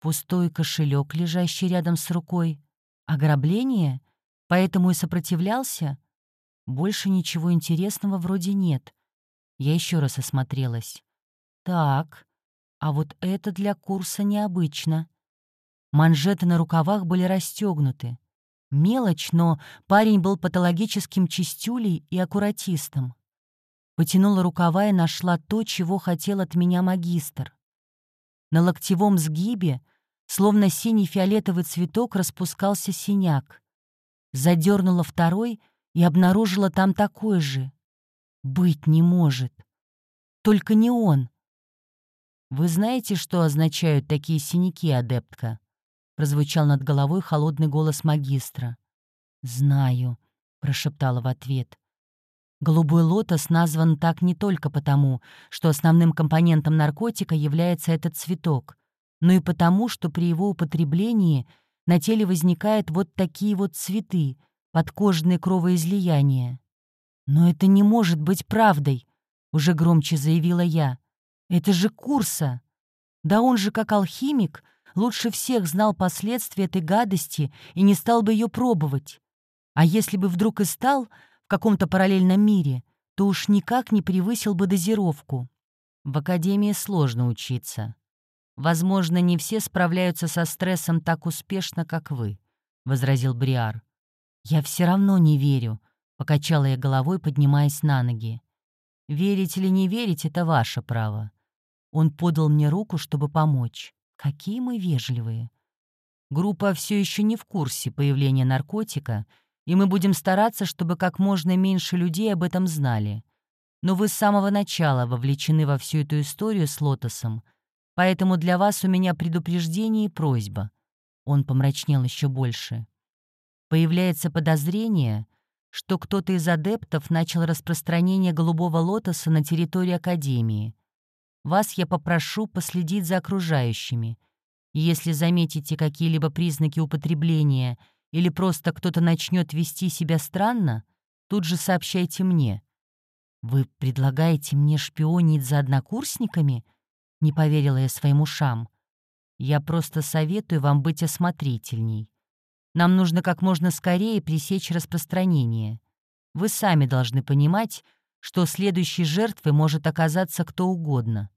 Пустой кошелек, лежащий рядом с рукой. Ограбление? Поэтому и сопротивлялся? Больше ничего интересного вроде нет. Я еще раз осмотрелась. Так, а вот это для курса необычно. Манжеты на рукавах были расстегнуты. Мелочь, но парень был патологическим чистюлей и аккуратистом. Потянула рукава и нашла то, чего хотел от меня магистр. На локтевом сгибе, словно синий фиолетовый цветок, распускался синяк. Задернула второй и обнаружила там такой же. Быть не может. Только не он. «Вы знаете, что означают такие синяки, адептка?» прозвучал над головой холодный голос магистра. «Знаю», — прошептала в ответ. Голубой лотос назван так не только потому, что основным компонентом наркотика является этот цветок, но и потому, что при его употреблении на теле возникают вот такие вот цветы, подкожные кровоизлияния. «Но это не может быть правдой», — уже громче заявила я. «Это же Курса! Да он же, как алхимик, лучше всех знал последствия этой гадости и не стал бы ее пробовать. А если бы вдруг и стал в каком-то параллельном мире, то уж никак не превысил бы дозировку. В академии сложно учиться. Возможно, не все справляются со стрессом так успешно, как вы, — возразил Бриар. Я все равно не верю, — покачала я головой, поднимаясь на ноги. Верить или не верить — это ваше право. Он подал мне руку, чтобы помочь. Какие мы вежливые. Группа все еще не в курсе появления наркотика, и мы будем стараться, чтобы как можно меньше людей об этом знали. Но вы с самого начала вовлечены во всю эту историю с Лотосом, поэтому для вас у меня предупреждение и просьба. Он помрачнел еще больше. Появляется подозрение, что кто-то из адептов начал распространение голубого лотоса на территории Академии — вас я попрошу последить за окружающими. если заметите какие-либо признаки употребления или просто кто-то начнет вести себя странно, тут же сообщайте мне. Вы предлагаете мне шпионить за однокурсниками? Не поверила я своим ушам. Я просто советую вам быть осмотрительней. Нам нужно как можно скорее пресечь распространение. Вы сами должны понимать, что следующей жертвой может оказаться кто угодно.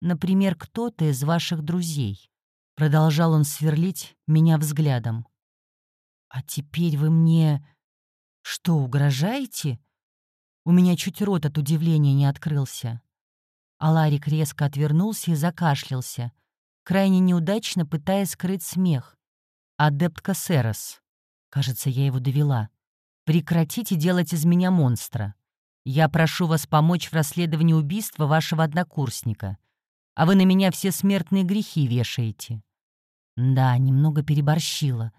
Например, кто-то из ваших друзей. Продолжал он сверлить меня взглядом. «А теперь вы мне... что, угрожаете?» У меня чуть рот от удивления не открылся. Аларик резко отвернулся и закашлялся, крайне неудачно пытаясь скрыть смех. «Адептка Серос. Кажется, я его довела. Прекратите делать из меня монстра. Я прошу вас помочь в расследовании убийства вашего однокурсника. А вы на меня все смертные грехи вешаете». Да, немного переборщила.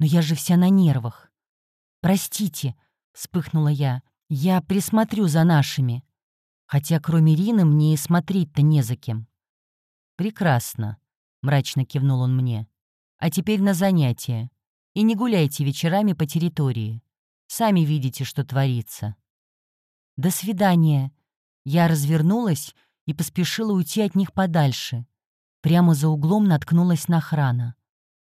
Но я же вся на нервах. «Простите», — вспыхнула я, — «я присмотрю за нашими». Хотя кроме Рины мне и смотреть-то не за кем. «Прекрасно», — мрачно кивнул он мне. «А теперь на занятия. И не гуляйте вечерами по территории. Сами видите, что творится». «До свидания». Я развернулась и поспешила уйти от них подальше. Прямо за углом наткнулась на охрана.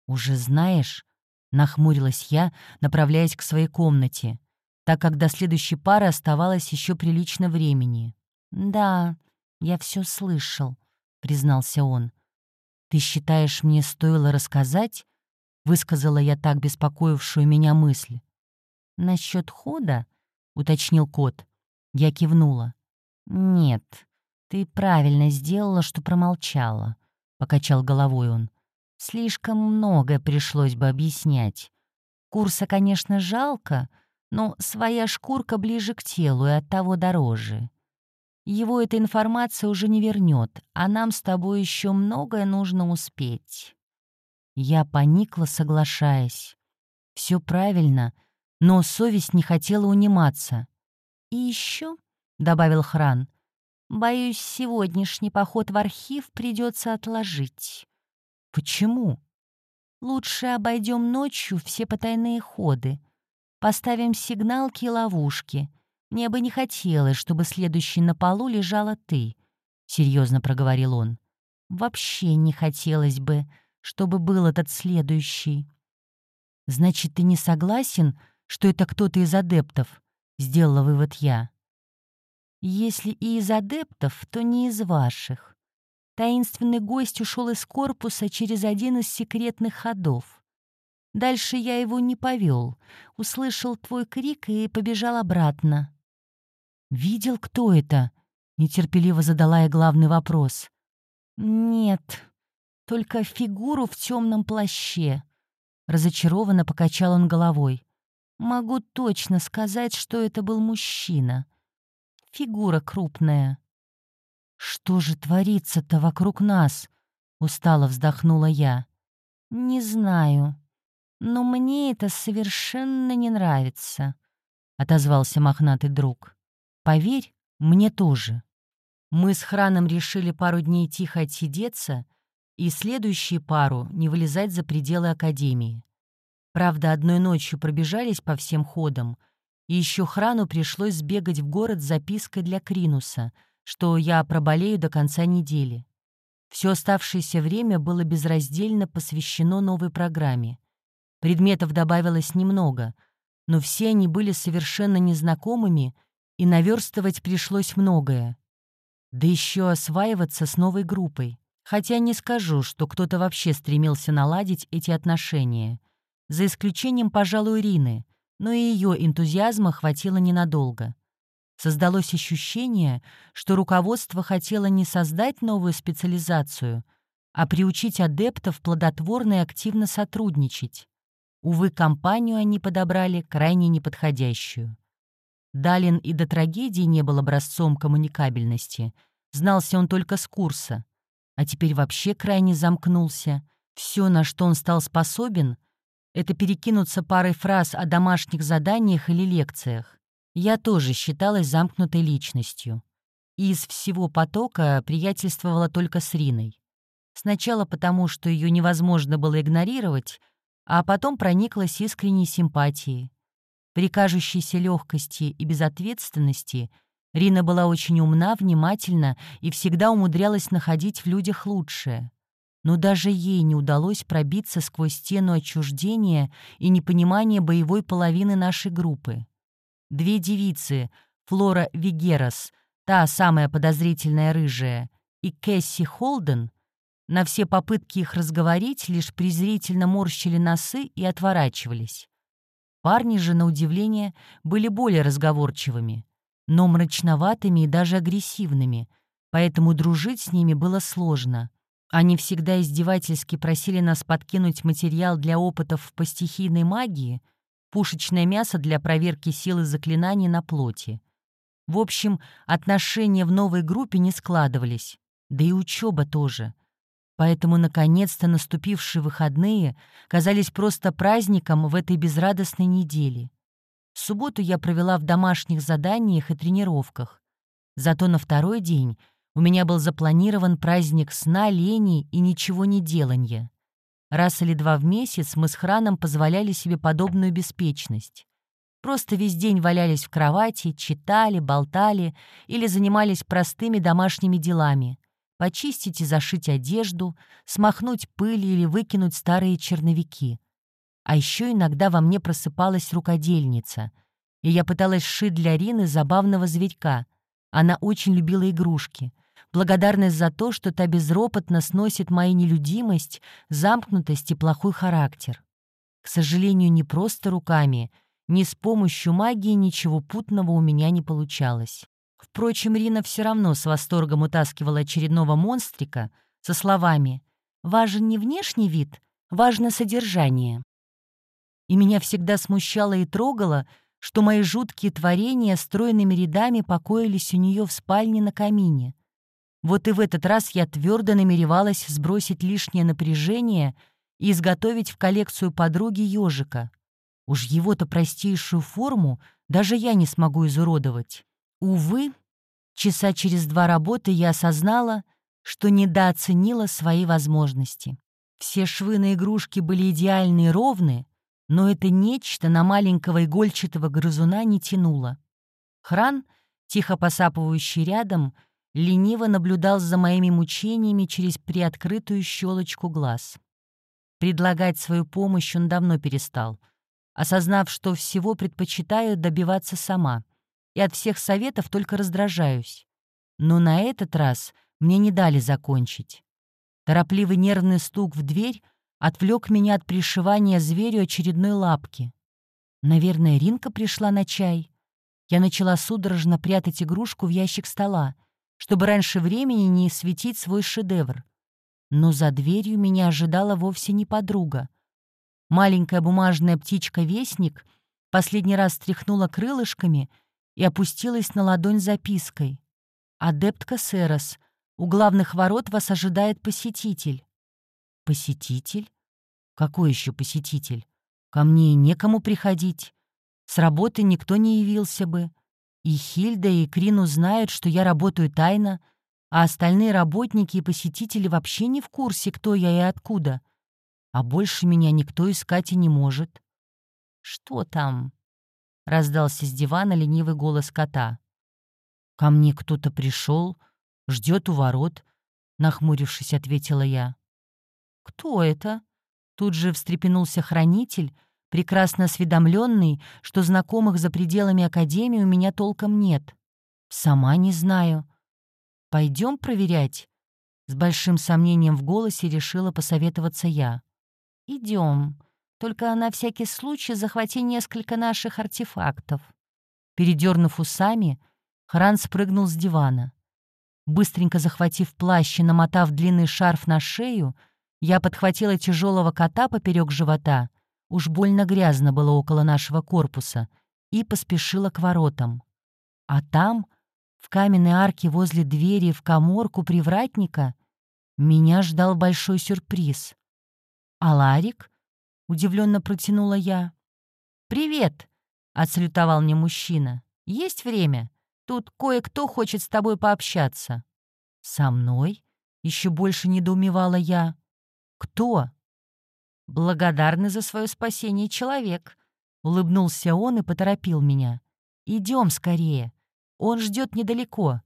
«Уже знаешь?» — нахмурилась я, направляясь к своей комнате, так как до следующей пары оставалось еще прилично времени. «Да, я все слышал», — признался он. «Ты считаешь, мне стоило рассказать?» — высказала я так беспокоившую меня мысль. «Насчет хода?» — уточнил кот. Я кивнула. «Нет, ты правильно сделала, что промолчала», — покачал головой он. «Слишком многое пришлось бы объяснять. Курса, конечно, жалко, но своя шкурка ближе к телу и оттого дороже. Его эта информация уже не вернет, а нам с тобой еще многое нужно успеть. Я поникла, соглашаясь. Все правильно, но совесть не хотела униматься. И еще, — добавил Хран, — боюсь, сегодняшний поход в архив придется отложить. Почему? Лучше обойдем ночью все потайные ходы. Поставим сигналки и ловушки — мне бы не хотелось, чтобы следующей на полу лежала ты», — серьезно проговорил он. «Вообще не хотелось бы, чтобы был этот следующий». «Значит, ты не согласен, что это кто-то из адептов?» — сделала вывод я. «Если и из адептов, то не из ваших. Таинственный гость ушел из корпуса через один из секретных ходов. Дальше я его не повел, услышал твой крик и побежал обратно. «Видел, кто это?» — нетерпеливо задала я главный вопрос. «Нет, только фигуру в темном плаще». Разочарованно покачал он головой. «Могу точно сказать, что это был мужчина. Фигура крупная». «Что же творится-то вокруг нас?» — устало вздохнула я. «Не знаю, но мне это совершенно не нравится», — отозвался мохнатый друг. Поверь, мне тоже. Мы с Храном решили пару дней тихо отсидеться и следующие пару не вылезать за пределы Академии. Правда, одной ночью пробежались по всем ходам, и еще Храну пришлось сбегать в город с запиской для Кринуса, что я проболею до конца недели. Все оставшееся время было безраздельно посвящено новой программе. Предметов добавилось немного, но все они были совершенно незнакомыми — и наверстывать пришлось многое. Да еще осваиваться с новой группой. Хотя не скажу, что кто-то вообще стремился наладить эти отношения. За исключением, пожалуй, Рины, но и ее энтузиазма хватило ненадолго. Создалось ощущение, что руководство хотело не создать новую специализацию, а приучить адептов плодотворно и активно сотрудничать. Увы, компанию они подобрали крайне неподходящую. Далин и до трагедии не был образцом коммуникабельности. Знался он только с курса. А теперь вообще крайне замкнулся. Все, на что он стал способен, это перекинуться парой фраз о домашних заданиях или лекциях. Я тоже считалась замкнутой личностью. И из всего потока приятельствовала только с Риной. Сначала потому, что ее невозможно было игнорировать, а потом прониклась искренней симпатией. При кажущейся легкости и безответственности Рина была очень умна, внимательна и всегда умудрялась находить в людях лучшее. Но даже ей не удалось пробиться сквозь стену отчуждения и непонимания боевой половины нашей группы. Две девицы, Флора Вигерас, та самая подозрительная рыжая, и Кэсси Холден, на все попытки их разговорить лишь презрительно морщили носы и отворачивались. Парни же, на удивление, были более разговорчивыми, но мрачноватыми и даже агрессивными, поэтому дружить с ними было сложно. Они всегда издевательски просили нас подкинуть материал для опытов по стихийной магии, пушечное мясо для проверки силы заклинаний на плоти. В общем, отношения в новой группе не складывались, да и учеба тоже — Поэтому, наконец-то, наступившие выходные казались просто праздником в этой безрадостной неделе. Субботу я провела в домашних заданиях и тренировках. Зато на второй день у меня был запланирован праздник сна, лени и ничего не деланья. Раз или два в месяц мы с Храном позволяли себе подобную беспечность. Просто весь день валялись в кровати, читали, болтали или занимались простыми домашними делами — почистить и зашить одежду, смахнуть пыль или выкинуть старые черновики. А еще иногда во мне просыпалась рукодельница, и я пыталась сшить для Рины забавного зверька. Она очень любила игрушки. Благодарность за то, что та безропотно сносит мою нелюдимость, замкнутость и плохой характер. К сожалению, не просто руками, ни с помощью магии ничего путного у меня не получалось. Впрочем, Рина все равно с восторгом утаскивала очередного монстрика со словами «Важен не внешний вид, важно содержание». И меня всегда смущало и трогало, что мои жуткие творения стройными рядами покоились у нее в спальне на камине. Вот и в этот раз я твердо намеревалась сбросить лишнее напряжение и изготовить в коллекцию подруги ежика. Уж его-то простейшую форму даже я не смогу изуродовать. Увы, часа через два работы я осознала, что недооценила свои возможности. Все швы на игрушке были идеальны и ровны, но это нечто на маленького игольчатого грызуна не тянуло. Хран, тихо посапывающий рядом, лениво наблюдал за моими мучениями через приоткрытую щелочку глаз. Предлагать свою помощь он давно перестал, осознав, что всего предпочитаю добиваться сама — и от всех советов только раздражаюсь. Но на этот раз мне не дали закончить. Торопливый нервный стук в дверь отвлек меня от пришивания зверю очередной лапки. Наверное, Ринка пришла на чай. Я начала судорожно прятать игрушку в ящик стола, чтобы раньше времени не светить свой шедевр. Но за дверью меня ожидала вовсе не подруга. Маленькая бумажная птичка-вестник последний раз стряхнула крылышками — и опустилась на ладонь запиской. «Адептка Серос, у главных ворот вас ожидает посетитель». «Посетитель? Какой еще посетитель? Ко мне некому приходить. С работы никто не явился бы. И Хильда, и Крину знают, что я работаю тайно, а остальные работники и посетители вообще не в курсе, кто я и откуда. А больше меня никто искать и не может». «Что там?» — раздался с дивана ленивый голос кота. «Ко мне кто-то пришел, ждет у ворот», — нахмурившись, ответила я. «Кто это?» Тут же встрепенулся хранитель, прекрасно осведомленный, что знакомых за пределами Академии у меня толком нет. «Сама не знаю. Пойдем проверять?» С большим сомнением в голосе решила посоветоваться я. «Идем», только на всякий случай захвати несколько наших артефактов». Передернув усами, Хран спрыгнул с дивана. Быстренько захватив плащ и намотав длинный шарф на шею, я подхватила тяжелого кота поперек живота, уж больно грязно было около нашего корпуса, и поспешила к воротам. А там, в каменной арке возле двери в коморку привратника, меня ждал большой сюрприз. А Ларик — удивленно протянула я. «Привет!» — отсалютовал мне мужчина. «Есть время? Тут кое-кто хочет с тобой пообщаться». «Со мной?» — еще больше недоумевала я. «Кто?» «Благодарный за свое спасение человек», — улыбнулся он и поторопил меня. «Идем скорее. Он ждет недалеко».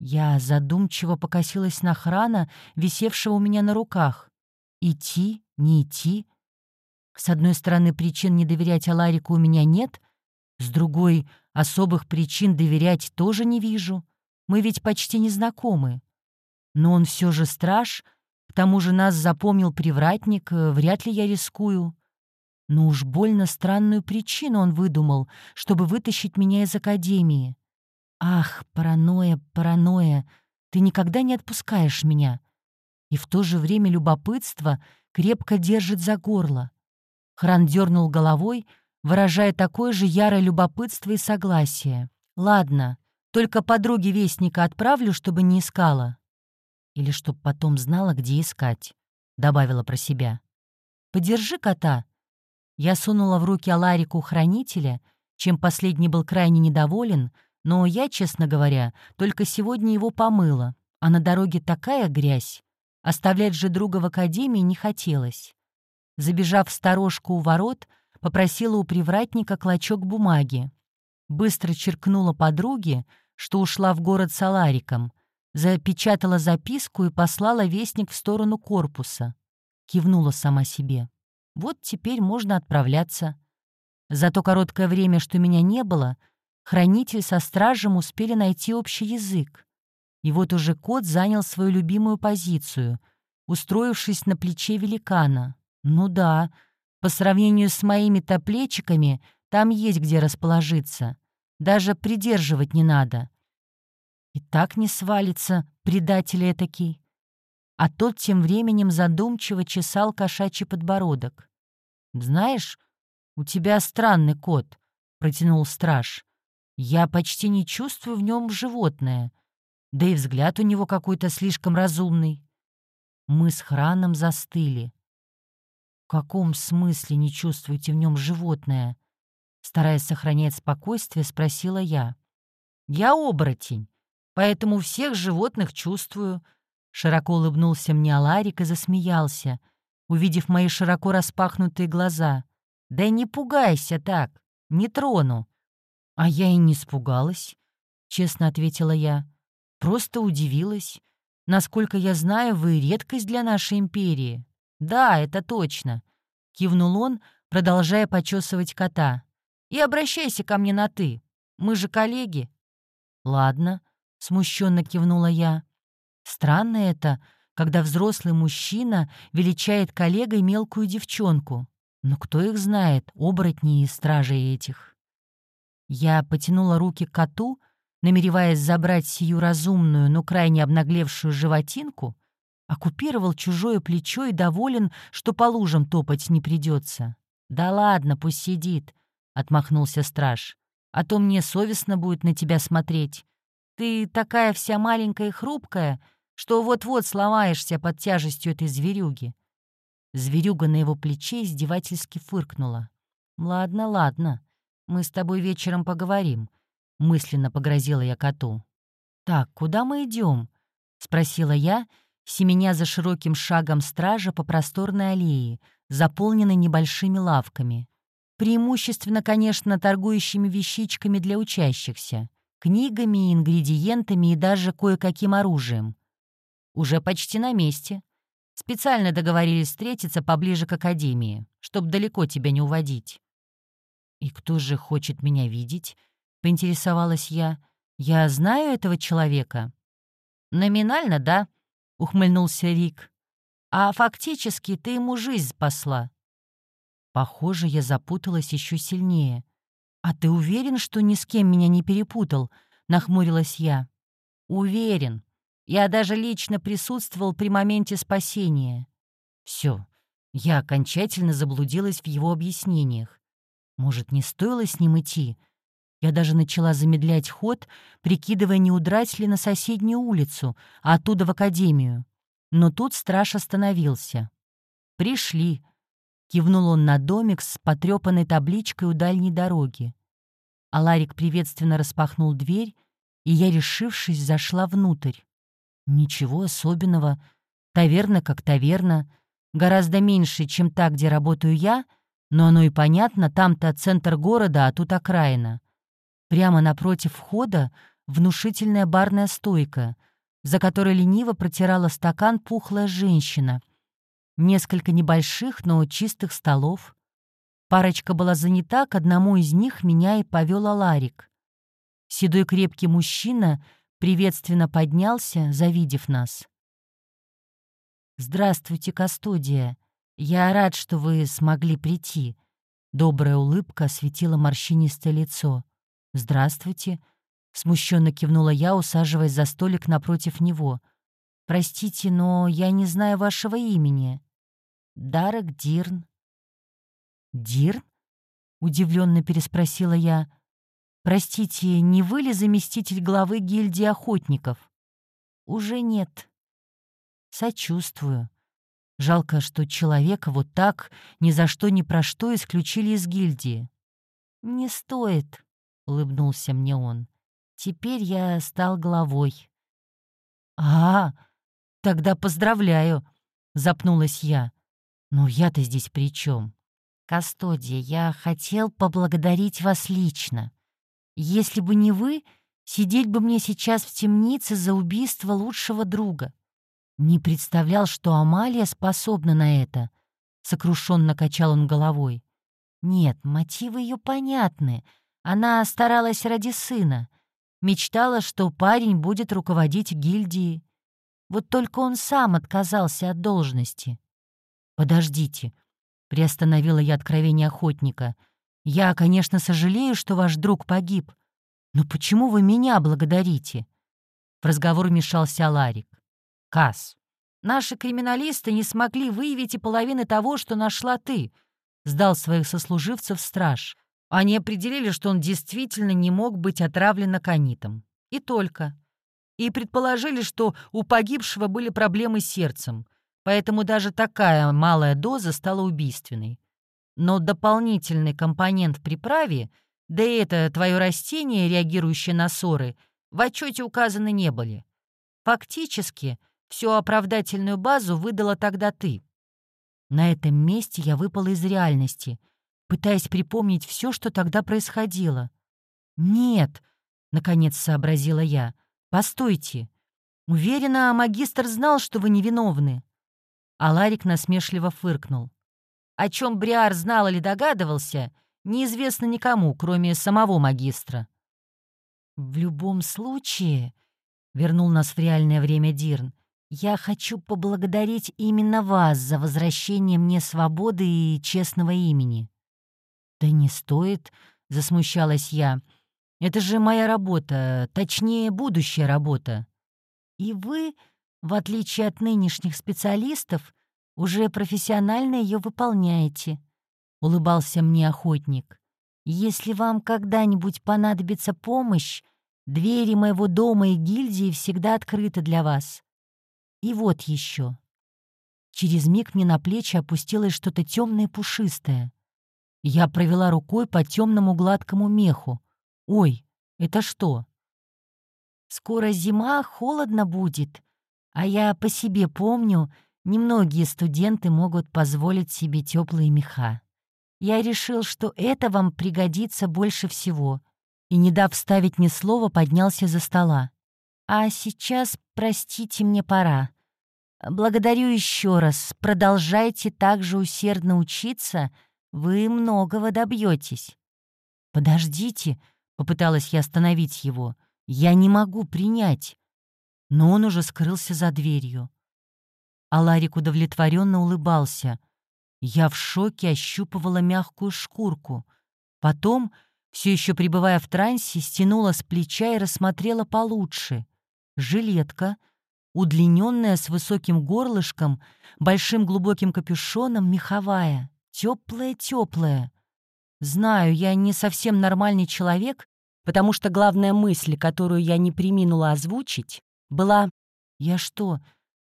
Я задумчиво покосилась на храна, висевшего у меня на руках. Идти, не идти, с одной стороны, причин не доверять Аларику у меня нет, с другой, особых причин доверять тоже не вижу. Мы ведь почти не знакомы. Но он все же страж, к тому же нас запомнил привратник, э, вряд ли я рискую. Но уж больно странную причину он выдумал, чтобы вытащить меня из академии. Ах, паранойя, паранойя, ты никогда не отпускаешь меня. И в то же время любопытство крепко держит за горло. Хран дернул головой, выражая такое же ярое любопытство и согласие. «Ладно, только подруге Вестника отправлю, чтобы не искала». «Или чтоб потом знала, где искать», — добавила про себя. «Подержи кота». Я сунула в руки Аларику хранителя, чем последний был крайне недоволен, но я, честно говоря, только сегодня его помыла, а на дороге такая грязь. Оставлять же друга в академии не хотелось. Забежав в сторожку у ворот, попросила у привратника клочок бумаги. Быстро черкнула подруге, что ушла в город с Алариком, запечатала записку и послала вестник в сторону корпуса. Кивнула сама себе. Вот теперь можно отправляться. За то короткое время, что меня не было, хранитель со стражем успели найти общий язык. И вот уже кот занял свою любимую позицию, устроившись на плече великана. Ну да, по сравнению с моими-то плечиками, там есть где расположиться. Даже придерживать не надо. И так не свалится, предатель этакий. А тот тем временем задумчиво чесал кошачий подбородок. «Знаешь, у тебя странный кот», — протянул страж. «Я почти не чувствую в нем животное, да и взгляд у него какой-то слишком разумный». Мы с Храном застыли. «В каком смысле не чувствуете в нем животное?» Стараясь сохранять спокойствие, спросила я. «Я оборотень, поэтому всех животных чувствую». Широко улыбнулся мне Аларик и засмеялся, увидев мои широко распахнутые глаза. «Да не пугайся так, не трону». «А я и не испугалась», — честно ответила я. «Просто удивилась. Насколько я знаю, вы редкость для нашей империи». «Да, это точно», — кивнул он, продолжая почесывать кота. «И обращайся ко мне на «ты». Мы же коллеги». «Ладно», — смущенно кивнула я. «Странно это, когда взрослый мужчина величает коллегой мелкую девчонку. Но кто их знает, оборотни и стражи этих?» Я потянула руки к коту, намереваясь забрать сию разумную, но крайне обнаглевшую животинку, Оккупировал чужое плечо и доволен, что по лужам топать не придется. «Да ладно, пусть сидит», — отмахнулся страж. «А то мне совестно будет на тебя смотреть. Ты такая вся маленькая и хрупкая, что вот-вот сломаешься под тяжестью этой зверюги». Зверюга на его плече издевательски фыркнула. «Ладно, ладно, мы с тобой вечером поговорим», — мысленно погрозила я коту. «Так, куда мы идем? спросила я, — семеня за широким шагом стража по просторной аллее, заполненной небольшими лавками. Преимущественно, конечно, торгующими вещичками для учащихся, книгами, ингредиентами и даже кое-каким оружием. Уже почти на месте. Специально договорились встретиться поближе к академии, чтобы далеко тебя не уводить. «И кто же хочет меня видеть?» — поинтересовалась я. «Я знаю этого человека?» «Номинально, да», — ухмыльнулся Рик. «А фактически ты ему жизнь спасла». Похоже, я запуталась еще сильнее. «А ты уверен, что ни с кем меня не перепутал?» — нахмурилась я. «Уверен. Я даже лично присутствовал при моменте спасения». Все, я окончательно заблудилась в его объяснениях. Может, не стоило с ним идти? Я даже начала замедлять ход, прикидывая, не удрать ли на соседнюю улицу, а оттуда в академию. Но тут страж остановился. «Пришли», — кивнул он на домик с потрепанной табличкой у дальней дороги. Аларик приветственно распахнул дверь, и я, решившись, зашла внутрь. Ничего особенного. Таверна как таверна. Гораздо меньше, чем та, где работаю я, но оно и понятно, там-то центр города, а тут окраина. Прямо напротив входа внушительная барная стойка, за которой лениво протирала стакан пухлая женщина. Несколько небольших, но чистых столов. Парочка была занята, к одному из них меня и повел Аларик. Седой крепкий мужчина приветственно поднялся, завидев нас. «Здравствуйте, Кастудия. Я рад, что вы смогли прийти». Добрая улыбка осветила морщинистое лицо. «Здравствуйте», — смущенно кивнула я, усаживаясь за столик напротив него. «Простите, но я не знаю вашего имени». «Дарек Дирн». «Дирн?» — удивленно переспросила я. «Простите, не вы ли заместитель главы гильдии охотников?» «Уже нет». «Сочувствую. Жалко, что человека вот так ни за что ни про что исключили из гильдии». «Не стоит», — улыбнулся мне он. «Теперь я стал главой». «А, тогда поздравляю», — запнулась я. «Но я-то здесь при чем? «Кастодия, я хотел поблагодарить вас лично. Если бы не вы, сидеть бы мне сейчас в темнице за убийство лучшего друга. Не представлял, что Амалия способна на это. Сокрушенно качал он головой. Нет, мотивы ее понятны. Она старалась ради сына. Мечтала, что парень будет руководить гильдией. Вот только он сам отказался от должности. «Подождите», — приостановила я откровение охотника — я, конечно, сожалею, что ваш друг погиб, но почему вы меня благодарите?» В разговор вмешался Ларик. «Касс, наши криминалисты не смогли выявить и половины того, что нашла ты», сдал своих сослуживцев страж. Они определили, что он действительно не мог быть отравлен аконитом. И только. И предположили, что у погибшего были проблемы с сердцем, поэтому даже такая малая доза стала убийственной. Но дополнительный компонент в приправе, да и это твое растение, реагирующее на ссоры, в отчете указаны не были. Фактически, всю оправдательную базу выдала тогда ты. На этом месте я выпала из реальности, пытаясь припомнить все, что тогда происходило. «Нет», — наконец сообразила я, — «постойте. Уверена, магистр знал, что вы невиновны». А Ларик насмешливо фыркнул. О чем Бриар знал или догадывался, неизвестно никому, кроме самого магистра. «В любом случае», — вернул нас в реальное время Дирн, «я хочу поблагодарить именно вас за возвращение мне свободы и честного имени». «Да не стоит», — засмущалась я. «Это же моя работа, точнее, будущая работа». «И вы, в отличие от нынешних специалистов, уже профессионально ее выполняете», — улыбался мне охотник. «Если вам когда-нибудь понадобится помощь, двери моего дома и гильдии всегда открыты для вас. И вот еще». Через миг мне на плечи опустилось что-то темное и пушистое. Я провела рукой по темному гладкому меху. «Ой, это что?» «Скоро зима, холодно будет, а я по себе помню, Немногие студенты могут позволить себе теплые меха. Я решил, что это вам пригодится больше всего, и, не дав вставить ни слова, поднялся за стола. А сейчас, простите, мне пора. Благодарю еще раз. Продолжайте так же усердно учиться, вы многого добьетесь. Подождите, попыталась я остановить его. Я не могу принять. Но он уже скрылся за дверью. А Ларик удовлетворенно улыбался. Я в шоке ощупывала мягкую шкурку. Потом, все еще пребывая в трансе, стянула с плеча и рассмотрела получше. Жилетка, удлиненная с высоким горлышком, большим глубоким капюшоном, меховая, теплая-теплая. Знаю, я не совсем нормальный человек, потому что главная мысль, которую я не приминула озвучить, была «Я что,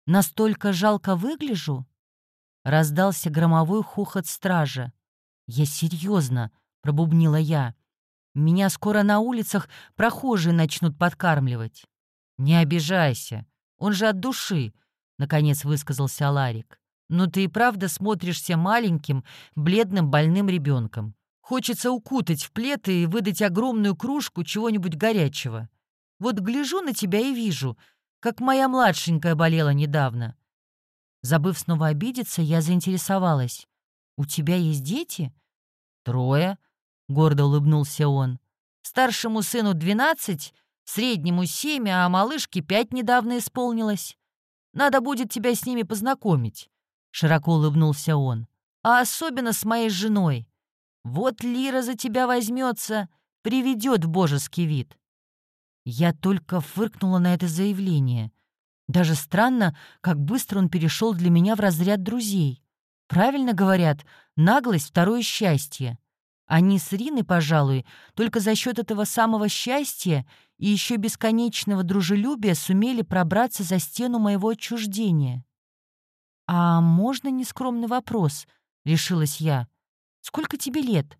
Настолько жалко выгляжу?» Раздался громовой хохот стража. «Я серьезно», — пробубнила я. «Меня скоро на улицах прохожие начнут подкармливать». «Не обижайся, он же от души», — наконец высказался Ларик. «Но ты и правда смотришься маленьким, бледным, больным ребенком. Хочется укутать в плед и выдать огромную кружку чего-нибудь горячего. Вот гляжу на тебя и вижу — как моя младшенькая болела недавно. Забыв снова обидеться, я заинтересовалась. «У тебя есть дети?» «Трое», — гордо улыбнулся он. Старшему сыну 12, среднему 7, а малышке 5 недавно исполнилось. Надо будет тебя с ними познакомить», — широко улыбнулся он. «А особенно с моей женой. Вот Лира за тебя возьмется, приведет в божеский вид». Я только фыркнула на это заявление. Даже странно, как быстро он перешел для меня в разряд друзей. Правильно говорят, наглость — второе счастье. Они с Риной, пожалуй, только за счет этого самого счастья и еще бесконечного дружелюбия сумели пробраться за стену моего отчуждения. «А можно нескромный вопрос?» — решилась я. «Сколько тебе лет?»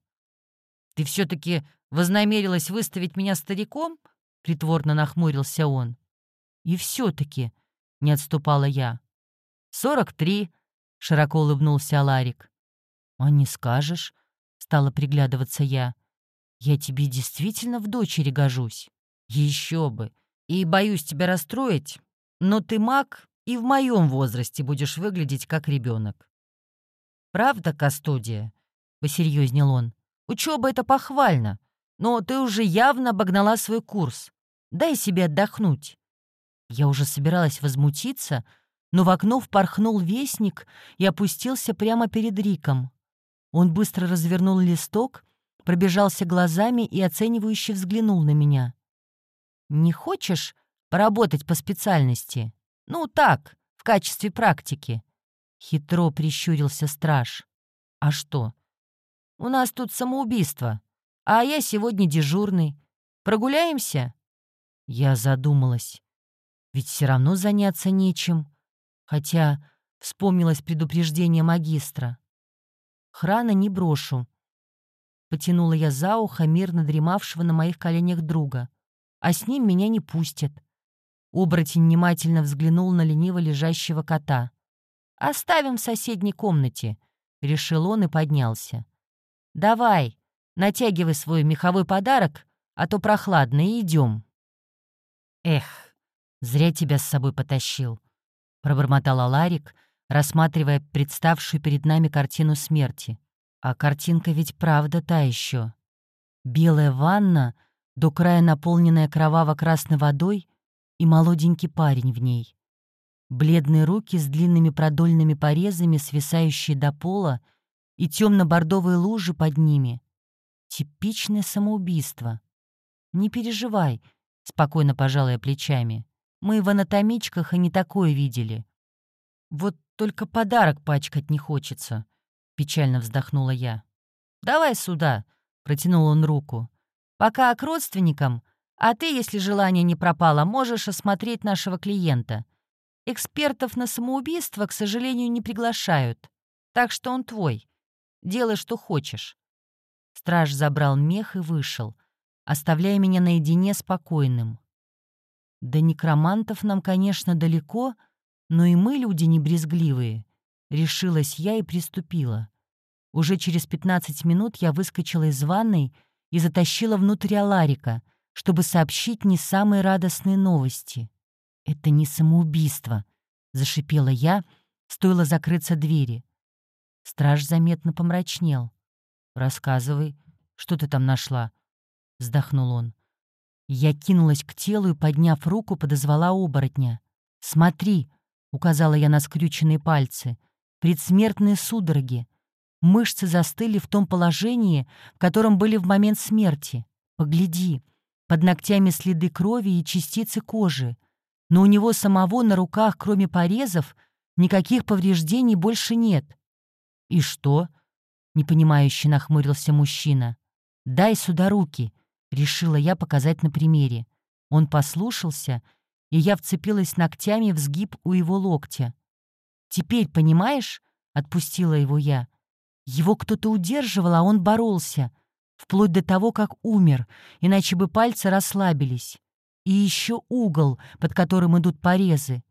«Ты все-таки вознамерилась выставить меня стариком?» — притворно нахмурился он. «И все-таки», — не отступала я. «Сорок три», — широко улыбнулся Аларик. «А не скажешь?» стала приглядываться я. «Я тебе действительно в дочери гожусь?» «Еще бы! И боюсь тебя расстроить, но ты маг и в моем возрасте будешь выглядеть как ребенок. «Правда, Кастудия?» — посерьезнел он. «Учеба — это похвально, но ты уже явно обогнала свой курс. Дай себе отдохнуть». Я уже собиралась возмутиться, но в окно впорхнул вестник и опустился прямо перед Риком. Он быстро развернул листок, пробежался глазами и оценивающе взглянул на меня. «Не хочешь поработать по специальности? Ну, так, в качестве практики». Хитро прищурился страж. «А что? У нас тут самоубийство, а я сегодня дежурный. Прогуляемся?» Я задумалась. Ведь все равно заняться нечем. Хотя вспомнилось предупреждение магистра. Храна не брошу. Потянула я за ухо мирно дремавшего на моих коленях друга. А с ним меня не пустят. Оборотень внимательно взглянул на лениво лежащего кота. «Оставим в соседней комнате», — решил он и поднялся. «Давай, натягивай свой меховой подарок, а то прохладно, и идем». «Эх, зря тебя с собой потащил», — пробормотал Аларик, рассматривая представшую перед нами картину смерти. А картинка ведь правда та еще. Белая ванна, до края наполненная кроваво-красной водой, и молоденький парень в ней. Бледные руки с длинными продольными порезами, свисающие до пола, и темно-бордовые лужи под ними. Типичное самоубийство. «Не переживай», — спокойно пожалая плечами. «Мы в анатомичках и не такое видели. Вот только подарок пачкать не хочется», — печально вздохнула я. «Давай сюда», — протянул он руку. «Пока к родственникам, а ты, если желание не пропало, можешь осмотреть нашего клиента. Экспертов на самоубийство, к сожалению, не приглашают, так что он твой. Делай, что хочешь». Страж забрал мех и вышел, оставляя меня наедине спокойным. До некромантов нам, конечно, далеко, — но и мы люди не брезгливые. Решилась я и приступила. Уже через 15 минут я выскочила из ванной и затащила внутрь Аларика, чтобы сообщить не самые радостные новости. «Это не самоубийство», — зашипела я, стоило закрыться двери. Страж заметно помрачнел. «Рассказывай, что ты там нашла?» — вздохнул он. Я кинулась к телу и, подняв руку, подозвала оборотня. «Смотри!» указала я на скрюченные пальцы, предсмертные судороги. Мышцы застыли в том положении, в котором были в момент смерти. Погляди, под ногтями следы крови и частицы кожи. Но у него самого на руках, кроме порезов, никаких повреждений больше нет. «И что?» — непонимающе нахмурился мужчина. «Дай сюда руки», — решила я показать на примере. Он послушался и я вцепилась ногтями в сгиб у его локтя. «Теперь, понимаешь?» — отпустила его я. Его кто-то удерживал, а он боролся, вплоть до того, как умер, иначе бы пальцы расслабились. И еще угол, под которым идут порезы.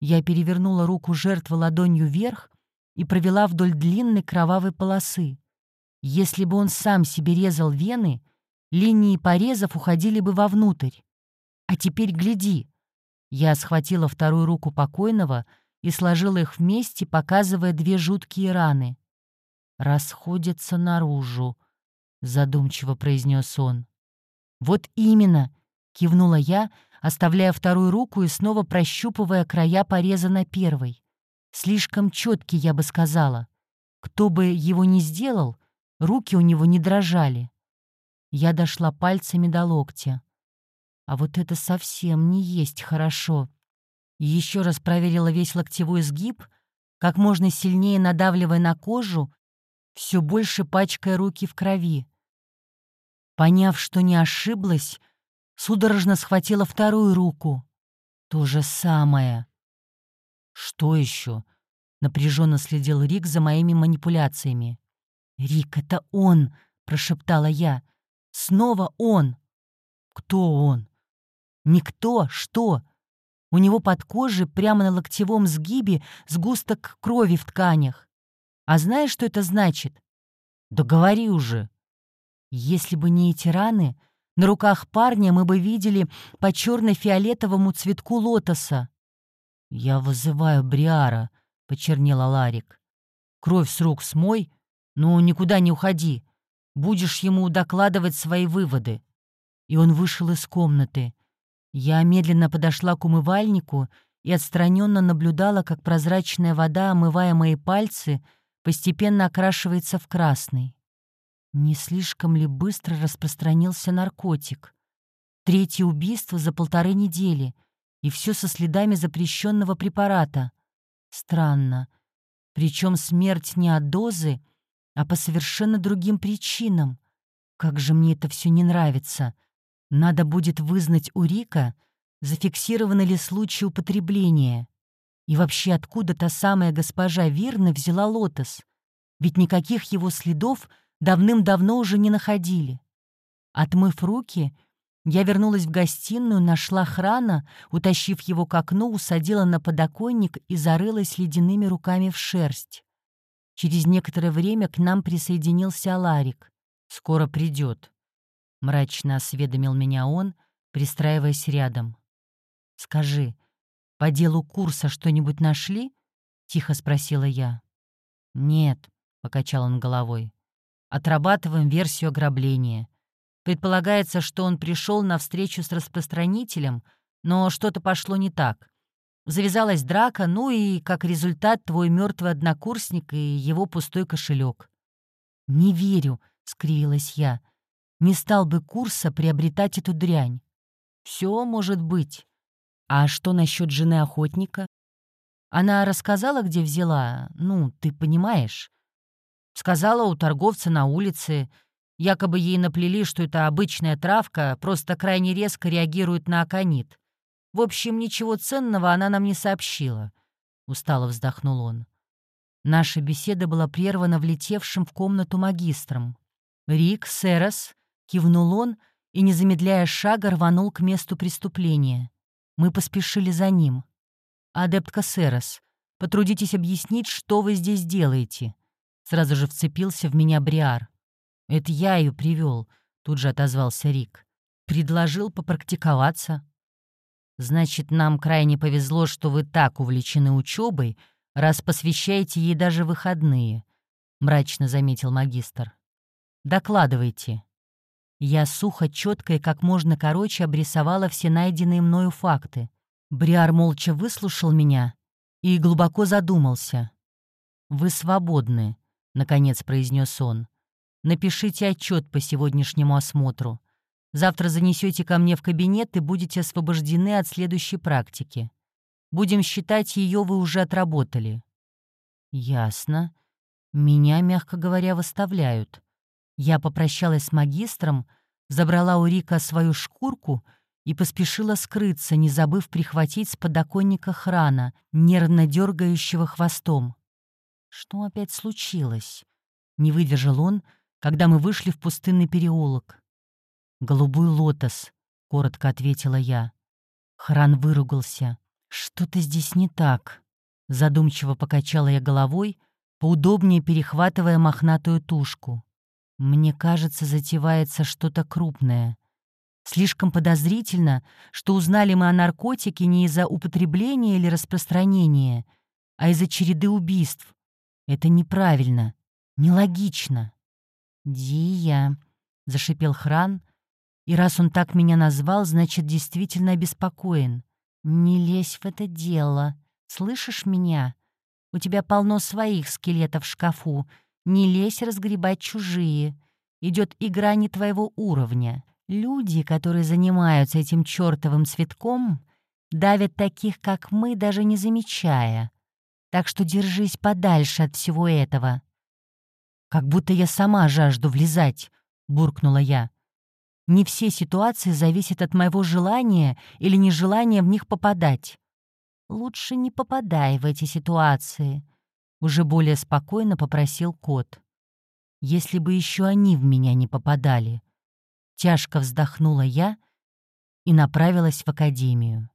Я перевернула руку жертвы ладонью вверх и провела вдоль длинной кровавой полосы. Если бы он сам себе резал вены, линии порезов уходили бы вовнутрь. А теперь гляди, я схватила вторую руку покойного и сложила их вместе, показывая две жуткие раны. «Расходятся наружу», — задумчиво произнес он. «Вот именно!» — кивнула я, оставляя вторую руку и снова прощупывая края пореза на первой. Слишком четкий, я бы сказала. Кто бы его ни сделал, руки у него не дрожали. Я дошла пальцами до локтя. А вот это совсем не есть хорошо. Еще раз проверила весь локтевой сгиб, как можно сильнее надавливая на кожу, все больше пачкая руки в крови. Поняв, что не ошиблась, судорожно схватила вторую руку. То же самое. «Что еще?» — напряженно следил Рик за моими манипуляциями. «Рик, это он!» — прошептала я. «Снова он!» «Кто он?» «Никто! Что?» У него под кожей прямо на локтевом сгибе сгусток крови в тканях. А знаешь, что это значит? Да говори уже. Если бы не эти раны, на руках парня мы бы видели по черно-фиолетовому цветку лотоса. «Я вызываю Бриара», — почернела Ларик. «Кровь с рук смой, но никуда не уходи. Будешь ему докладывать свои выводы». И он вышел из комнаты. Я медленно подошла к умывальнику и отстраненно наблюдала, как прозрачная вода, омывая мои пальцы, постепенно окрашивается в красный. Не слишком ли быстро распространился наркотик? Третье убийство за полторы недели, и все со следами запрещенного препарата. Странно. Причем смерть не от дозы, а по совершенно другим причинам. Как же мне это все не нравится. Надо будет вызнать у Рика, зафиксированы ли случаи употребления. И вообще, откуда та самая госпожа Вирна взяла лотос? Ведь никаких его следов давным-давно уже не находили. Отмыв руки, я вернулась в гостиную, нашла храна, утащив его к окну, усадила на подоконник и зарылась ледяными руками в шерсть. Через некоторое время к нам присоединился Аларик. «Скоро придет», — мрачно осведомил меня он, пристраиваясь рядом. «Скажи, по делу курса что-нибудь нашли?» — тихо спросила я. «Нет», — покачал он головой. «Отрабатываем версию ограбления. Предполагается, что он пришел на встречу с распространителем, но что-то пошло не так. Завязалась драка, ну и, как результат, твой мертвый однокурсник и его пустой кошелек. «Не верю», — скривилась я. «Не стал бы курса приобретать эту дрянь». «Все может быть», а что насчет жены охотника? Она рассказала, где взяла, ну, ты понимаешь. Сказала у торговца на улице. Якобы ей наплели, что это обычная травка, просто крайне резко реагирует на аконит. В общем, ничего ценного она нам не сообщила. Устало вздохнул он. Наша беседа была прервана влетевшим в комнату магистром. «Рик, Серос», — кивнул он и, не замедляя шага, рванул к месту преступления. Мы поспешили за ним. «Адепт Кассерос, потрудитесь объяснить, что вы здесь делаете». Сразу же вцепился в меня Бриар. «Это я ее привел», — тут же отозвался Рик. «Предложил попрактиковаться». «Значит, нам крайне повезло, что вы так увлечены учебой, раз посвящаете ей даже выходные», — мрачно заметил магистр. «Докладывайте». Я сухо, четко и как можно короче обрисовала все найденные мною факты. Бриар молча выслушал меня и глубоко задумался. «Вы свободны», — наконец произнес он. «Напишите отчет по сегодняшнему осмотру. Завтра занесете ко мне в кабинет и будете освобождены от следующей практики. Будем считать, ее вы уже отработали». «Ясно. Меня, мягко говоря, выставляют. Я попрощалась с магистром, забрала у Рика свою шкурку и поспешила скрыться, не забыв прихватить с подоконника храна, нервно дергающего хвостом. Что опять случилось? Не выдержал он, когда мы вышли в пустынный переулок. «Голубой лотос», — коротко ответила я. Хран выругался. «Что-то здесь не так». Задумчиво покачала я головой, поудобнее перехватывая мохнатую тушку. Мне кажется, затевается что-то крупное. Слишком подозрительно, что узнали мы о наркотике не из-за употребления или распространения, а из-за череды убийств. Это неправильно, нелогично. «Дия», — зашипел Хран, И раз он так меня назвал, значит, действительно обеспокоен. Не лезь в это дело. Слышишь меня? У тебя полно своих скелетов в шкафу. Не лезь разгребать чужие. Идет игра не твоего уровня. Люди, которые занимаются этим чертовым цветком, давят таких, как мы, даже не замечая. Так что держись подальше от всего этого. «Как будто я сама жажду влезать», — буркнула я. «Не все ситуации зависят от моего желания или нежелания в них попадать». «Лучше не попадай в эти ситуации», — уже более спокойно попросил кот. «Если бы еще они в меня не попадали». Тяжко вздохнула я и направилась в академию.